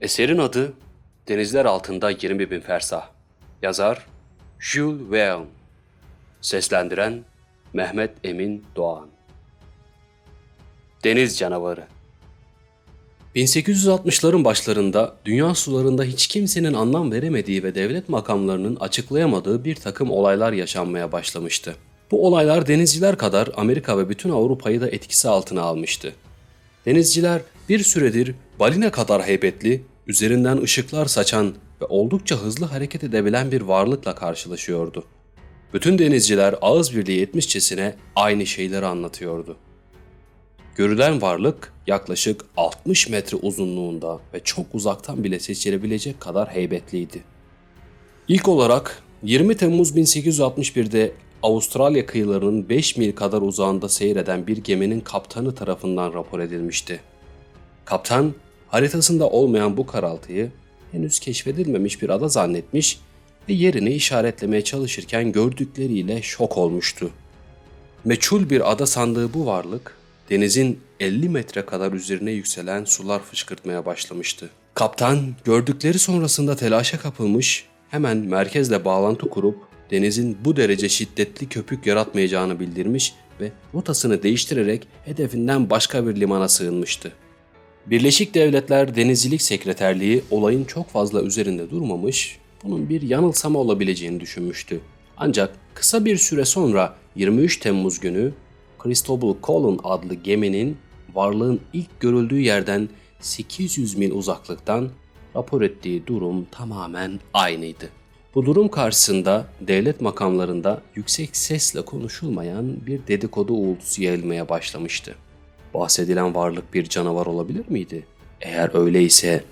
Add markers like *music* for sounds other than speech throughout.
Eserin adı Denizler Altında 20 Bin Fersah. Yazar Jules Verne. Seslendiren Mehmet Emin Doğan. Deniz Canavarı 1860'ların başlarında dünya sularında hiç kimsenin anlam veremediği ve devlet makamlarının açıklayamadığı bir takım olaylar yaşanmaya başlamıştı. Bu olaylar denizciler kadar Amerika ve bütün Avrupa'yı da etkisi altına almıştı. Denizciler bir süredir balina kadar heybetli, üzerinden ışıklar saçan ve oldukça hızlı hareket edebilen bir varlıkla karşılaşıyordu. Bütün denizciler ağız birliği etmişçesine aynı şeyleri anlatıyordu. Görülen varlık yaklaşık 60 metre uzunluğunda ve çok uzaktan bile seçilebilecek kadar heybetliydi. İlk olarak 20 Temmuz 1861'de Avustralya kıyılarının 5 mil kadar uzağında seyreden bir geminin kaptanı tarafından rapor edilmişti. Kaptan, haritasında olmayan bu karaltıyı henüz keşfedilmemiş bir ada zannetmiş ve yerini işaretlemeye çalışırken gördükleriyle şok olmuştu. Meçhul bir ada sandığı bu varlık, denizin 50 metre kadar üzerine yükselen sular fışkırtmaya başlamıştı. Kaptan gördükleri sonrasında telaşa kapılmış, hemen merkezle bağlantı kurup denizin bu derece şiddetli köpük yaratmayacağını bildirmiş ve rotasını değiştirerek hedefinden başka bir limana sığınmıştı. Birleşik Devletler Denizcilik Sekreterliği olayın çok fazla üzerinde durmamış, bunun bir yanılsama olabileceğini düşünmüştü. Ancak kısa bir süre sonra 23 Temmuz günü Cristobal Colon adlı geminin varlığın ilk görüldüğü yerden 800 mil uzaklıktan rapor ettiği durum tamamen aynıydı. Bu durum karşısında devlet makamlarında yüksek sesle konuşulmayan bir dedikodu uğultusu yayılmaya başlamıştı. Bahsedilen varlık bir canavar olabilir miydi? Eğer öyleyse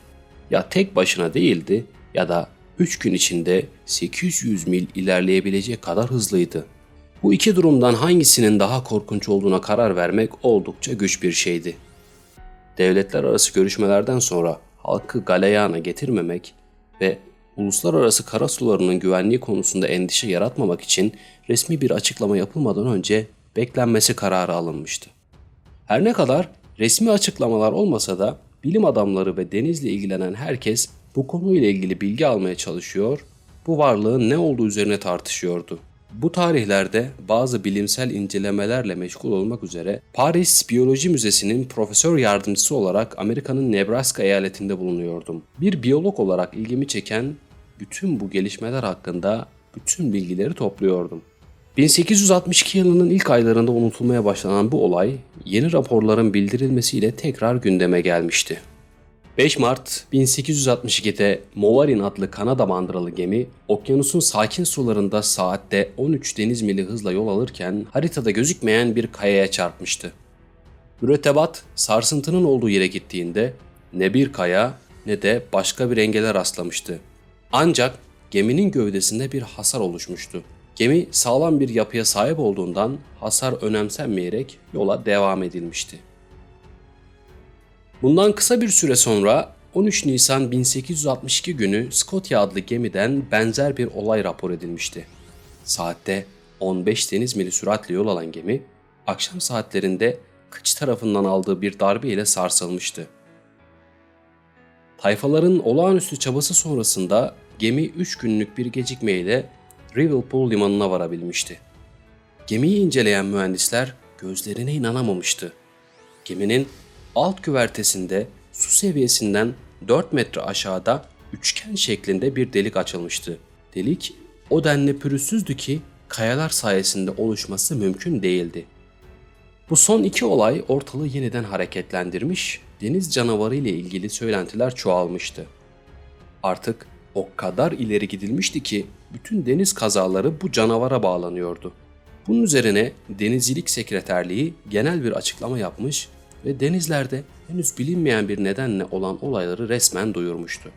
ya tek başına değildi ya da 3 gün içinde 800 mil ilerleyebilecek kadar hızlıydı. Bu iki durumdan hangisinin daha korkunç olduğuna karar vermek oldukça güç bir şeydi. Devletler arası görüşmelerden sonra halkı galeyana getirmemek ve uluslararası kara sularının güvenliği konusunda endişe yaratmamak için resmi bir açıklama yapılmadan önce beklenmesi kararı alınmıştı. Her ne kadar resmi açıklamalar olmasa da bilim adamları ve denizle ilgilenen herkes bu konuyla ilgili bilgi almaya çalışıyor, bu varlığın ne olduğu üzerine tartışıyordu. Bu tarihlerde bazı bilimsel incelemelerle meşgul olmak üzere Paris Biyoloji Müzesi'nin profesör yardımcısı olarak Amerika'nın Nebraska eyaletinde bulunuyordum. Bir biyolog olarak ilgimi çeken bütün bu gelişmeler hakkında bütün bilgileri topluyordum. 1862 yılının ilk aylarında unutulmaya başlanan bu olay yeni raporların bildirilmesiyle tekrar gündeme gelmişti. 5 Mart 1862'de Movarin adlı Kanada mandıralı gemi okyanusun sakin sularında saatte 13 deniz mili hızla yol alırken haritada gözükmeyen bir kayaya çarpmıştı. Mürettebat sarsıntının olduğu yere gittiğinde ne bir kaya ne de başka bir engele rastlamıştı. Ancak geminin gövdesinde bir hasar oluşmuştu. Gemi sağlam bir yapıya sahip olduğundan hasar önemsenmeyerek yola devam edilmişti. Bundan kısa bir süre sonra 13 Nisan 1862 günü Scotia adlı gemiden benzer bir olay rapor edilmişti. Saatte 15 deniz mili süratle yol alan gemi, akşam saatlerinde kıç tarafından aldığı bir darbe ile sarsılmıştı. Tayfaların olağanüstü çabası sonrasında gemi 3 günlük bir gecikmeyle Liverpool limanına varabilmişti. Gemiyi inceleyen mühendisler gözlerine inanamamıştı. Geminin alt güvertesinde su seviyesinden 4 metre aşağıda üçgen şeklinde bir delik açılmıştı. Delik o denli pürüzsüzdü ki kayalar sayesinde oluşması mümkün değildi. Bu son iki olay ortalığı yeniden hareketlendirmiş, deniz canavarı ile ilgili söylentiler çoğalmıştı. Artık o kadar ileri gidilmişti ki bütün deniz kazaları bu canavara bağlanıyordu. Bunun üzerine Denizcilik Sekreterliği genel bir açıklama yapmış ve denizlerde henüz bilinmeyen bir nedenle olan olayları resmen duyurmuştu.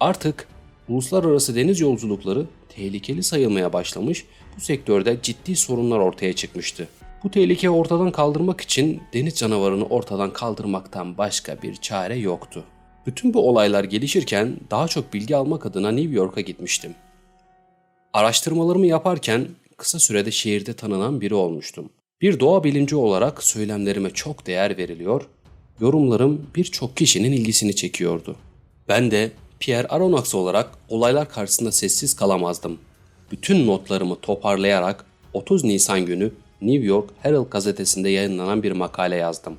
Artık uluslararası deniz yolculukları tehlikeli sayılmaya başlamış, bu sektörde ciddi sorunlar ortaya çıkmıştı. Bu tehlikeyi ortadan kaldırmak için deniz canavarını ortadan kaldırmaktan başka bir çare yoktu. Bütün bu olaylar gelişirken daha çok bilgi almak adına New York'a gitmiştim. Araştırmalarımı yaparken kısa sürede şehirde tanınan biri olmuştum. Bir doğa bilimci olarak söylemlerime çok değer veriliyor, yorumlarım birçok kişinin ilgisini çekiyordu. Ben de Pierre Aronnax olarak olaylar karşısında sessiz kalamazdım. Bütün notlarımı toparlayarak 30 Nisan günü New York Herald gazetesinde yayınlanan bir makale yazdım.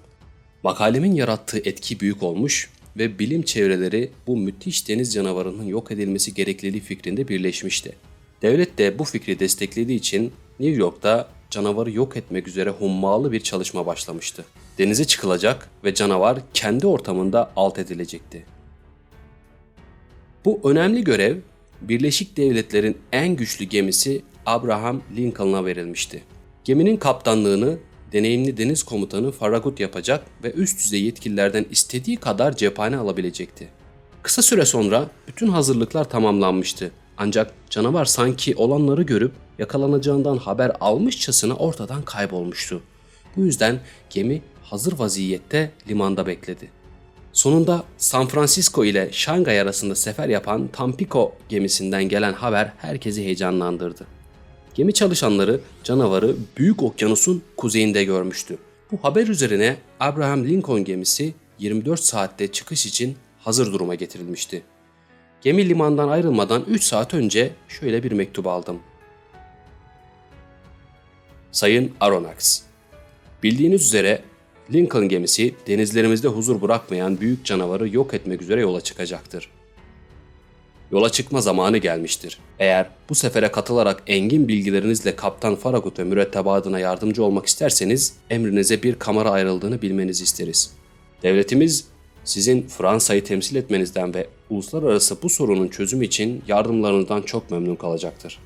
Makalemin yarattığı etki büyük olmuş ve bilim çevreleri bu müthiş deniz canavarının yok edilmesi gerekliliği fikrinde birleşmişti. Devlet de bu fikri desteklediği için New York'ta canavarı yok etmek üzere hummalı bir çalışma başlamıştı. Denize çıkılacak ve canavar kendi ortamında alt edilecekti. Bu önemli görev Birleşik Devletler'in en güçlü gemisi Abraham Lincoln'a verilmişti. Geminin kaptanlığını deneyimli deniz komutanı Farragut yapacak ve üst düzey yetkililerden istediği kadar cephane alabilecekti. Kısa süre sonra bütün hazırlıklar tamamlanmıştı. Ancak canavar sanki olanları görüp yakalanacağından haber almışçasına ortadan kaybolmuştu. Bu yüzden gemi hazır vaziyette limanda bekledi. Sonunda San Francisco ile Şangay arasında sefer yapan Tampico gemisinden gelen haber herkesi heyecanlandırdı. Gemi çalışanları canavarı Büyük Okyanus'un kuzeyinde görmüştü. Bu haber üzerine Abraham Lincoln gemisi 24 saatte çıkış için hazır duruma getirilmişti. Gemi limandan ayrılmadan 3 saat önce şöyle bir mektup aldım. Sayın Aronnax, Bildiğiniz üzere Lincoln gemisi denizlerimizde huzur bırakmayan büyük canavarı yok etmek üzere yola çıkacaktır. Yola çıkma zamanı gelmiştir. Eğer bu sefere katılarak engin bilgilerinizle Kaptan Faragut ve mürettebatına yardımcı olmak isterseniz emrinize bir kamera ayrıldığını bilmenizi isteriz. Devletimiz sizin Fransa'yı temsil etmenizden ve uluslararası bu sorunun çözümü için yardımlarınızdan çok memnun kalacaktır.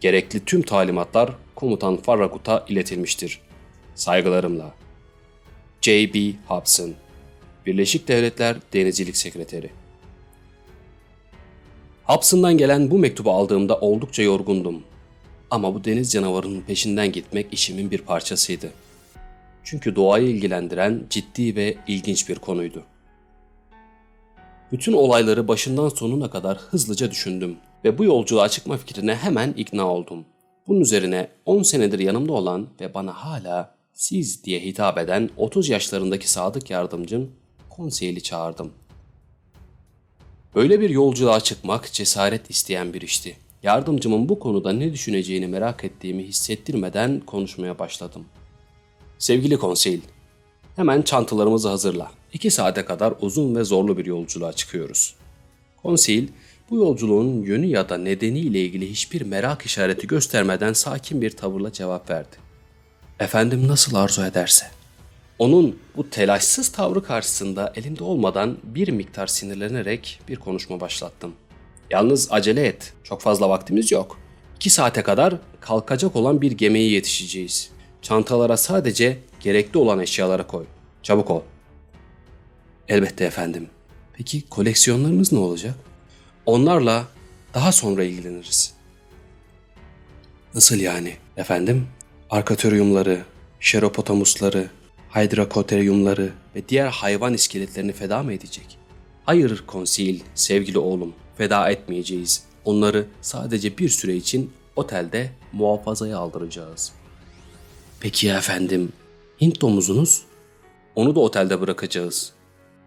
Gerekli tüm talimatlar komutan Farragut'a iletilmiştir. Saygılarımla. J.B. Hobson Birleşik Devletler Denizcilik Sekreteri Hobson'dan gelen bu mektubu aldığımda oldukça yorgundum. Ama bu deniz canavarının peşinden gitmek işimin bir parçasıydı. Çünkü doğayı ilgilendiren ciddi ve ilginç bir konuydu. Bütün olayları başından sonuna kadar hızlıca düşündüm ve bu yolculuğa çıkma fikrine hemen ikna oldum. Bunun üzerine 10 senedir yanımda olan ve bana hala siz diye hitap eden 30 yaşlarındaki sadık yardımcım konseyli çağırdım. Böyle bir yolculuğa çıkmak cesaret isteyen bir işti. Yardımcımın bu konuda ne düşüneceğini merak ettiğimi hissettirmeden konuşmaya başladım. Sevgili konseyl, hemen çantalarımızı hazırla. İki saate kadar uzun ve zorlu bir yolculuğa çıkıyoruz. Konseyl, bu yolculuğun yönü ya da nedeniyle ilgili hiçbir merak işareti göstermeden sakin bir tavırla cevap verdi. Efendim nasıl arzu ederse. Onun bu telaşsız tavrı karşısında elimde olmadan bir miktar sinirlenerek bir konuşma başlattım. Yalnız acele et. Çok fazla vaktimiz yok. İki saate kadar kalkacak olan bir gemiye yetişeceğiz. Çantalara sadece gerekli olan eşyaları koy. Çabuk ol. Elbette efendim. Peki koleksiyonlarımız ne olacak? Onlarla daha sonra ilgileniriz. Nasıl yani? Efendim? Arkatöryumları, şeropotamusları, hydrakoteryumları ve diğer hayvan iskeletlerini feda mı edecek? Hayır konsil, sevgili oğlum, feda etmeyeceğiz. Onları sadece bir süre için otelde muhafazaya aldıracağız. Peki efendim, Hint domuzunuz? Onu da otelde bırakacağız.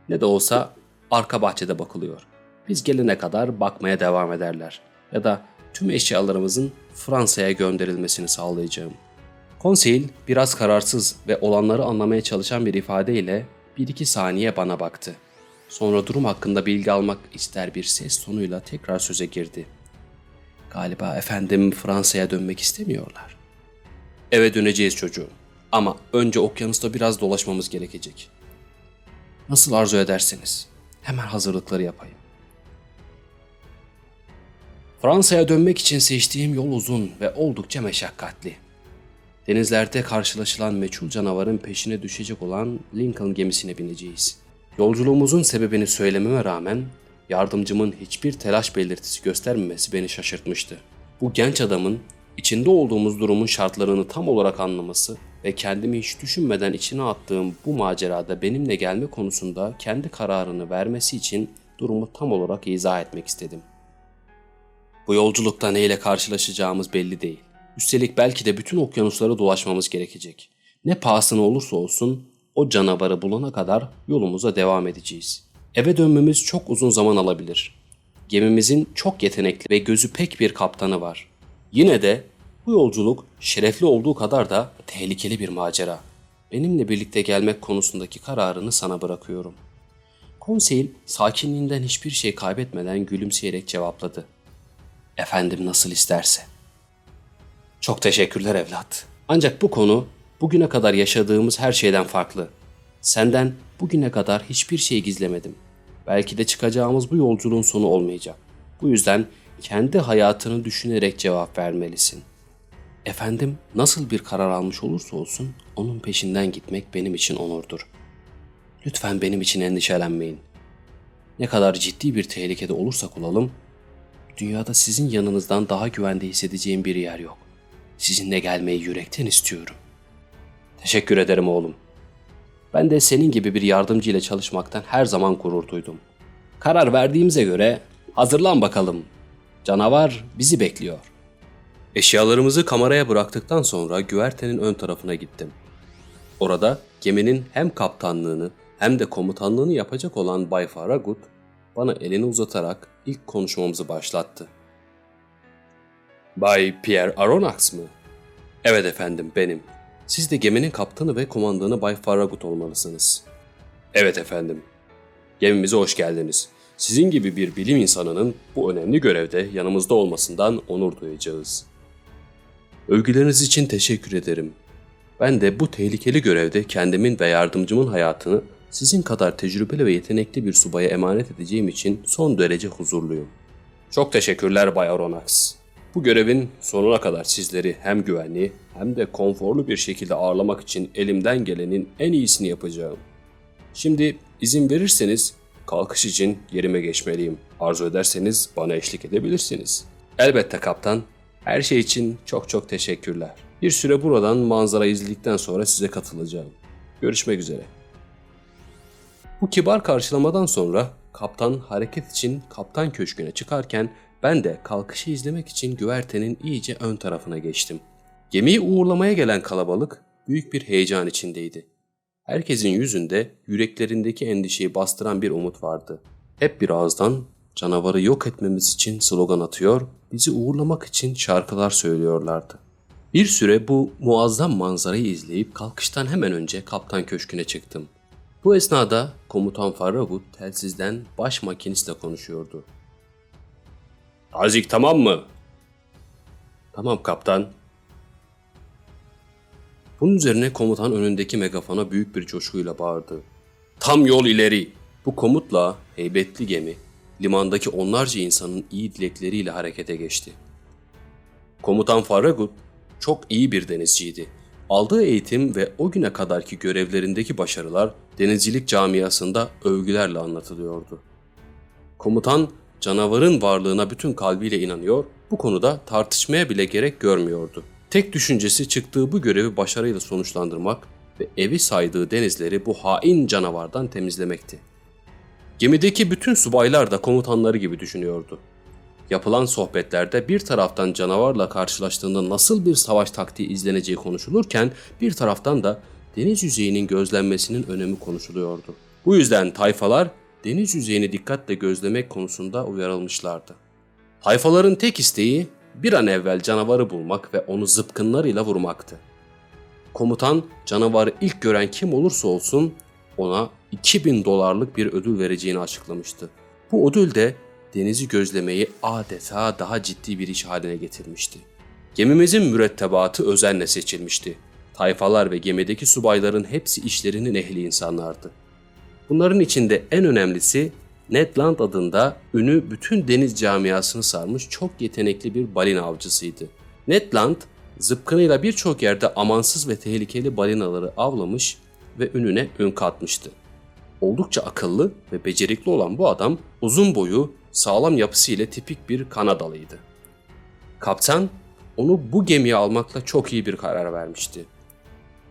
Ne de olsa arka bahçede bakılıyor. Biz gelene kadar bakmaya devam ederler. Ya da tüm eşyalarımızın Fransa'ya gönderilmesini sağlayacağım. Konseyil biraz kararsız ve olanları anlamaya çalışan bir ifadeyle bir iki saniye bana baktı. Sonra durum hakkında bilgi almak ister bir ses tonuyla tekrar söze girdi. Galiba efendim Fransa'ya dönmek istemiyorlar. Eve döneceğiz çocuğum. Ama önce okyanusta biraz dolaşmamız gerekecek. Nasıl arzu ederseniz. Hemen hazırlıkları yapayım. Fransa'ya dönmek için seçtiğim yol uzun ve oldukça meşakkatli. Denizlerde karşılaşılan meçhul canavarın peşine düşecek olan Lincoln gemisine bineceğiz. Yolculuğumuzun sebebini söylememe rağmen yardımcımın hiçbir telaş belirtisi göstermemesi beni şaşırtmıştı. Bu genç adamın içinde olduğumuz durumun şartlarını tam olarak anlaması ve kendimi hiç düşünmeden içine attığım bu macerada benimle gelme konusunda kendi kararını vermesi için durumu tam olarak izah etmek istedim. Bu yolculukta neyle karşılaşacağımız belli değil. Üstelik belki de bütün okyanusları dolaşmamız gerekecek. Ne pahasına olursa olsun o canavarı bulana kadar yolumuza devam edeceğiz. Eve dönmemiz çok uzun zaman alabilir. Gemimizin çok yetenekli ve gözü pek bir kaptanı var. Yine de bu yolculuk şerefli olduğu kadar da tehlikeli bir macera. Benimle birlikte gelmek konusundaki kararını sana bırakıyorum. Konseil sakinliğinden hiçbir şey kaybetmeden gülümseyerek cevapladı. Efendim nasıl isterse. Çok teşekkürler evlat. Ancak bu konu bugüne kadar yaşadığımız her şeyden farklı. Senden bugüne kadar hiçbir şey gizlemedim. Belki de çıkacağımız bu yolculuğun sonu olmayacak. Bu yüzden kendi hayatını düşünerek cevap vermelisin. Efendim nasıl bir karar almış olursa olsun onun peşinden gitmek benim için onurdur. Lütfen benim için endişelenmeyin. Ne kadar ciddi bir tehlikede olursak olalım, dünyada sizin yanınızdan daha güvende hissedeceğim bir yer yok. Sizinle gelmeyi yürekten istiyorum. Teşekkür ederim oğlum. Ben de senin gibi bir yardımcı ile çalışmaktan her zaman gurur duydum. Karar verdiğimize göre hazırlan bakalım. Canavar bizi bekliyor. Eşyalarımızı kameraya bıraktıktan sonra güvertenin ön tarafına gittim. Orada geminin hem kaptanlığını hem de komutanlığını yapacak olan Bay Farragut bana elini uzatarak ilk konuşmamızı başlattı. Bay Pierre Aronnax mı? Evet efendim benim. Siz de geminin kaptanı ve komandanı Bay Farragut olmalısınız. Evet efendim. Gemimize hoş geldiniz. Sizin gibi bir bilim insanının bu önemli görevde yanımızda olmasından onur duyacağız. Övgüleriniz için teşekkür ederim. Ben de bu tehlikeli görevde kendimin ve yardımcımın hayatını sizin kadar tecrübeli ve yetenekli bir subaya emanet edeceğim için son derece huzurluyum. Çok teşekkürler Bay Aronnax. Bu görevin sonuna kadar sizleri hem güvenli hem de konforlu bir şekilde ağırlamak için elimden gelenin en iyisini yapacağım. Şimdi izin verirseniz kalkış için yerime geçmeliyim. Arzu ederseniz bana eşlik edebilirsiniz. Elbette kaptan. Her şey için çok çok teşekkürler. Bir süre buradan manzara izledikten sonra size katılacağım. Görüşmek üzere. Bu kibar karşılamadan sonra kaptan hareket için kaptan köşküne çıkarken ben de kalkışı izlemek için güvertenin iyice ön tarafına geçtim. Gemiyi uğurlamaya gelen kalabalık büyük bir heyecan içindeydi. Herkesin yüzünde yüreklerindeki endişeyi bastıran bir umut vardı. Hep bir ağızdan canavarı yok etmemiz için slogan atıyor, bizi uğurlamak için şarkılar söylüyorlardı. Bir süre bu muazzam manzarayı izleyip kalkıştan hemen önce kaptan köşküne çıktım. Bu esnada komutan Farragut telsizden baş makinistle konuşuyordu. Tazik tamam mı? Tamam kaptan. Bunun üzerine komutan önündeki megafona büyük bir coşkuyla bağırdı. Tam yol ileri. Bu komutla heybetli gemi limandaki onlarca insanın iyi dilekleriyle harekete geçti. Komutan Farragut çok iyi bir denizciydi. Aldığı eğitim ve o güne kadarki görevlerindeki başarılar denizcilik camiasında övgülerle anlatılıyordu. Komutan canavarın varlığına bütün kalbiyle inanıyor, bu konuda tartışmaya bile gerek görmüyordu. Tek düşüncesi çıktığı bu görevi başarıyla sonuçlandırmak ve evi saydığı denizleri bu hain canavardan temizlemekti. Gemideki bütün subaylar da komutanları gibi düşünüyordu. Yapılan sohbetlerde bir taraftan canavarla karşılaştığında nasıl bir savaş taktiği izleneceği konuşulurken bir taraftan da deniz yüzeyinin gözlenmesinin önemi konuşuluyordu. Bu yüzden tayfalar deniz yüzeyini dikkatle gözlemek konusunda uyarılmışlardı. Tayfaların tek isteği bir an evvel canavarı bulmak ve onu zıpkınlarıyla vurmaktı. Komutan canavarı ilk gören kim olursa olsun ona 2000 dolarlık bir ödül vereceğini açıklamıştı. Bu ödül de denizi gözlemeyi adeta daha ciddi bir iş haline getirmişti. Gemimizin mürettebatı özenle seçilmişti. Tayfalar ve gemideki subayların hepsi işlerinin ehli insanlardı. Bunların içinde en önemlisi Ned Land adında ünü bütün deniz camiasını sarmış çok yetenekli bir balina avcısıydı. Ned Land, zıpkınıyla birçok yerde amansız ve tehlikeli balinaları avlamış ve ününe ün katmıştı. Oldukça akıllı ve becerikli olan bu adam uzun boyu, sağlam yapısı ile tipik bir Kanadalıydı. Kaptan onu bu gemiye almakla çok iyi bir karar vermişti.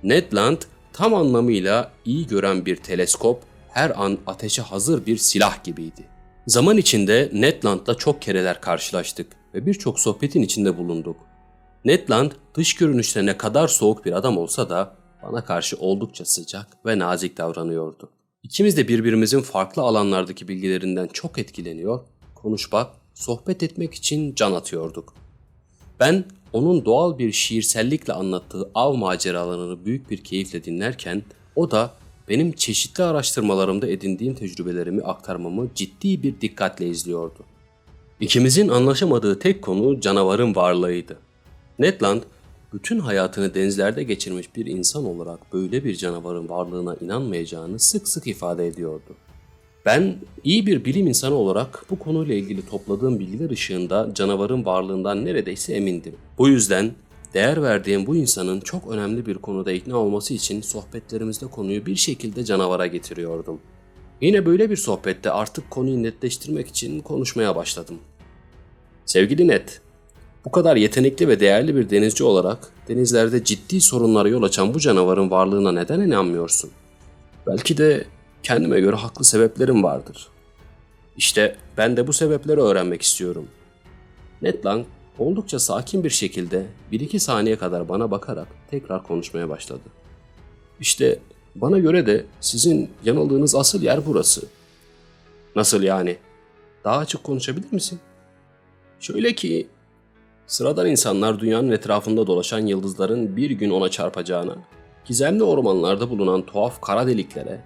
Ned Land tam anlamıyla iyi gören bir teleskop, her an ateşe hazır bir silah gibiydi. Zaman içinde Ned Land'la çok kereler karşılaştık ve birçok sohbetin içinde bulunduk. Ned Land dış görünüşte ne kadar soğuk bir adam olsa da bana karşı oldukça sıcak ve nazik davranıyordu. İkimiz de birbirimizin farklı alanlardaki bilgilerinden çok etkileniyor, konuşmak, sohbet etmek için can atıyorduk. Ben onun doğal bir şiirsellikle anlattığı av maceralarını büyük bir keyifle dinlerken o da benim çeşitli araştırmalarımda edindiğim tecrübelerimi aktarmamı ciddi bir dikkatle izliyordu. İkimizin anlaşamadığı tek konu canavarın varlığıydı. Ned Land, bütün hayatını denizlerde geçirmiş bir insan olarak böyle bir canavarın varlığına inanmayacağını sık sık ifade ediyordu. Ben iyi bir bilim insanı olarak bu konuyla ilgili topladığım bilgiler ışığında canavarın varlığından neredeyse emindim. Bu yüzden değer verdiğim bu insanın çok önemli bir konuda ikna olması için sohbetlerimizde konuyu bir şekilde canavara getiriyordum. Yine böyle bir sohbette artık konuyu netleştirmek için konuşmaya başladım. Sevgili Ned, bu kadar yetenekli ve değerli bir denizci olarak denizlerde ciddi sorunlara yol açan bu canavarın varlığına neden inanmıyorsun? Belki de kendime göre haklı sebeplerim vardır. İşte ben de bu sebepleri öğrenmek istiyorum. Ned Land oldukça sakin bir şekilde 1-2 saniye kadar bana bakarak tekrar konuşmaya başladı. İşte bana göre de sizin yanıldığınız asıl yer burası. Nasıl yani? Daha açık konuşabilir misin? Şöyle ki sıradan insanlar dünyanın etrafında dolaşan yıldızların bir gün ona çarpacağına, gizemli ormanlarda bulunan tuhaf kara deliklere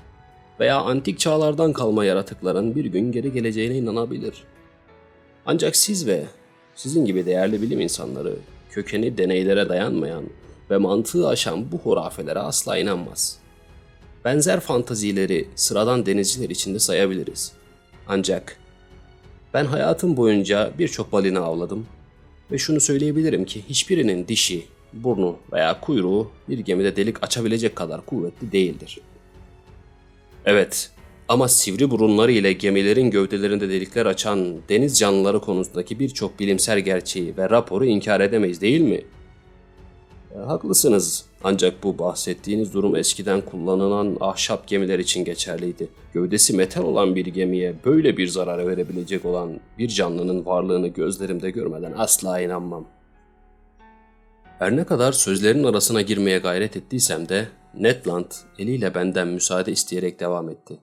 veya antik çağlardan kalma yaratıkların bir gün geri geleceğine inanabilir. Ancak siz ve sizin gibi değerli bilim insanları kökeni deneylere dayanmayan ve mantığı aşan bu hurafelere asla inanmaz. Benzer fantazileri sıradan denizciler içinde sayabiliriz. Ancak ben hayatım boyunca birçok balina avladım ve şunu söyleyebilirim ki hiçbirinin dişi, burnu veya kuyruğu bir gemide delik açabilecek kadar kuvvetli değildir. Evet, ama sivri burunları ile gemilerin gövdelerinde delikler açan deniz canlıları konusundaki birçok bilimsel gerçeği ve raporu inkar edemeyiz değil mi? E, haklısınız. Ancak bu bahsettiğiniz durum eskiden kullanılan ahşap gemiler için geçerliydi. Gövdesi metal olan bir gemiye böyle bir zarar verebilecek olan bir canlının varlığını gözlerimde görmeden asla inanmam. Her ne kadar sözlerin arasına girmeye gayret ettiysem de Ned Land eliyle benden müsaade isteyerek devam etti.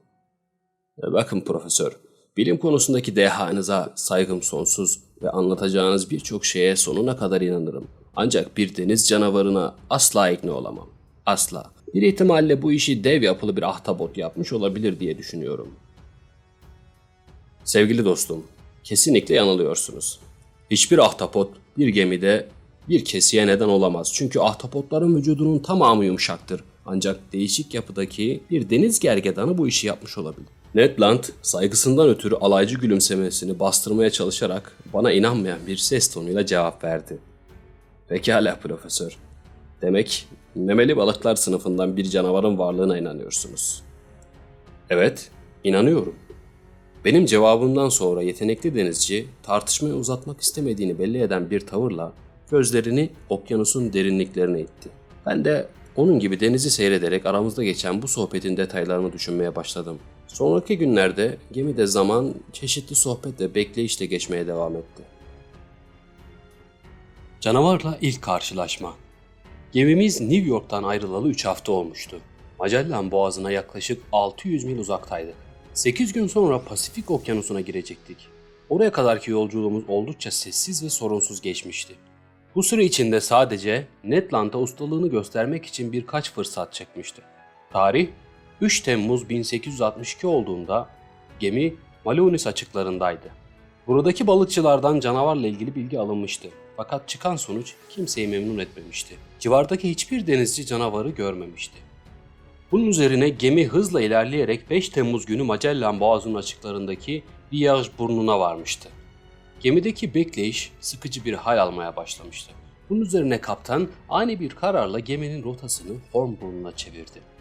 E, bakın profesör, bilim konusundaki dehanıza saygım sonsuz ve anlatacağınız birçok şeye sonuna kadar inanırım. Ancak bir deniz canavarına asla ikna olamam. Asla. Bir ihtimalle bu işi dev yapılı bir ahtapot yapmış olabilir diye düşünüyorum. Sevgili dostum, kesinlikle yanılıyorsunuz. Hiçbir ahtapot bir gemide bir kesiye neden olamaz. Çünkü ahtapotların vücudunun tamamı yumuşaktır. Ancak değişik yapıdaki bir deniz gergedanı bu işi yapmış olabilir. Ned Land saygısından ötürü alaycı gülümsemesini bastırmaya çalışarak bana inanmayan bir ses tonuyla cevap verdi. Pekala profesör. Demek memeli balıklar sınıfından bir canavarın varlığına inanıyorsunuz. Evet, inanıyorum. Benim cevabımdan sonra yetenekli denizci tartışmayı uzatmak istemediğini belli eden bir tavırla gözlerini okyanusun derinliklerine itti. Ben de onun gibi denizi seyrederek aramızda geçen bu sohbetin detaylarını düşünmeye başladım. Sonraki günlerde gemide zaman çeşitli sohbet ve bekleyişle geçmeye devam etti. Canavarla ilk karşılaşma. Gemimiz New York'tan ayrılalı 3 hafta olmuştu. Magellan Boğazı'na yaklaşık 600 mil uzaktaydık. 8 gün sonra Pasifik Okyanusu'na girecektik. Oraya kadarki yolculuğumuz oldukça sessiz ve sorunsuz geçmişti. Bu süre içinde sadece Ned Land'a ustalığını göstermek için birkaç fırsat çekmişti. Tarih 3 Temmuz 1862 olduğunda gemi Malonis açıklarındaydı. Buradaki balıkçılardan canavarla ilgili bilgi alınmıştı. Fakat çıkan sonuç kimseyi memnun etmemişti. Civardaki hiçbir denizci canavarı görmemişti. Bunun üzerine gemi hızla ilerleyerek 5 Temmuz günü Magellan Boğazı'nın açıklarındaki Village burnuna varmıştı. Gemideki bekleyiş sıkıcı bir hal almaya başlamıştı. Bunun üzerine kaptan ani bir kararla geminin rotasını Horn burnuna çevirdi.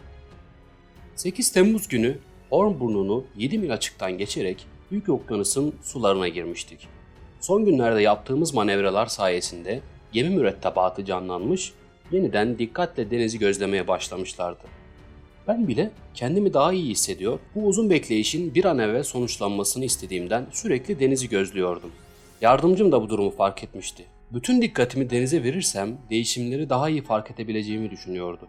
8 Temmuz günü Horn burnunu 7 mil açıktan geçerek Büyük Okyanus'un sularına girmiştik. Son günlerde yaptığımız manevralar sayesinde gemi mürettebatı canlanmış, yeniden dikkatle denizi gözlemeye başlamışlardı. Ben bile kendimi daha iyi hissediyor, bu uzun bekleyişin bir an evvel sonuçlanmasını istediğimden sürekli denizi gözlüyordum. Yardımcım da bu durumu fark etmişti. Bütün dikkatimi denize verirsem değişimleri daha iyi fark edebileceğimi düşünüyordu.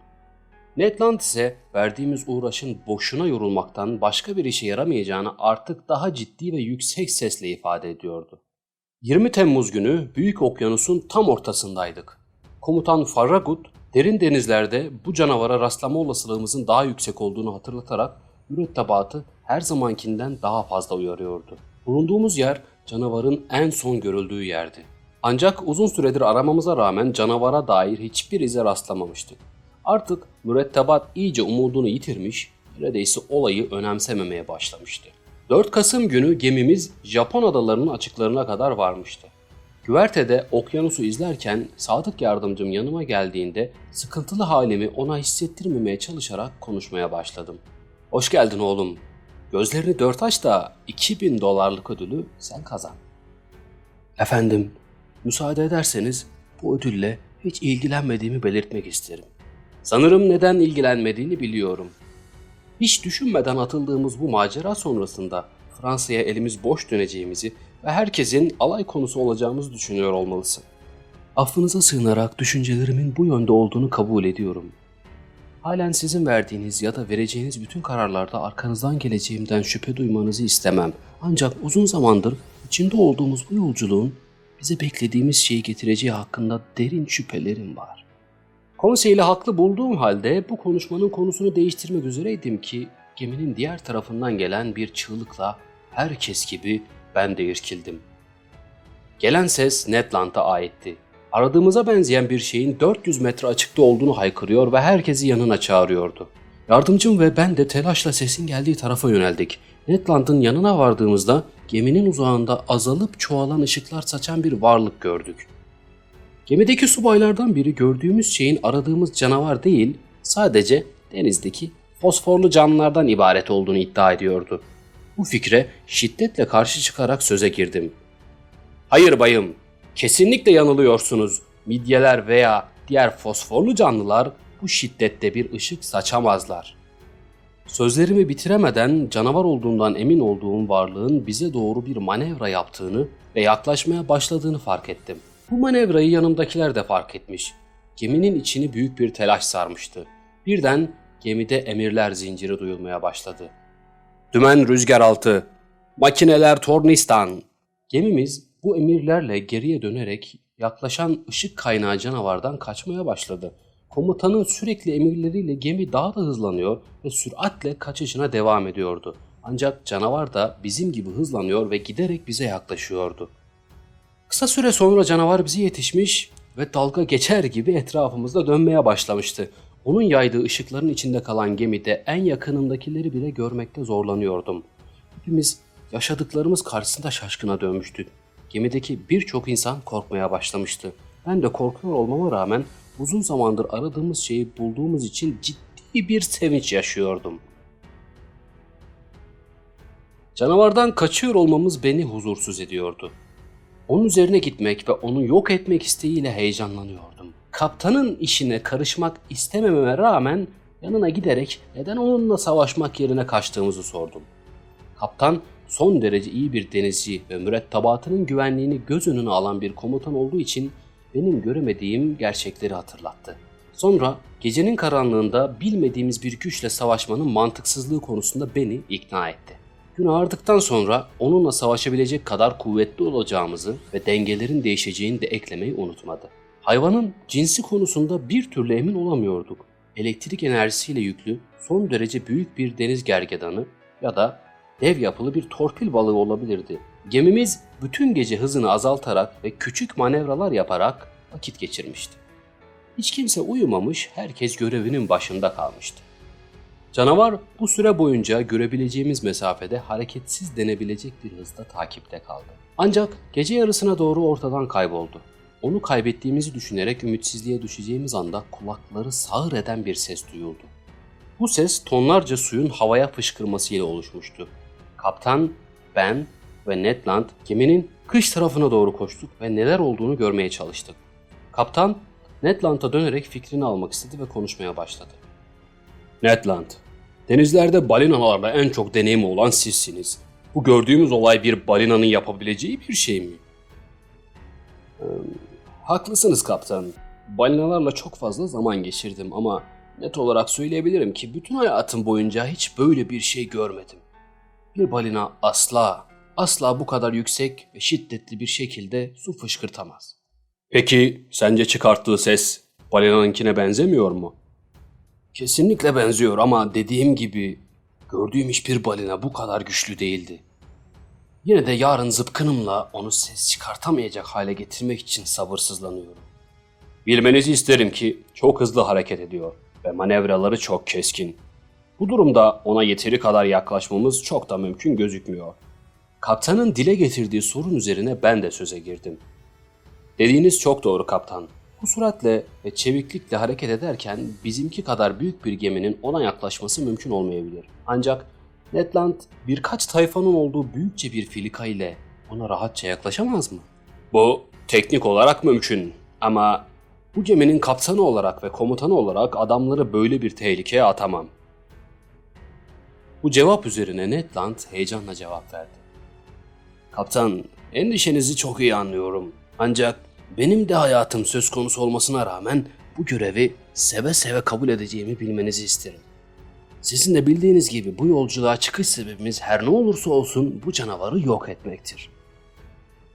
Ned Land ise verdiğimiz uğraşın boşuna yorulmaktan başka bir işe yaramayacağını artık daha ciddi ve yüksek sesle ifade ediyordu. 20 Temmuz günü Büyük Okyanus'un tam ortasındaydık. Komutan Farragut, derin denizlerde bu canavara rastlama olasılığımızın daha yüksek olduğunu hatırlatarak mürettebatı her zamankinden daha fazla uyarıyordu. Bulunduğumuz yer canavarın en son görüldüğü yerdi. Ancak uzun süredir aramamıza rağmen canavara dair hiçbir ize rastlamamıştık. Artık mürettebat iyice umudunu yitirmiş, neredeyse olayı önemsememeye başlamıştı. 4 Kasım günü gemimiz Japon adalarının açıklarına kadar varmıştı. Güvertede okyanusu izlerken sadık yardımcım yanıma geldiğinde sıkıntılı halimi ona hissettirmemeye çalışarak konuşmaya başladım. Hoş geldin oğlum. Gözlerini dört aç da 2000 dolarlık ödülü sen kazan. Efendim, müsaade ederseniz bu ödülle hiç ilgilenmediğimi belirtmek isterim. Sanırım neden ilgilenmediğini biliyorum. Hiç düşünmeden atıldığımız bu macera sonrasında Fransa'ya elimiz boş döneceğimizi ve herkesin alay konusu olacağımızı düşünüyor olmalısın. Affınıza sığınarak düşüncelerimin bu yönde olduğunu kabul ediyorum. Halen sizin verdiğiniz ya da vereceğiniz bütün kararlarda arkanızdan geleceğimden şüphe duymanızı istemem. Ancak uzun zamandır içinde olduğumuz bu yolculuğun bize beklediğimiz şeyi getireceği hakkında derin şüphelerim var. Konseyle haklı bulduğum halde bu konuşmanın konusunu değiştirmek üzereydim ki geminin diğer tarafından gelen bir çığlıkla herkes gibi ben de irkildim. Gelen ses Ned Land'a aitti. Aradığımıza benzeyen bir şeyin 400 metre açıkta olduğunu haykırıyor ve herkesi yanına çağırıyordu. Yardımcım ve ben de telaşla sesin geldiği tarafa yöneldik. Ned Land'ın yanına vardığımızda geminin uzağında azalıp çoğalan ışıklar saçan bir varlık gördük. Gemideki subaylardan biri gördüğümüz şeyin aradığımız canavar değil, sadece denizdeki fosforlu canlılardan ibaret olduğunu iddia ediyordu. Bu fikre şiddetle karşı çıkarak söze girdim. Hayır bayım, kesinlikle yanılıyorsunuz. Midyeler veya diğer fosforlu canlılar bu şiddette bir ışık saçamazlar. Sözlerimi bitiremeden canavar olduğundan emin olduğum varlığın bize doğru bir manevra yaptığını ve yaklaşmaya başladığını fark ettim. Bu manevrayı yanımdakiler de fark etmiş. Geminin içini büyük bir telaş sarmıştı. Birden gemide emirler zinciri duyulmaya başladı. Dümen rüzgar altı, makineler tornistan. Gemimiz bu emirlerle geriye dönerek yaklaşan ışık kaynağı canavardan kaçmaya başladı. Komutanın sürekli emirleriyle gemi daha da hızlanıyor ve süratle kaçışına devam ediyordu. Ancak canavar da bizim gibi hızlanıyor ve giderek bize yaklaşıyordu. Kısa süre sonra canavar bize yetişmiş ve dalga geçer gibi etrafımızda dönmeye başlamıştı. Onun yaydığı ışıkların içinde kalan gemide en yakınımdakileri bile görmekte zorlanıyordum. Hepimiz yaşadıklarımız karşısında şaşkına dönmüştük. Gemideki birçok insan korkmaya başlamıştı. Ben de korkuyor olmama rağmen uzun zamandır aradığımız şeyi bulduğumuz için ciddi bir sevinç yaşıyordum. Canavardan kaçıyor olmamız beni huzursuz ediyordu. Onun üzerine gitmek ve onu yok etmek isteğiyle heyecanlanıyordum. Kaptanın işine karışmak istemememe rağmen yanına giderek neden onunla savaşmak yerine kaçtığımızı sordum. Kaptan son derece iyi bir denizci ve mürettebatının güvenliğini göz önüne alan bir komutan olduğu için benim göremediğim gerçekleri hatırlattı. Sonra gecenin karanlığında bilmediğimiz bir güçle savaşmanın mantıksızlığı konusunda beni ikna etti. Gün ağardıktan sonra onunla savaşabilecek kadar kuvvetli olacağımızı ve dengelerin değişeceğini de eklemeyi unutmadı. Hayvanın cinsi konusunda bir türlü emin olamıyorduk. Elektrik enerjisiyle yüklü son derece büyük bir deniz gergedanı ya da dev yapılı bir torpil balığı olabilirdi. Gemimiz bütün gece hızını azaltarak ve küçük manevralar yaparak vakit geçirmişti. Hiç kimse uyumamış, herkes görevinin başında kalmıştı. Canavar bu süre boyunca görebileceğimiz mesafede hareketsiz denebilecek bir hızda takipte kaldı. Ancak gece yarısına doğru ortadan kayboldu. Onu kaybettiğimizi düşünerek ümitsizliğe düşeceğimiz anda kulakları sağır eden bir ses duyuldu. Bu ses tonlarca suyun havaya fışkırmasıyla oluşmuştu. Kaptan, ben ve Ned Land geminin kış tarafına doğru koştuk ve neler olduğunu görmeye çalıştık. Kaptan, Ned Land'a dönerek fikrini almak istedi ve konuşmaya başladı. Ned Land, denizlerde balinalarla en çok deneyimi olan sizsiniz. Bu gördüğümüz olay bir balinanın yapabileceği bir şey mi? Haklısınız kaptan. Balinalarla çok fazla zaman geçirdim ama Net olarak söyleyebilirim ki bütün hayatım boyunca hiç böyle bir şey görmedim. Bir balina asla, asla bu kadar yüksek ve şiddetli bir şekilde su fışkırtamaz. Peki sence çıkarttığı ses balinanınkine benzemiyor mu? Kesinlikle benziyor ama dediğim gibi gördüğüm hiçbir balina bu kadar güçlü değildi. Yine de yarın zıpkınımla onu ses çıkartamayacak hale getirmek için sabırsızlanıyorum. Bilmenizi isterim ki çok hızlı hareket ediyor ve manevraları çok keskin. Bu durumda ona yeteri kadar yaklaşmamız çok da mümkün gözükmüyor. Kaptanın dile getirdiği sorun üzerine ben de söze girdim. Dediğiniz çok doğru kaptan. Bu süratle ve çeviklikle hareket ederken bizimki kadar büyük bir geminin ona yaklaşması mümkün olmayabilir. Ancak Ned Land birkaç tayfanın olduğu büyükçe bir filika ile ona rahatça yaklaşamaz mı? Bu teknik olarak mümkün ama bu geminin kaptanı olarak ve komutanı olarak adamları böyle bir tehlikeye atamam. Bu cevap üzerine Ned Land heyecanla cevap verdi. Kaptan, endişenizi çok iyi anlıyorum. Ancak benim de hayatım söz konusu olmasına rağmen bu görevi seve seve kabul edeceğimi bilmenizi isterim. Sizin de bildiğiniz gibi bu yolculuğa çıkış sebebimiz her ne olursa olsun bu canavarı yok etmektir.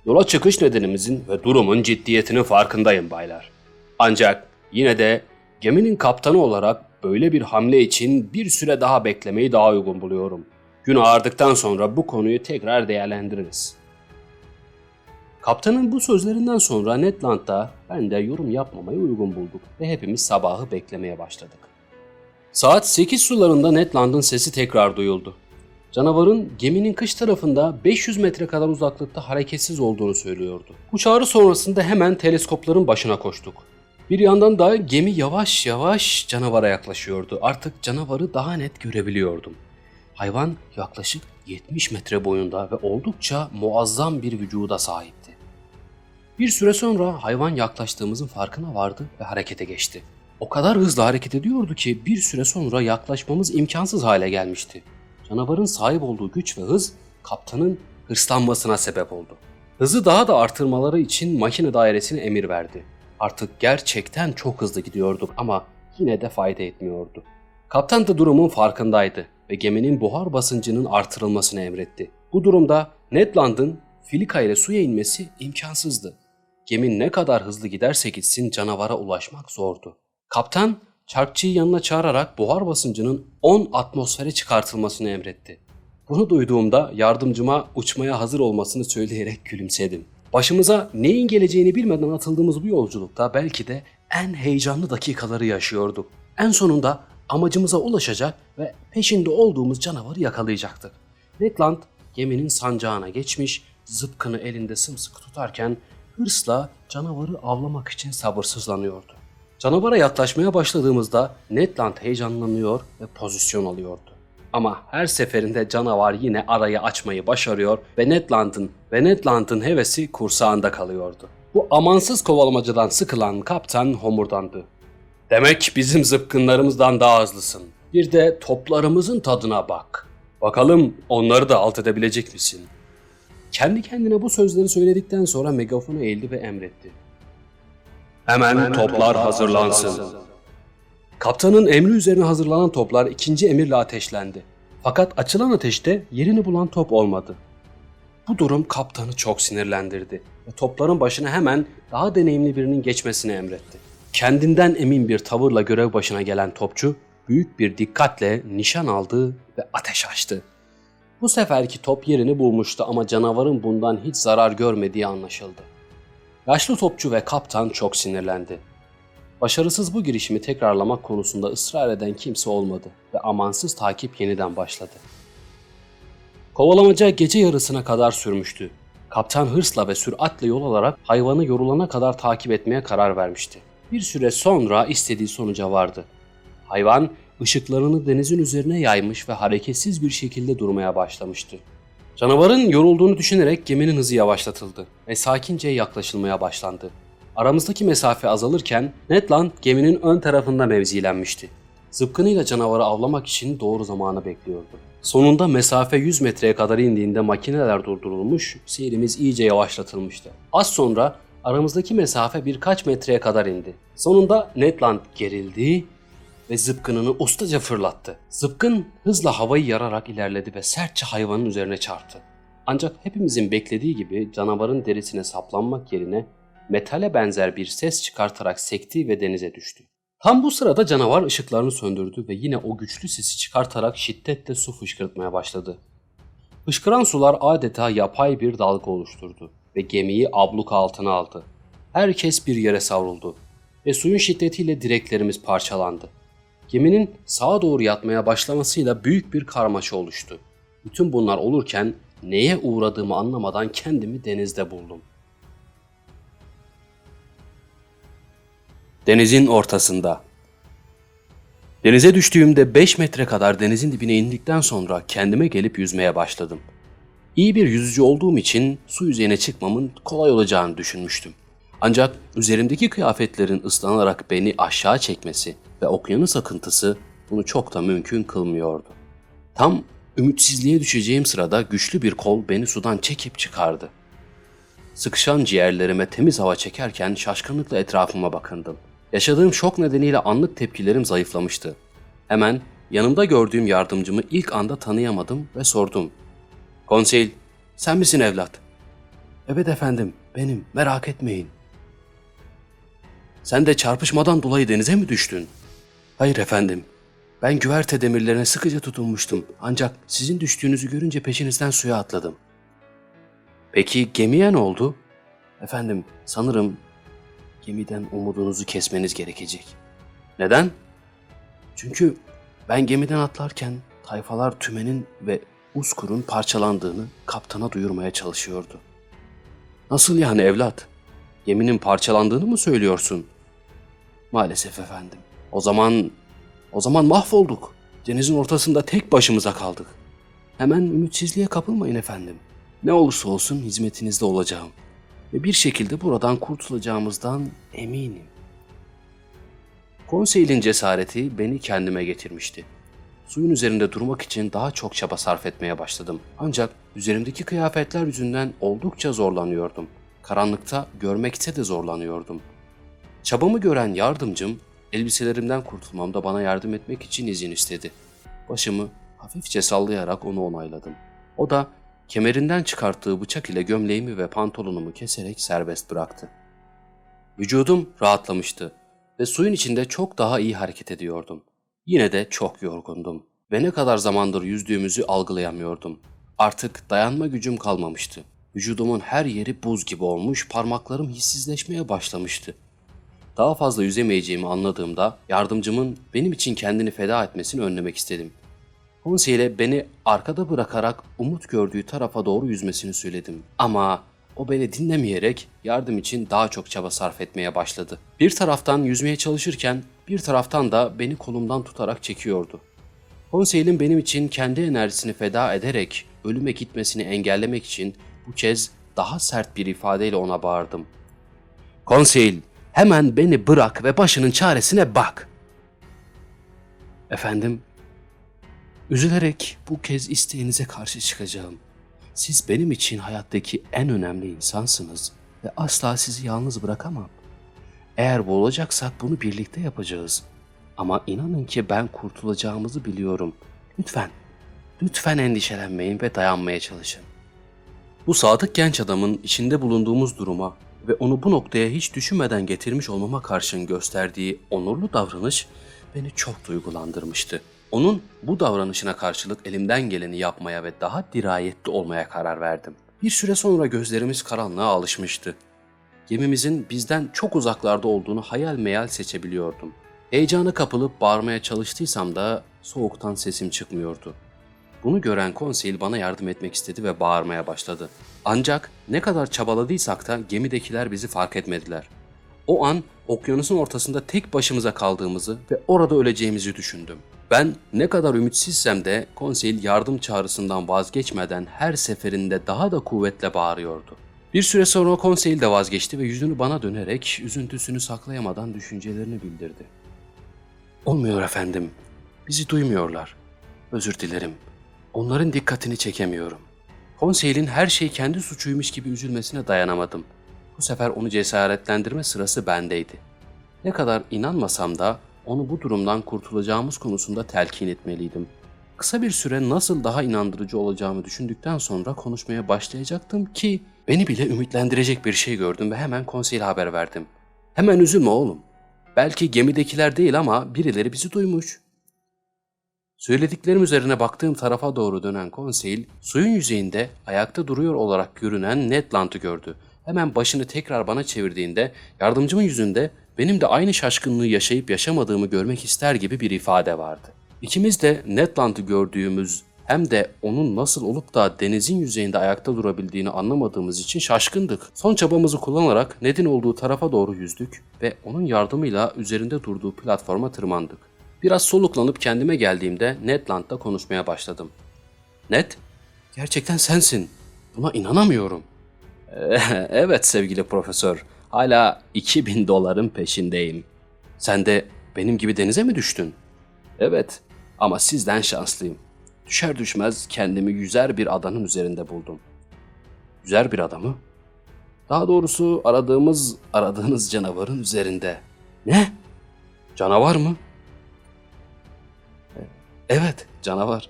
Yola çıkış nedenimizin ve durumun ciddiyetinin farkındayım baylar. Ancak yine de geminin kaptanı olarak böyle bir hamle için bir süre daha beklemeyi daha uygun buluyorum. Gün ağardıktan sonra bu konuyu tekrar değerlendiririz. Kaptanın bu sözlerinden sonra Ned Land'da ben de yorum yapmamayı uygun bulduk ve hepimiz sabahı beklemeye başladık. Saat 8 sularında Ned Land'ın sesi tekrar duyuldu. Canavarın geminin kış tarafında 500 metre kadar uzaklıkta hareketsiz olduğunu söylüyordu. Bu çağrı sonrasında hemen teleskopların başına koştuk. Bir yandan da gemi yavaş yavaş canavara yaklaşıyordu. Artık canavarı daha net görebiliyordum. Hayvan yaklaşık 70 metre boyunda ve oldukça muazzam bir vücuda sahipti. Bir süre sonra hayvan yaklaştığımızın farkına vardı ve harekete geçti. O kadar hızlı hareket ediyordu ki bir süre sonra yaklaşmamız imkansız hale gelmişti. Canavarın sahip olduğu güç ve hız kaptanın hırslanmasına sebep oldu. Hızı daha da artırmaları için makine dairesine emir verdi. Artık gerçekten çok hızlı gidiyorduk ama yine de fayda etmiyordu. Kaptan da durumun farkındaydı ve geminin buhar basıncının artırılmasını emretti. Bu durumda Ned Land'ın filika ile suya inmesi imkansızdı. Gemi ne kadar hızlı giderse gitsin canavara ulaşmak zordu. Kaptan çarkçıyı yanına çağırarak buhar basıncının 10 atmosfere çıkartılmasını emretti. Bunu duyduğumda yardımcıma uçmaya hazır olmasını söyleyerek gülümsedim. Başımıza neyin geleceğini bilmeden atıldığımız bu yolculukta belki de en heyecanlı dakikaları yaşıyorduk. En sonunda amacımıza ulaşacak ve peşinde olduğumuz canavarı yakalayacaktık. Ned Land geminin sancağına geçmiş, zıpkını elinde sımsıkı tutarken hırsla canavarı avlamak için sabırsızlanıyordu. Canavara yaklaşmaya başladığımızda Ned Land heyecanlanıyor ve pozisyon alıyordu. Ama her seferinde canavar yine arayı açmayı başarıyor ve Ned Land'ın ve Ned Land'ın hevesi kursağında kalıyordu. Bu amansız kovalamacadan sıkılan kaptan homurdandı. Demek bizim zıpkınlarımızdan daha hızlısın. Bir de toplarımızın tadına bak. Bakalım onları da alt edebilecek misin? Kendi kendine bu sözleri söyledikten sonra megafona eğildi ve emretti. Hemen, toplar, hazırlansın. Kaptanın emri üzerine hazırlanan toplar ikinci emirle ateşlendi. Fakat açılan ateşte yerini bulan top olmadı. Bu durum kaptanı çok sinirlendirdi ve topların başına hemen daha deneyimli birinin geçmesini emretti. Kendinden emin bir tavırla görev başına gelen topçu büyük bir dikkatle nişan aldı ve ateş açtı. Bu seferki top yerini bulmuştu ama canavarın bundan hiç zarar görmediği anlaşıldı. Yaşlı topçu ve kaptan çok sinirlendi. Başarısız bu girişimi tekrarlamak konusunda ısrar eden kimse olmadı ve amansız takip yeniden başladı. Kovalamaca gece yarısına kadar sürmüştü. Kaptan hırsla ve süratle yol alarak hayvanı yorulana kadar takip etmeye karar vermişti. Bir süre sonra istediği sonuca vardı. Hayvan ışıklarını denizin üzerine yaymış ve hareketsiz bir şekilde durmaya başlamıştı. Canavarın yorulduğunu düşünerek geminin hızı yavaşlatıldı ve sakince yaklaşılmaya başlandı. Aramızdaki mesafe azalırken Ned Land geminin ön tarafında mevzilenmişti. Zıpkınıyla canavarı avlamak için doğru zamanı bekliyordu. Sonunda mesafe 100 metreye kadar indiğinde makineler durdurulmuş, seyrimiz iyice yavaşlatılmıştı. Az sonra aramızdaki mesafe birkaç metreye kadar indi. Sonunda Ned Land gerildi ve zıpkınını ustaca fırlattı. Zıpkın hızla havayı yararak ilerledi ve sertçe hayvanın üzerine çarptı. Ancak hepimizin beklediği gibi canavarın derisine saplanmak yerine metale benzer bir ses çıkartarak sekti ve denize düştü. Tam bu sırada canavar ışıklarını söndürdü ve yine o güçlü sesi çıkartarak şiddetle su fışkırtmaya başladı. Fışkıran sular adeta yapay bir dalga oluşturdu ve gemiyi abluka altına aldı. Herkes bir yere savruldu ve suyun şiddetiyle direklerimiz parçalandı. Geminin sağa doğru yatmaya başlamasıyla büyük bir karmaşa oluştu. Bütün bunlar olurken neye uğradığımı anlamadan kendimi denizde buldum. Denizin ortasında. Denize düştüğümde 5 metre kadar denizin dibine indikten sonra kendime gelip yüzmeye başladım. İyi bir yüzücü olduğum için su yüzeyine çıkmamın kolay olacağını düşünmüştüm. Ancak üzerimdeki kıyafetlerin ıslanarak beni aşağı çekmesi ve okyanus akıntısı bunu çok da mümkün kılmıyordu. Tam ümitsizliğe düşeceğim sırada güçlü bir kol beni sudan çekip çıkardı. Sıkışan ciğerlerime temiz hava çekerken şaşkınlıkla etrafıma bakındım. Yaşadığım şok nedeniyle anlık tepkilerim zayıflamıştı. Hemen yanımda gördüğüm yardımcımı ilk anda tanıyamadım ve sordum. Konseil, sen misin evlat? Evet efendim, benim, merak etmeyin. Sen de çarpışmadan dolayı denize mi düştün? Hayır efendim, ben güverte demirlerine sıkıca tutunmuştum ancak sizin düştüğünüzü görünce peşinizden suya atladım. Peki gemiye ne oldu? Efendim, sanırım gemiden umudunuzu kesmeniz gerekecek. Neden? Çünkü ben gemiden atlarken tayfalar tümenin ve uskurun parçalandığını kaptana duyurmaya çalışıyordu. Nasıl yani evlat? Geminin parçalandığını mı söylüyorsun? Maalesef efendim. O zaman, o zaman mahvolduk. Denizin ortasında tek başımıza kaldık. Hemen ümitsizliğe kapılmayın efendim. Ne olursa olsun hizmetinizde olacağım ve bir şekilde buradan kurtulacağımızdan eminim. Konseylin cesareti beni kendime getirmişti. Suyun üzerinde durmak için daha çok çaba sarf etmeye başladım. Ancak üzerimdeki kıyafetler yüzünden oldukça zorlanıyordum. Karanlıkta görmekte de zorlanıyordum. Çabamı gören yardımcım elbiselerimden kurtulmamda bana yardım etmek için izin istedi. Başımı hafifçe sallayarak onu onayladım. O da Kemerinden çıkarttığı bıçak ile gömleğimi ve pantolonumu keserek serbest bıraktı. Vücudum rahatlamıştı ve suyun içinde çok daha iyi hareket ediyordum. Yine de çok yorgundum ve ne kadar zamandır yüzdüğümüzü algılayamıyordum. Artık dayanma gücüm kalmamıştı. Vücudumun her yeri buz gibi olmuş, parmaklarım hissizleşmeye başlamıştı. Daha fazla yüzemeyeceğimi anladığımda yardımcımın benim için kendini feda etmesini önlemek istedim. Hunsi ile beni arkada bırakarak umut gördüğü tarafa doğru yüzmesini söyledim. Ama o beni dinlemeyerek yardım için daha çok çaba sarf etmeye başladı. Bir taraftan yüzmeye çalışırken bir taraftan da beni kolumdan tutarak çekiyordu. Konseylin benim için kendi enerjisini feda ederek ölüme gitmesini engellemek için bu kez daha sert bir ifadeyle ona bağırdım. Konseyl, hemen beni bırak ve başının çaresine bak. Efendim, Üzülerek bu kez isteğinize karşı çıkacağım. Siz benim için hayattaki en önemli insansınız ve asla sizi yalnız bırakamam. Eğer boğulacaksak bunu birlikte yapacağız. Ama inanın ki ben kurtulacağımızı biliyorum. Lütfen, lütfen endişelenmeyin ve dayanmaya çalışın. Bu sadık genç adamın içinde bulunduğumuz duruma ve onu bu noktaya hiç düşünmeden getirmiş olmama karşın gösterdiği onurlu davranış beni çok duygulandırmıştı. Onun bu davranışına karşılık elimden geleni yapmaya ve daha dirayetli olmaya karar verdim. Bir süre sonra gözlerimiz karanlığa alışmıştı. Gemimizin bizden çok uzaklarda olduğunu hayal meyal seçebiliyordum. Heyecana kapılıp bağırmaya çalıştıysam da soğuktan sesim çıkmıyordu. Bunu gören konsil bana yardım etmek istedi ve bağırmaya başladı. Ancak ne kadar çabaladıysak da gemidekiler bizi fark etmediler. O an okyanusun ortasında tek başımıza kaldığımızı ve orada öleceğimizi düşündüm. Ben ne kadar ümitsizsem de konseil yardım çağrısından vazgeçmeden her seferinde daha da kuvvetle bağırıyordu. Bir süre sonra konseil de vazgeçti ve yüzünü bana dönerek üzüntüsünü saklayamadan düşüncelerini bildirdi. Olmuyor efendim. Bizi duymuyorlar. Özür dilerim. Onların dikkatini çekemiyorum. Konseylin her şey kendi suçuymuş gibi üzülmesine dayanamadım. Bu sefer onu cesaretlendirme sırası bendeydi. Ne kadar inanmasam da onu bu durumdan kurtulacağımız konusunda telkin etmeliydim. Kısa bir süre nasıl daha inandırıcı olacağımı düşündükten sonra konuşmaya başlayacaktım ki beni bile ümitlendirecek bir şey gördüm ve hemen konseyle haber verdim. Hemen üzülme oğlum. Belki gemidekiler değil ama birileri bizi duymuş. Söylediklerim üzerine baktığım tarafa doğru dönen konseyil, suyun yüzeyinde ayakta duruyor olarak görünen Ned Land'ı gördü. Hemen başını tekrar bana çevirdiğinde yardımcımın yüzünde benim de aynı şaşkınlığı yaşayıp yaşamadığımı görmek ister gibi bir ifade vardı. İkimiz de Ned Land'ı gördüğümüz hem de onun nasıl olup da denizin yüzeyinde ayakta durabildiğini anlamadığımız için şaşkındık. Son çabamızı kullanarak Ned'in olduğu tarafa doğru yüzdük ve onun yardımıyla üzerinde durduğu platforma tırmandık. Biraz soluklanıp kendime geldiğimde Ned konuşmaya başladım. Ned, gerçekten sensin. Buna inanamıyorum. *laughs* evet sevgili profesör. Hala 2000 doların peşindeyim. Sen de benim gibi denize mi düştün? Evet ama sizden şanslıyım. Düşer düşmez kendimi yüzer bir adanın üzerinde buldum. Yüzer bir adamı? Daha doğrusu aradığımız, aradığınız canavarın üzerinde. Ne? Canavar mı? Evet, canavar.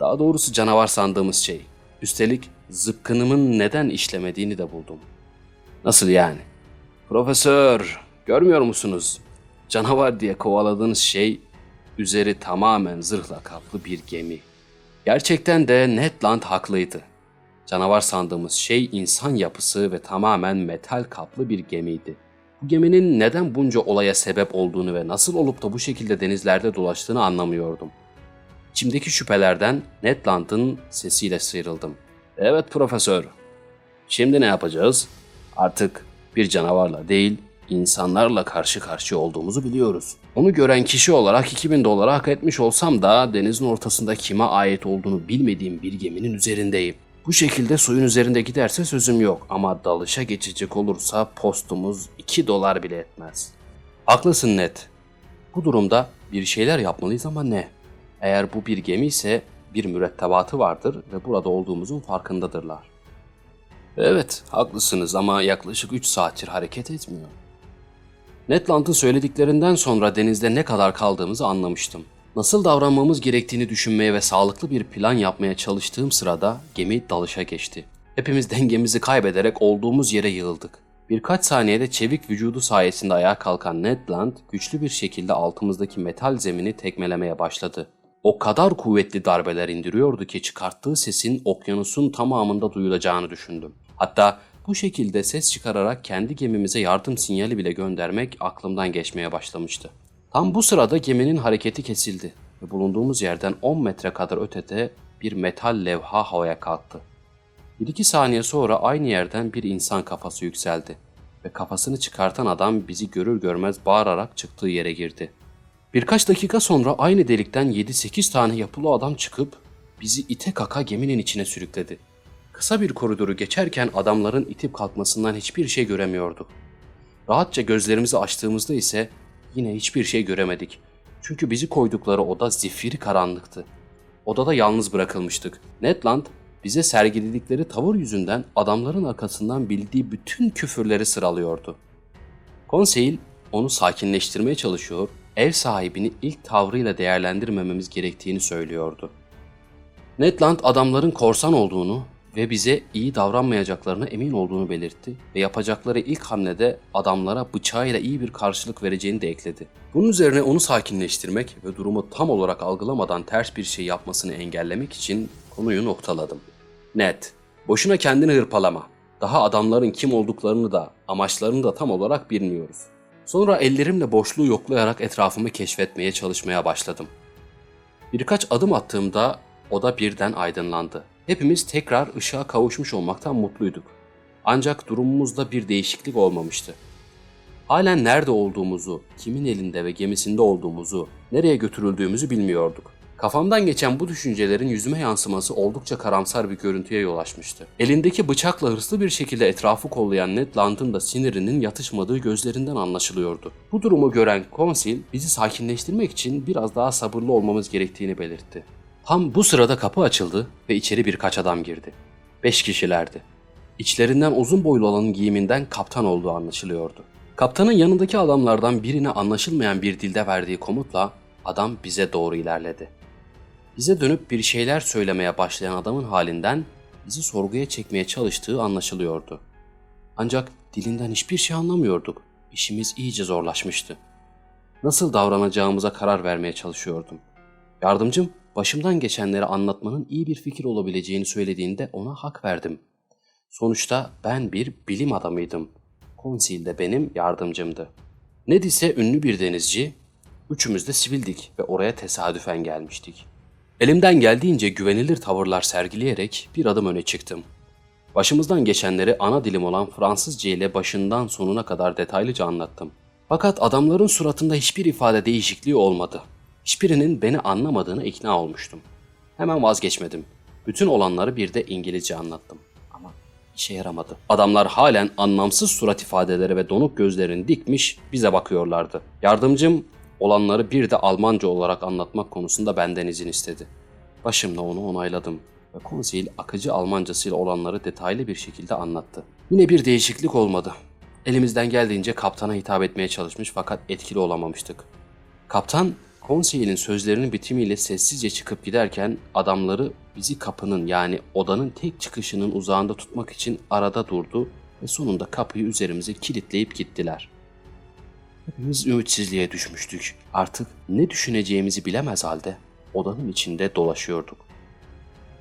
Daha doğrusu canavar sandığımız şey. Üstelik zıpkınımın neden işlemediğini de buldum. Nasıl yani? Profesör, görmüyor musunuz? Canavar diye kovaladığınız şey üzeri tamamen zırhla kaplı bir gemi. Gerçekten de Ned Land haklıydı. Canavar sandığımız şey insan yapısı ve tamamen metal kaplı bir gemiydi. Bu geminin neden bunca olaya sebep olduğunu ve nasıl olup da bu şekilde denizlerde dolaştığını anlamıyordum. İçimdeki şüphelerden Ned Land'ın sesiyle sıyrıldım. Evet profesör. Şimdi ne yapacağız? Artık bir canavarla değil, insanlarla karşı karşıya olduğumuzu biliyoruz. Onu gören kişi olarak 2000 dolara hak etmiş olsam da denizin ortasında kime ait olduğunu bilmediğim bir geminin üzerindeyim. Bu şekilde suyun üzerinde giderse sözüm yok ama dalışa geçecek olursa postumuz 2 dolar bile etmez. Haklısın Ned. Bu durumda bir şeyler yapmalıyız ama ne? Eğer bu bir gemi ise bir mürettebatı vardır ve burada olduğumuzun farkındadırlar. Evet, haklısınız ama yaklaşık 3 saattir hareket etmiyor. Ned Land'ın söylediklerinden sonra denizde ne kadar kaldığımızı anlamıştım. Nasıl davranmamız gerektiğini düşünmeye ve sağlıklı bir plan yapmaya çalıştığım sırada gemi dalışa geçti. Hepimiz *laughs* dengemizi kaybederek olduğumuz yere yığıldık. Birkaç saniyede çevik vücudu sayesinde ayağa kalkan Ned Land güçlü bir şekilde altımızdaki metal zemini tekmelemeye başladı. O kadar kuvvetli darbeler indiriyordu ki çıkarttığı sesin okyanusun tamamında duyulacağını düşündüm. Hatta bu şekilde ses çıkararak kendi gemimize yardım sinyali bile göndermek aklımdan geçmeye başlamıştı. Tam bu sırada geminin hareketi kesildi ve bulunduğumuz yerden 10 metre kadar ötede bir metal levha havaya kalktı. 1-2 saniye sonra aynı yerden bir insan kafası yükseldi ve kafasını çıkartan adam bizi görür görmez bağırarak çıktığı yere girdi. Birkaç dakika sonra aynı delikten 7-8 tane yapılı adam çıkıp bizi ite kaka geminin içine sürükledi. Kısa bir koridoru geçerken adamların itip kalkmasından hiçbir şey göremiyorduk. Rahatça gözlerimizi açtığımızda ise yine hiçbir şey göremedik. Çünkü bizi koydukları oda zifiri karanlıktı. Odada yalnız bırakılmıştık. Ned Land bize sergiledikleri tavır yüzünden adamların arkasından bildiği bütün küfürleri sıralıyordu. Konseyil onu sakinleştirmeye çalışıyor, ev sahibini ilk tavrıyla değerlendirmememiz gerektiğini söylüyordu. Ned Land adamların korsan olduğunu ve bize iyi davranmayacaklarına emin olduğunu belirtti ve yapacakları ilk hamlede adamlara bıçağıyla iyi bir karşılık vereceğini de ekledi. Bunun üzerine onu sakinleştirmek ve durumu tam olarak algılamadan ters bir şey yapmasını engellemek için konuyu noktaladım. Net, boşuna kendini hırpalama. Daha adamların kim olduklarını da amaçlarını da tam olarak bilmiyoruz. Sonra ellerimle boşluğu yoklayarak etrafımı keşfetmeye çalışmaya başladım. Birkaç adım attığımda oda birden aydınlandı. Hepimiz tekrar ışığa kavuşmuş olmaktan mutluyduk. Ancak durumumuzda bir değişiklik olmamıştı. Halen nerede olduğumuzu, kimin elinde ve gemisinde olduğumuzu, nereye götürüldüğümüzü bilmiyorduk. Kafamdan geçen bu düşüncelerin yüzüme yansıması oldukça karamsar bir görüntüye yol açmıştı. Elindeki bıçakla hırslı bir şekilde etrafı kollayan Ned Land'ın da sinirinin yatışmadığı gözlerinden anlaşılıyordu. Bu durumu gören konsil bizi sakinleştirmek için biraz daha sabırlı olmamız gerektiğini belirtti. Tam bu sırada kapı açıldı ve içeri birkaç adam girdi. Beş kişilerdi. İçlerinden uzun boylu olanın giyiminden kaptan olduğu anlaşılıyordu. Kaptanın yanındaki adamlardan birine anlaşılmayan bir dilde verdiği komutla adam bize doğru ilerledi. Bize dönüp bir şeyler söylemeye başlayan adamın halinden bizi sorguya çekmeye çalıştığı anlaşılıyordu. Ancak dilinden hiçbir şey anlamıyorduk. İşimiz iyice zorlaşmıştı. Nasıl davranacağımıza karar vermeye çalışıyordum. Yardımcım başımdan geçenleri anlatmanın iyi bir fikir olabileceğini söylediğinde ona hak verdim. Sonuçta ben bir bilim adamıydım. Konsil de benim yardımcımdı. Ned ise ünlü bir denizci, üçümüz de sivildik ve oraya tesadüfen gelmiştik. Elimden geldiğince güvenilir tavırlar sergileyerek bir adım öne çıktım. Başımızdan geçenleri ana dilim olan Fransızca ile başından sonuna kadar detaylıca anlattım. Fakat adamların suratında hiçbir ifade değişikliği olmadı. Hiçbirinin beni anlamadığını ikna olmuştum. Hemen vazgeçmedim. Bütün olanları bir de İngilizce anlattım. Ama işe yaramadı. Adamlar halen anlamsız surat ifadeleri ve donuk gözlerini dikmiş bize bakıyorlardı. Yardımcım olanları bir de Almanca olarak anlatmak konusunda benden izin istedi. Başımla onu onayladım ve konsil akıcı Almancasıyla olanları detaylı bir şekilde anlattı. Yine bir değişiklik olmadı. Elimizden geldiğince kaptana hitap etmeye çalışmış fakat etkili olamamıştık. Kaptan konseyin sözlerinin bitimiyle sessizce çıkıp giderken adamları bizi kapının yani odanın tek çıkışının uzağında tutmak için arada durdu ve sonunda kapıyı üzerimize kilitleyip gittiler. Hepimiz ümitsizliğe düşmüştük. Artık ne düşüneceğimizi bilemez halde odanın içinde dolaşıyorduk.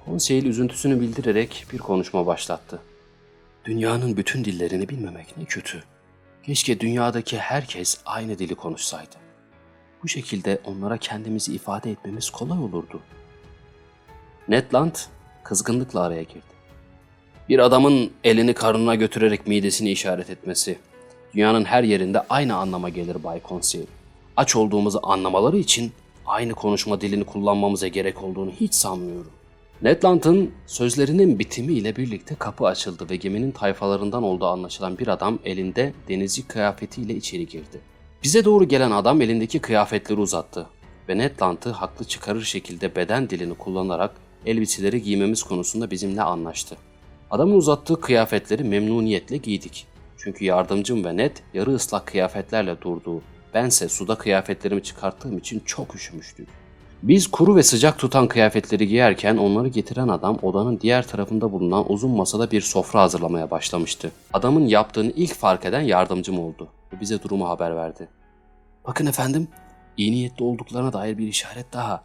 Konseyil üzüntüsünü bildirerek bir konuşma başlattı. Dünyanın bütün dillerini bilmemek ne kötü. Keşke dünyadaki herkes aynı dili konuşsaydı. Bu şekilde onlara kendimizi ifade etmemiz kolay olurdu. Ned Land kızgınlıkla araya girdi. Bir adamın elini karnına götürerek midesini işaret etmesi dünyanın her yerinde aynı anlama gelir Bay Conseil. Aç olduğumuzu anlamaları için aynı konuşma dilini kullanmamıza gerek olduğunu hiç sanmıyorum. Ned Land'ın sözlerinin bitimiyle birlikte kapı açıldı ve geminin tayfalarından olduğu anlaşılan bir adam elinde denizci kıyafetiyle içeri girdi. Bize doğru gelen adam elindeki kıyafetleri uzattı ve Ned Land'ı haklı çıkarır şekilde beden dilini kullanarak elbiseleri giymemiz konusunda bizimle anlaştı. Adamın uzattığı kıyafetleri memnuniyetle giydik. Çünkü yardımcım ve Ned yarı ıslak kıyafetlerle durduğu, bense suda kıyafetlerimi çıkarttığım için çok üşümüştük. Biz kuru ve sıcak tutan kıyafetleri giyerken onları getiren adam odanın diğer tarafında bulunan uzun masada bir sofra hazırlamaya başlamıştı. Adamın yaptığını ilk fark eden yardımcım oldu ve bize durumu haber verdi. Bakın efendim, iyi niyetli olduklarına dair bir işaret daha.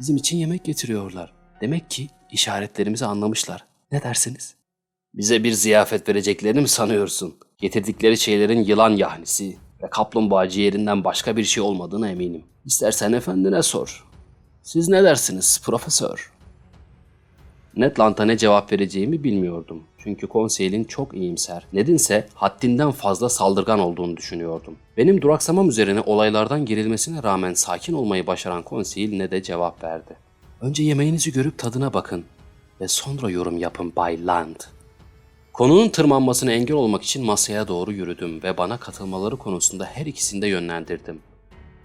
Bizim için yemek getiriyorlar. Demek ki işaretlerimizi anlamışlar. Ne dersiniz? Bize bir ziyafet vereceklerini mi sanıyorsun? Getirdikleri şeylerin yılan yahnisi ve kaplumbağa ciğerinden başka bir şey olmadığına eminim. İstersen efendine sor. Siz ne dersiniz profesör? Ned Land'a ne cevap vereceğimi bilmiyordum. Çünkü konseyin çok iyimser, nedinse haddinden fazla saldırgan olduğunu düşünüyordum. Benim duraksamam üzerine olaylardan gerilmesine rağmen sakin olmayı başaran konseyil ne de cevap verdi. Önce yemeğinizi görüp tadına bakın ve sonra yorum yapın Bay Land. Konunun tırmanmasına engel olmak için masaya doğru yürüdüm ve bana katılmaları konusunda her ikisini de yönlendirdim.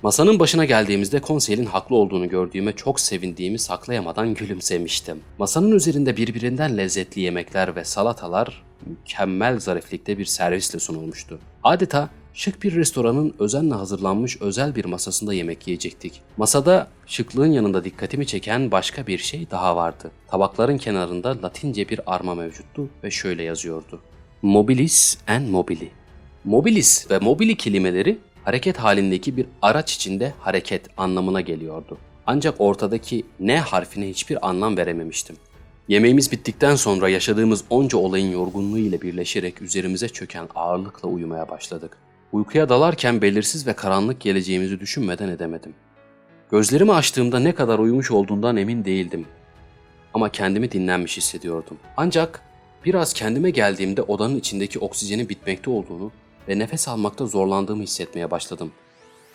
Masanın başına geldiğimizde konseyin haklı olduğunu gördüğüme çok sevindiğimi saklayamadan gülümsemiştim. Masanın üzerinde birbirinden lezzetli yemekler ve salatalar mükemmel zariflikte bir servisle sunulmuştu. Adeta şık bir restoranın özenle hazırlanmış özel bir masasında yemek yiyecektik. Masada şıklığın yanında dikkatimi çeken başka bir şey daha vardı. Tabakların kenarında latince bir arma mevcuttu ve şöyle yazıyordu. Mobilis en mobili. Mobilis ve mobili kelimeleri hareket halindeki bir araç içinde hareket anlamına geliyordu. Ancak ortadaki ne harfine hiçbir anlam verememiştim. Yemeğimiz bittikten sonra yaşadığımız onca olayın yorgunluğu ile birleşerek üzerimize çöken ağırlıkla uyumaya başladık. Uykuya dalarken belirsiz ve karanlık geleceğimizi düşünmeden edemedim. Gözlerimi açtığımda ne kadar uyumuş olduğundan emin değildim. Ama kendimi dinlenmiş hissediyordum. Ancak biraz kendime geldiğimde odanın içindeki oksijenin bitmekte olduğunu ve nefes almakta zorlandığımı hissetmeye başladım.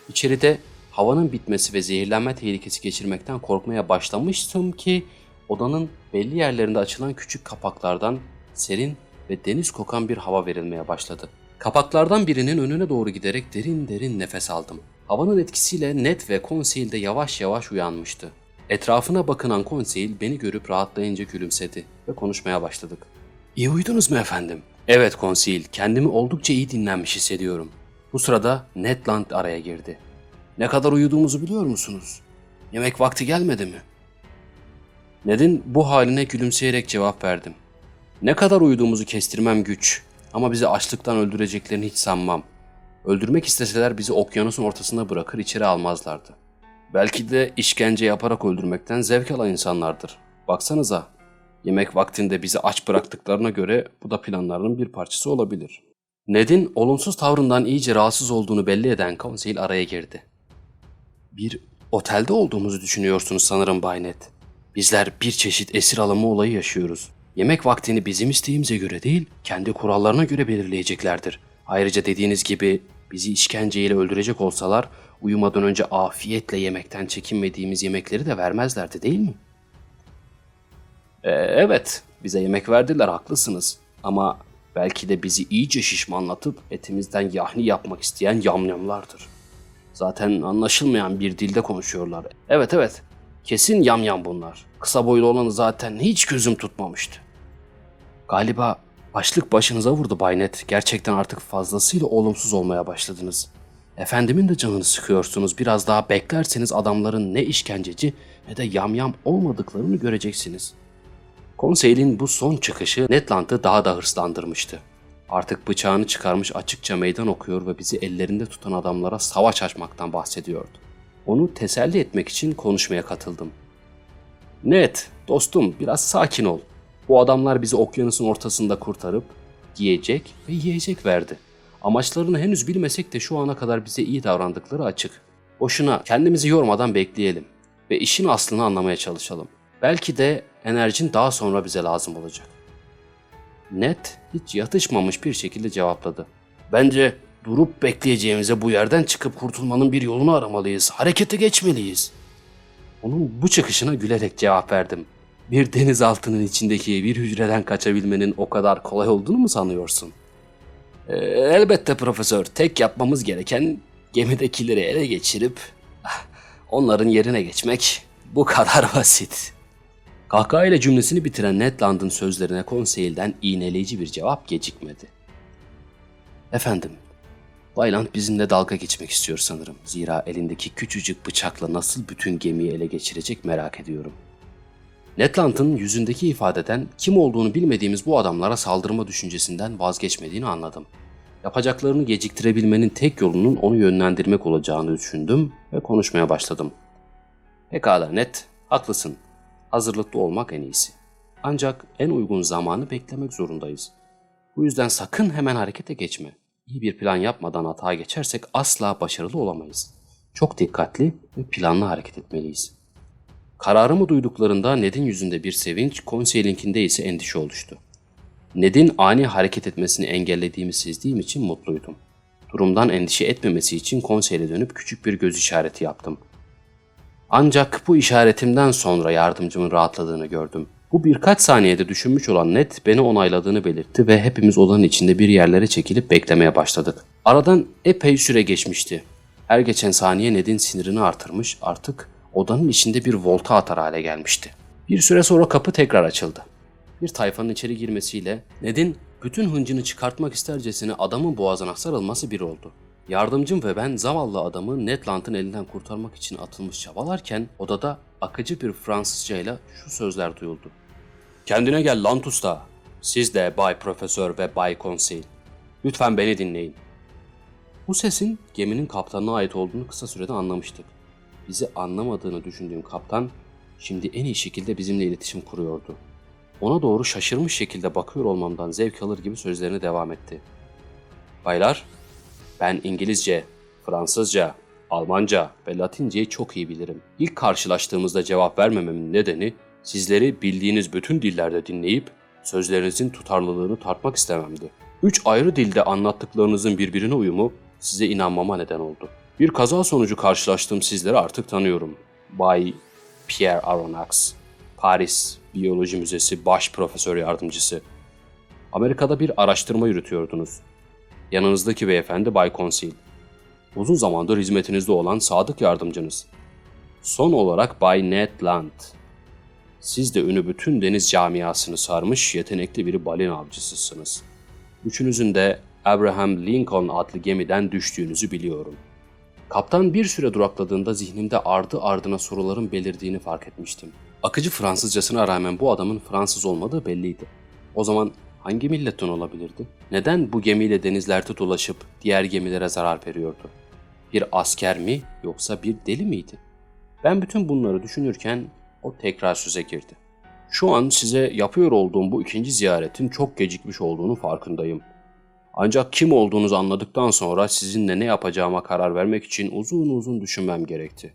İçeride havanın bitmesi ve zehirlenme tehlikesi geçirmekten korkmaya başlamıştım ki odanın belli yerlerinde açılan küçük kapaklardan serin ve deniz kokan bir hava verilmeye başladı. Kapaklardan birinin önüne doğru giderek derin derin nefes aldım. Havanın etkisiyle Ned ve Conseil de yavaş yavaş uyanmıştı. Etrafına bakınan Conseil beni görüp rahatlayınca gülümsedi ve konuşmaya başladık. İyi uyudunuz mu efendim? Evet Conseil, kendimi oldukça iyi dinlenmiş hissediyorum. Bu sırada Ned Land araya girdi. Ne kadar uyuduğumuzu biliyor musunuz? Yemek vakti gelmedi mi? Ned'in bu haline gülümseyerek cevap verdim. Ne kadar uyuduğumuzu kestirmem güç ama bizi açlıktan öldüreceklerini hiç sanmam. Öldürmek isteseler bizi okyanusun ortasına bırakır içeri almazlardı. Belki de işkence yaparak öldürmekten zevk alan insanlardır. Baksanıza, yemek vaktinde bizi aç bıraktıklarına göre bu da planlarının bir parçası olabilir. Ned'in olumsuz tavrından iyice rahatsız olduğunu belli eden konseil araya girdi. Bir otelde olduğumuzu düşünüyorsunuz sanırım Bay Ned. Bizler bir çeşit esir alımı olayı yaşıyoruz. Yemek vaktini bizim isteğimize göre değil, kendi kurallarına göre belirleyeceklerdir. Ayrıca dediğiniz gibi bizi işkenceyle öldürecek olsalar uyumadan önce afiyetle yemekten çekinmediğimiz yemekleri de vermezlerdi değil mi? Ee, evet, bize yemek verdiler haklısınız. Ama belki de bizi iyice şişmanlatıp etimizden yahni yapmak isteyen yamyamlardır. Zaten anlaşılmayan bir dilde konuşuyorlar. Evet evet, kesin yamyam bunlar. Kısa boylu olanı zaten hiç gözüm tutmamıştı. Galiba başlık başınıza vurdu Bay Net. Gerçekten artık fazlasıyla olumsuz olmaya başladınız. Efendimin de canını sıkıyorsunuz. Biraz daha beklerseniz adamların ne işkenceci ne de yamyam olmadıklarını göreceksiniz. Konseylin bu son çıkışı Netland'ı daha da hırslandırmıştı. Artık bıçağını çıkarmış açıkça meydan okuyor ve bizi ellerinde tutan adamlara savaş açmaktan bahsediyordu. Onu teselli etmek için konuşmaya katıldım. Net, dostum biraz sakin ol. Bu adamlar bizi okyanusun ortasında kurtarıp giyecek ve yiyecek verdi. Amaçlarını henüz bilmesek de şu ana kadar bize iyi davrandıkları açık. Boşuna kendimizi yormadan bekleyelim ve işin aslını anlamaya çalışalım. Belki de enerjin daha sonra bize lazım olacak. Net hiç yatışmamış bir şekilde cevapladı. Bence durup bekleyeceğimize bu yerden çıkıp kurtulmanın bir yolunu aramalıyız. Harekete geçmeliyiz. Onun bu çıkışına gülerek cevap verdim. Bir denizaltının içindeki bir hücreden kaçabilmenin o kadar kolay olduğunu mu sanıyorsun? Ee, elbette profesör. Tek yapmamız gereken gemidekileri ele geçirip ah, onların yerine geçmek bu kadar *laughs* basit. Kahkaha cümlesini bitiren Ned Land'ın sözlerine konseyilden iğneleyici bir cevap gecikmedi. Efendim, Bayland bizimle dalga geçmek istiyor sanırım. Zira elindeki küçücük bıçakla nasıl bütün gemiyi ele geçirecek merak ediyorum. Ned Land'ın yüzündeki ifadeden kim olduğunu bilmediğimiz bu adamlara saldırma düşüncesinden vazgeçmediğini anladım. Yapacaklarını geciktirebilmenin tek yolunun onu yönlendirmek olacağını düşündüm ve konuşmaya başladım. Pekala Ned, haklısın. Hazırlıklı olmak en iyisi. Ancak en uygun zamanı beklemek zorundayız. Bu yüzden sakın hemen harekete geçme. İyi bir plan yapmadan hata geçersek asla başarılı olamayız. Çok dikkatli ve planlı hareket etmeliyiz. Kararımı duyduklarında Ned'in yüzünde bir sevinç, Konseylink'inde ise endişe oluştu. Ned'in ani hareket etmesini engellediğimi sezdiğim için mutluydum. Durumdan endişe etmemesi için konseyle dönüp küçük bir göz işareti yaptım. Ancak bu işaretimden sonra yardımcımın rahatladığını gördüm. Bu birkaç saniyede düşünmüş olan Ned beni onayladığını belirtti ve hepimiz odanın içinde bir yerlere çekilip beklemeye başladık. Aradan epey süre geçmişti. Her geçen saniye Ned'in sinirini artırmış artık odanın içinde bir volta atar hale gelmişti. Bir süre sonra kapı tekrar açıldı. Bir tayfanın içeri girmesiyle Ned'in bütün hıncını çıkartmak istercesine adamın boğazına sarılması bir oldu. Yardımcım ve ben zavallı adamı Ned Land'ın elinden kurtarmak için atılmış çabalarken odada akıcı bir Fransızca ile şu sözler duyuldu. Kendine gel Lant Usta. Siz de Bay Profesör ve Bay Konseil. Lütfen beni dinleyin. Bu sesin geminin kaptanına ait olduğunu kısa sürede anlamıştık. Bizi anlamadığını düşündüğüm kaptan şimdi en iyi şekilde bizimle iletişim kuruyordu. Ona doğru şaşırmış şekilde bakıyor olmamdan zevk alır gibi sözlerine devam etti. Baylar, ben İngilizce, Fransızca, Almanca ve Latinceyi çok iyi bilirim. İlk karşılaştığımızda cevap vermememin nedeni sizleri bildiğiniz bütün dillerde dinleyip sözlerinizin tutarlılığını tartmak istememdi. Üç ayrı dilde anlattıklarınızın birbirine uyumu size inanmama neden oldu. Bir kaza sonucu karşılaştığım sizleri artık tanıyorum. Bay Pierre Aronnax, Paris Biyoloji Müzesi Baş Profesör Yardımcısı. Amerika'da bir araştırma yürütüyordunuz. Yanınızdaki beyefendi Bay Konsil. Uzun zamandır hizmetinizde olan sadık yardımcınız. Son olarak Bay Ned Land. Siz de ünü bütün deniz camiasını sarmış yetenekli bir balina avcısısınız. Üçünüzün de Abraham Lincoln adlı gemiden düştüğünüzü biliyorum. Kaptan bir süre durakladığında zihnimde ardı ardına soruların belirdiğini fark etmiştim. Akıcı Fransızcasına rağmen bu adamın Fransız olmadığı belliydi. O zaman hangi milletten olabilirdi? Neden bu gemiyle denizlerde dolaşıp diğer gemilere zarar veriyordu? Bir asker mi yoksa bir deli miydi? Ben bütün bunları düşünürken o tekrar söze girdi. Şu an size yapıyor olduğum bu ikinci ziyaretin çok gecikmiş olduğunu farkındayım. Ancak kim olduğunuzu anladıktan sonra sizinle ne yapacağıma karar vermek için uzun uzun düşünmem gerekti.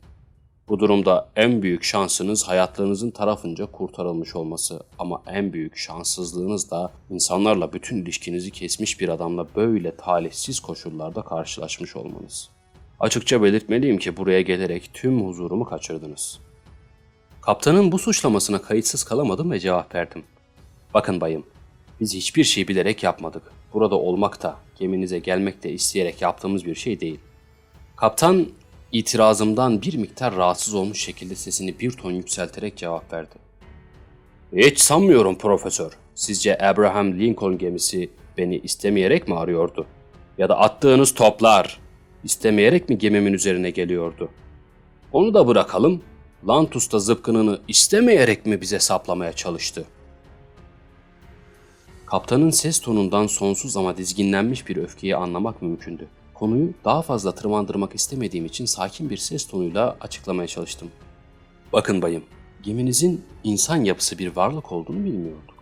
Bu durumda en büyük şansınız hayatlarınızın tarafınca kurtarılmış olması ama en büyük şanssızlığınız da insanlarla bütün ilişkinizi kesmiş bir adamla böyle talihsiz koşullarda karşılaşmış olmanız. Açıkça belirtmeliyim ki buraya gelerek tüm huzurumu kaçırdınız. Kaptanın bu suçlamasına kayıtsız kalamadım ve cevap verdim. Bakın bayım, biz hiçbir şey bilerek yapmadık. Burada olmak da, geminize gelmek de isteyerek yaptığımız bir şey değil. Kaptan itirazımdan bir miktar rahatsız olmuş şekilde sesini bir ton yükselterek cevap verdi. Hiç sanmıyorum profesör. Sizce Abraham Lincoln gemisi beni istemeyerek mi arıyordu? Ya da attığınız toplar istemeyerek mi gemimin üzerine geliyordu? Onu da bırakalım. Lantus da zıpkınını istemeyerek mi bize saplamaya çalıştı? Kaptanın ses tonundan sonsuz ama dizginlenmiş bir öfkeyi anlamak mümkündü. Konuyu daha fazla tırmandırmak istemediğim için sakin bir ses tonuyla açıklamaya çalıştım. Bakın bayım, geminizin insan yapısı bir varlık olduğunu bilmiyorduk.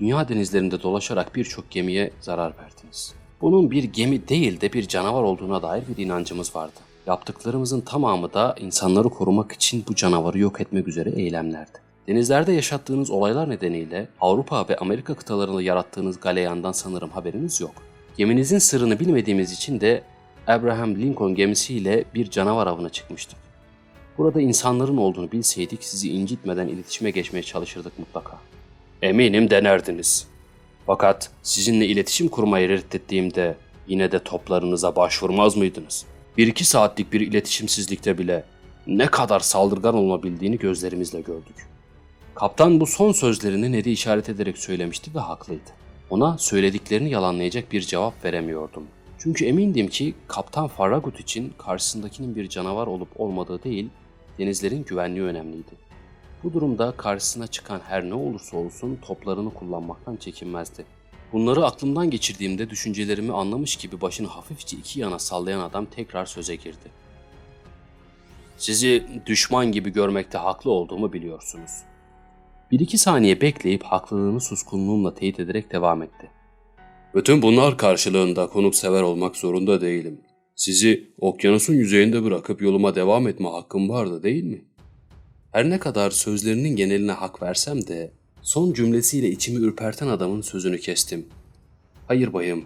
Dünya denizlerinde dolaşarak birçok gemiye zarar verdiniz. Bunun bir gemi değil de bir canavar olduğuna dair bir inancımız vardı. Yaptıklarımızın tamamı da insanları korumak için bu canavarı yok etmek üzere eylemlerdi. Denizlerde yaşattığınız olaylar nedeniyle Avrupa ve Amerika kıtalarında yarattığınız galeyandan sanırım haberiniz yok. Geminizin sırrını bilmediğimiz için de Abraham Lincoln gemisiyle bir canavar avına çıkmıştık. Burada insanların olduğunu bilseydik sizi incitmeden iletişime geçmeye çalışırdık mutlaka. Eminim denerdiniz. Fakat sizinle iletişim kurmayı reddettiğimde yine de toplarınıza başvurmaz mıydınız? Bir iki saatlik bir iletişimsizlikte bile ne kadar saldırgan olabildiğini gözlerimizle gördük. Kaptan bu son sözlerini Ned'e işaret ederek söylemişti ve haklıydı. Ona söylediklerini yalanlayacak bir cevap veremiyordum. Çünkü emindim ki Kaptan Farragut için karşısındakinin bir canavar olup olmadığı değil, denizlerin güvenliği önemliydi. Bu durumda karşısına çıkan her ne olursa olsun toplarını kullanmaktan çekinmezdi. Bunları aklımdan geçirdiğimde düşüncelerimi anlamış gibi başını hafifçe iki yana sallayan adam tekrar söze girdi. Sizi düşman gibi görmekte haklı olduğumu biliyorsunuz. Bir iki saniye bekleyip haklılığını suskunluğumla teyit ederek devam etti. Bütün bunlar karşılığında konuksever olmak zorunda değilim. Sizi okyanusun yüzeyinde bırakıp yoluma devam etme hakkım vardı değil mi? Her ne kadar sözlerinin geneline hak versem de son cümlesiyle içimi ürperten adamın sözünü kestim. Hayır bayım,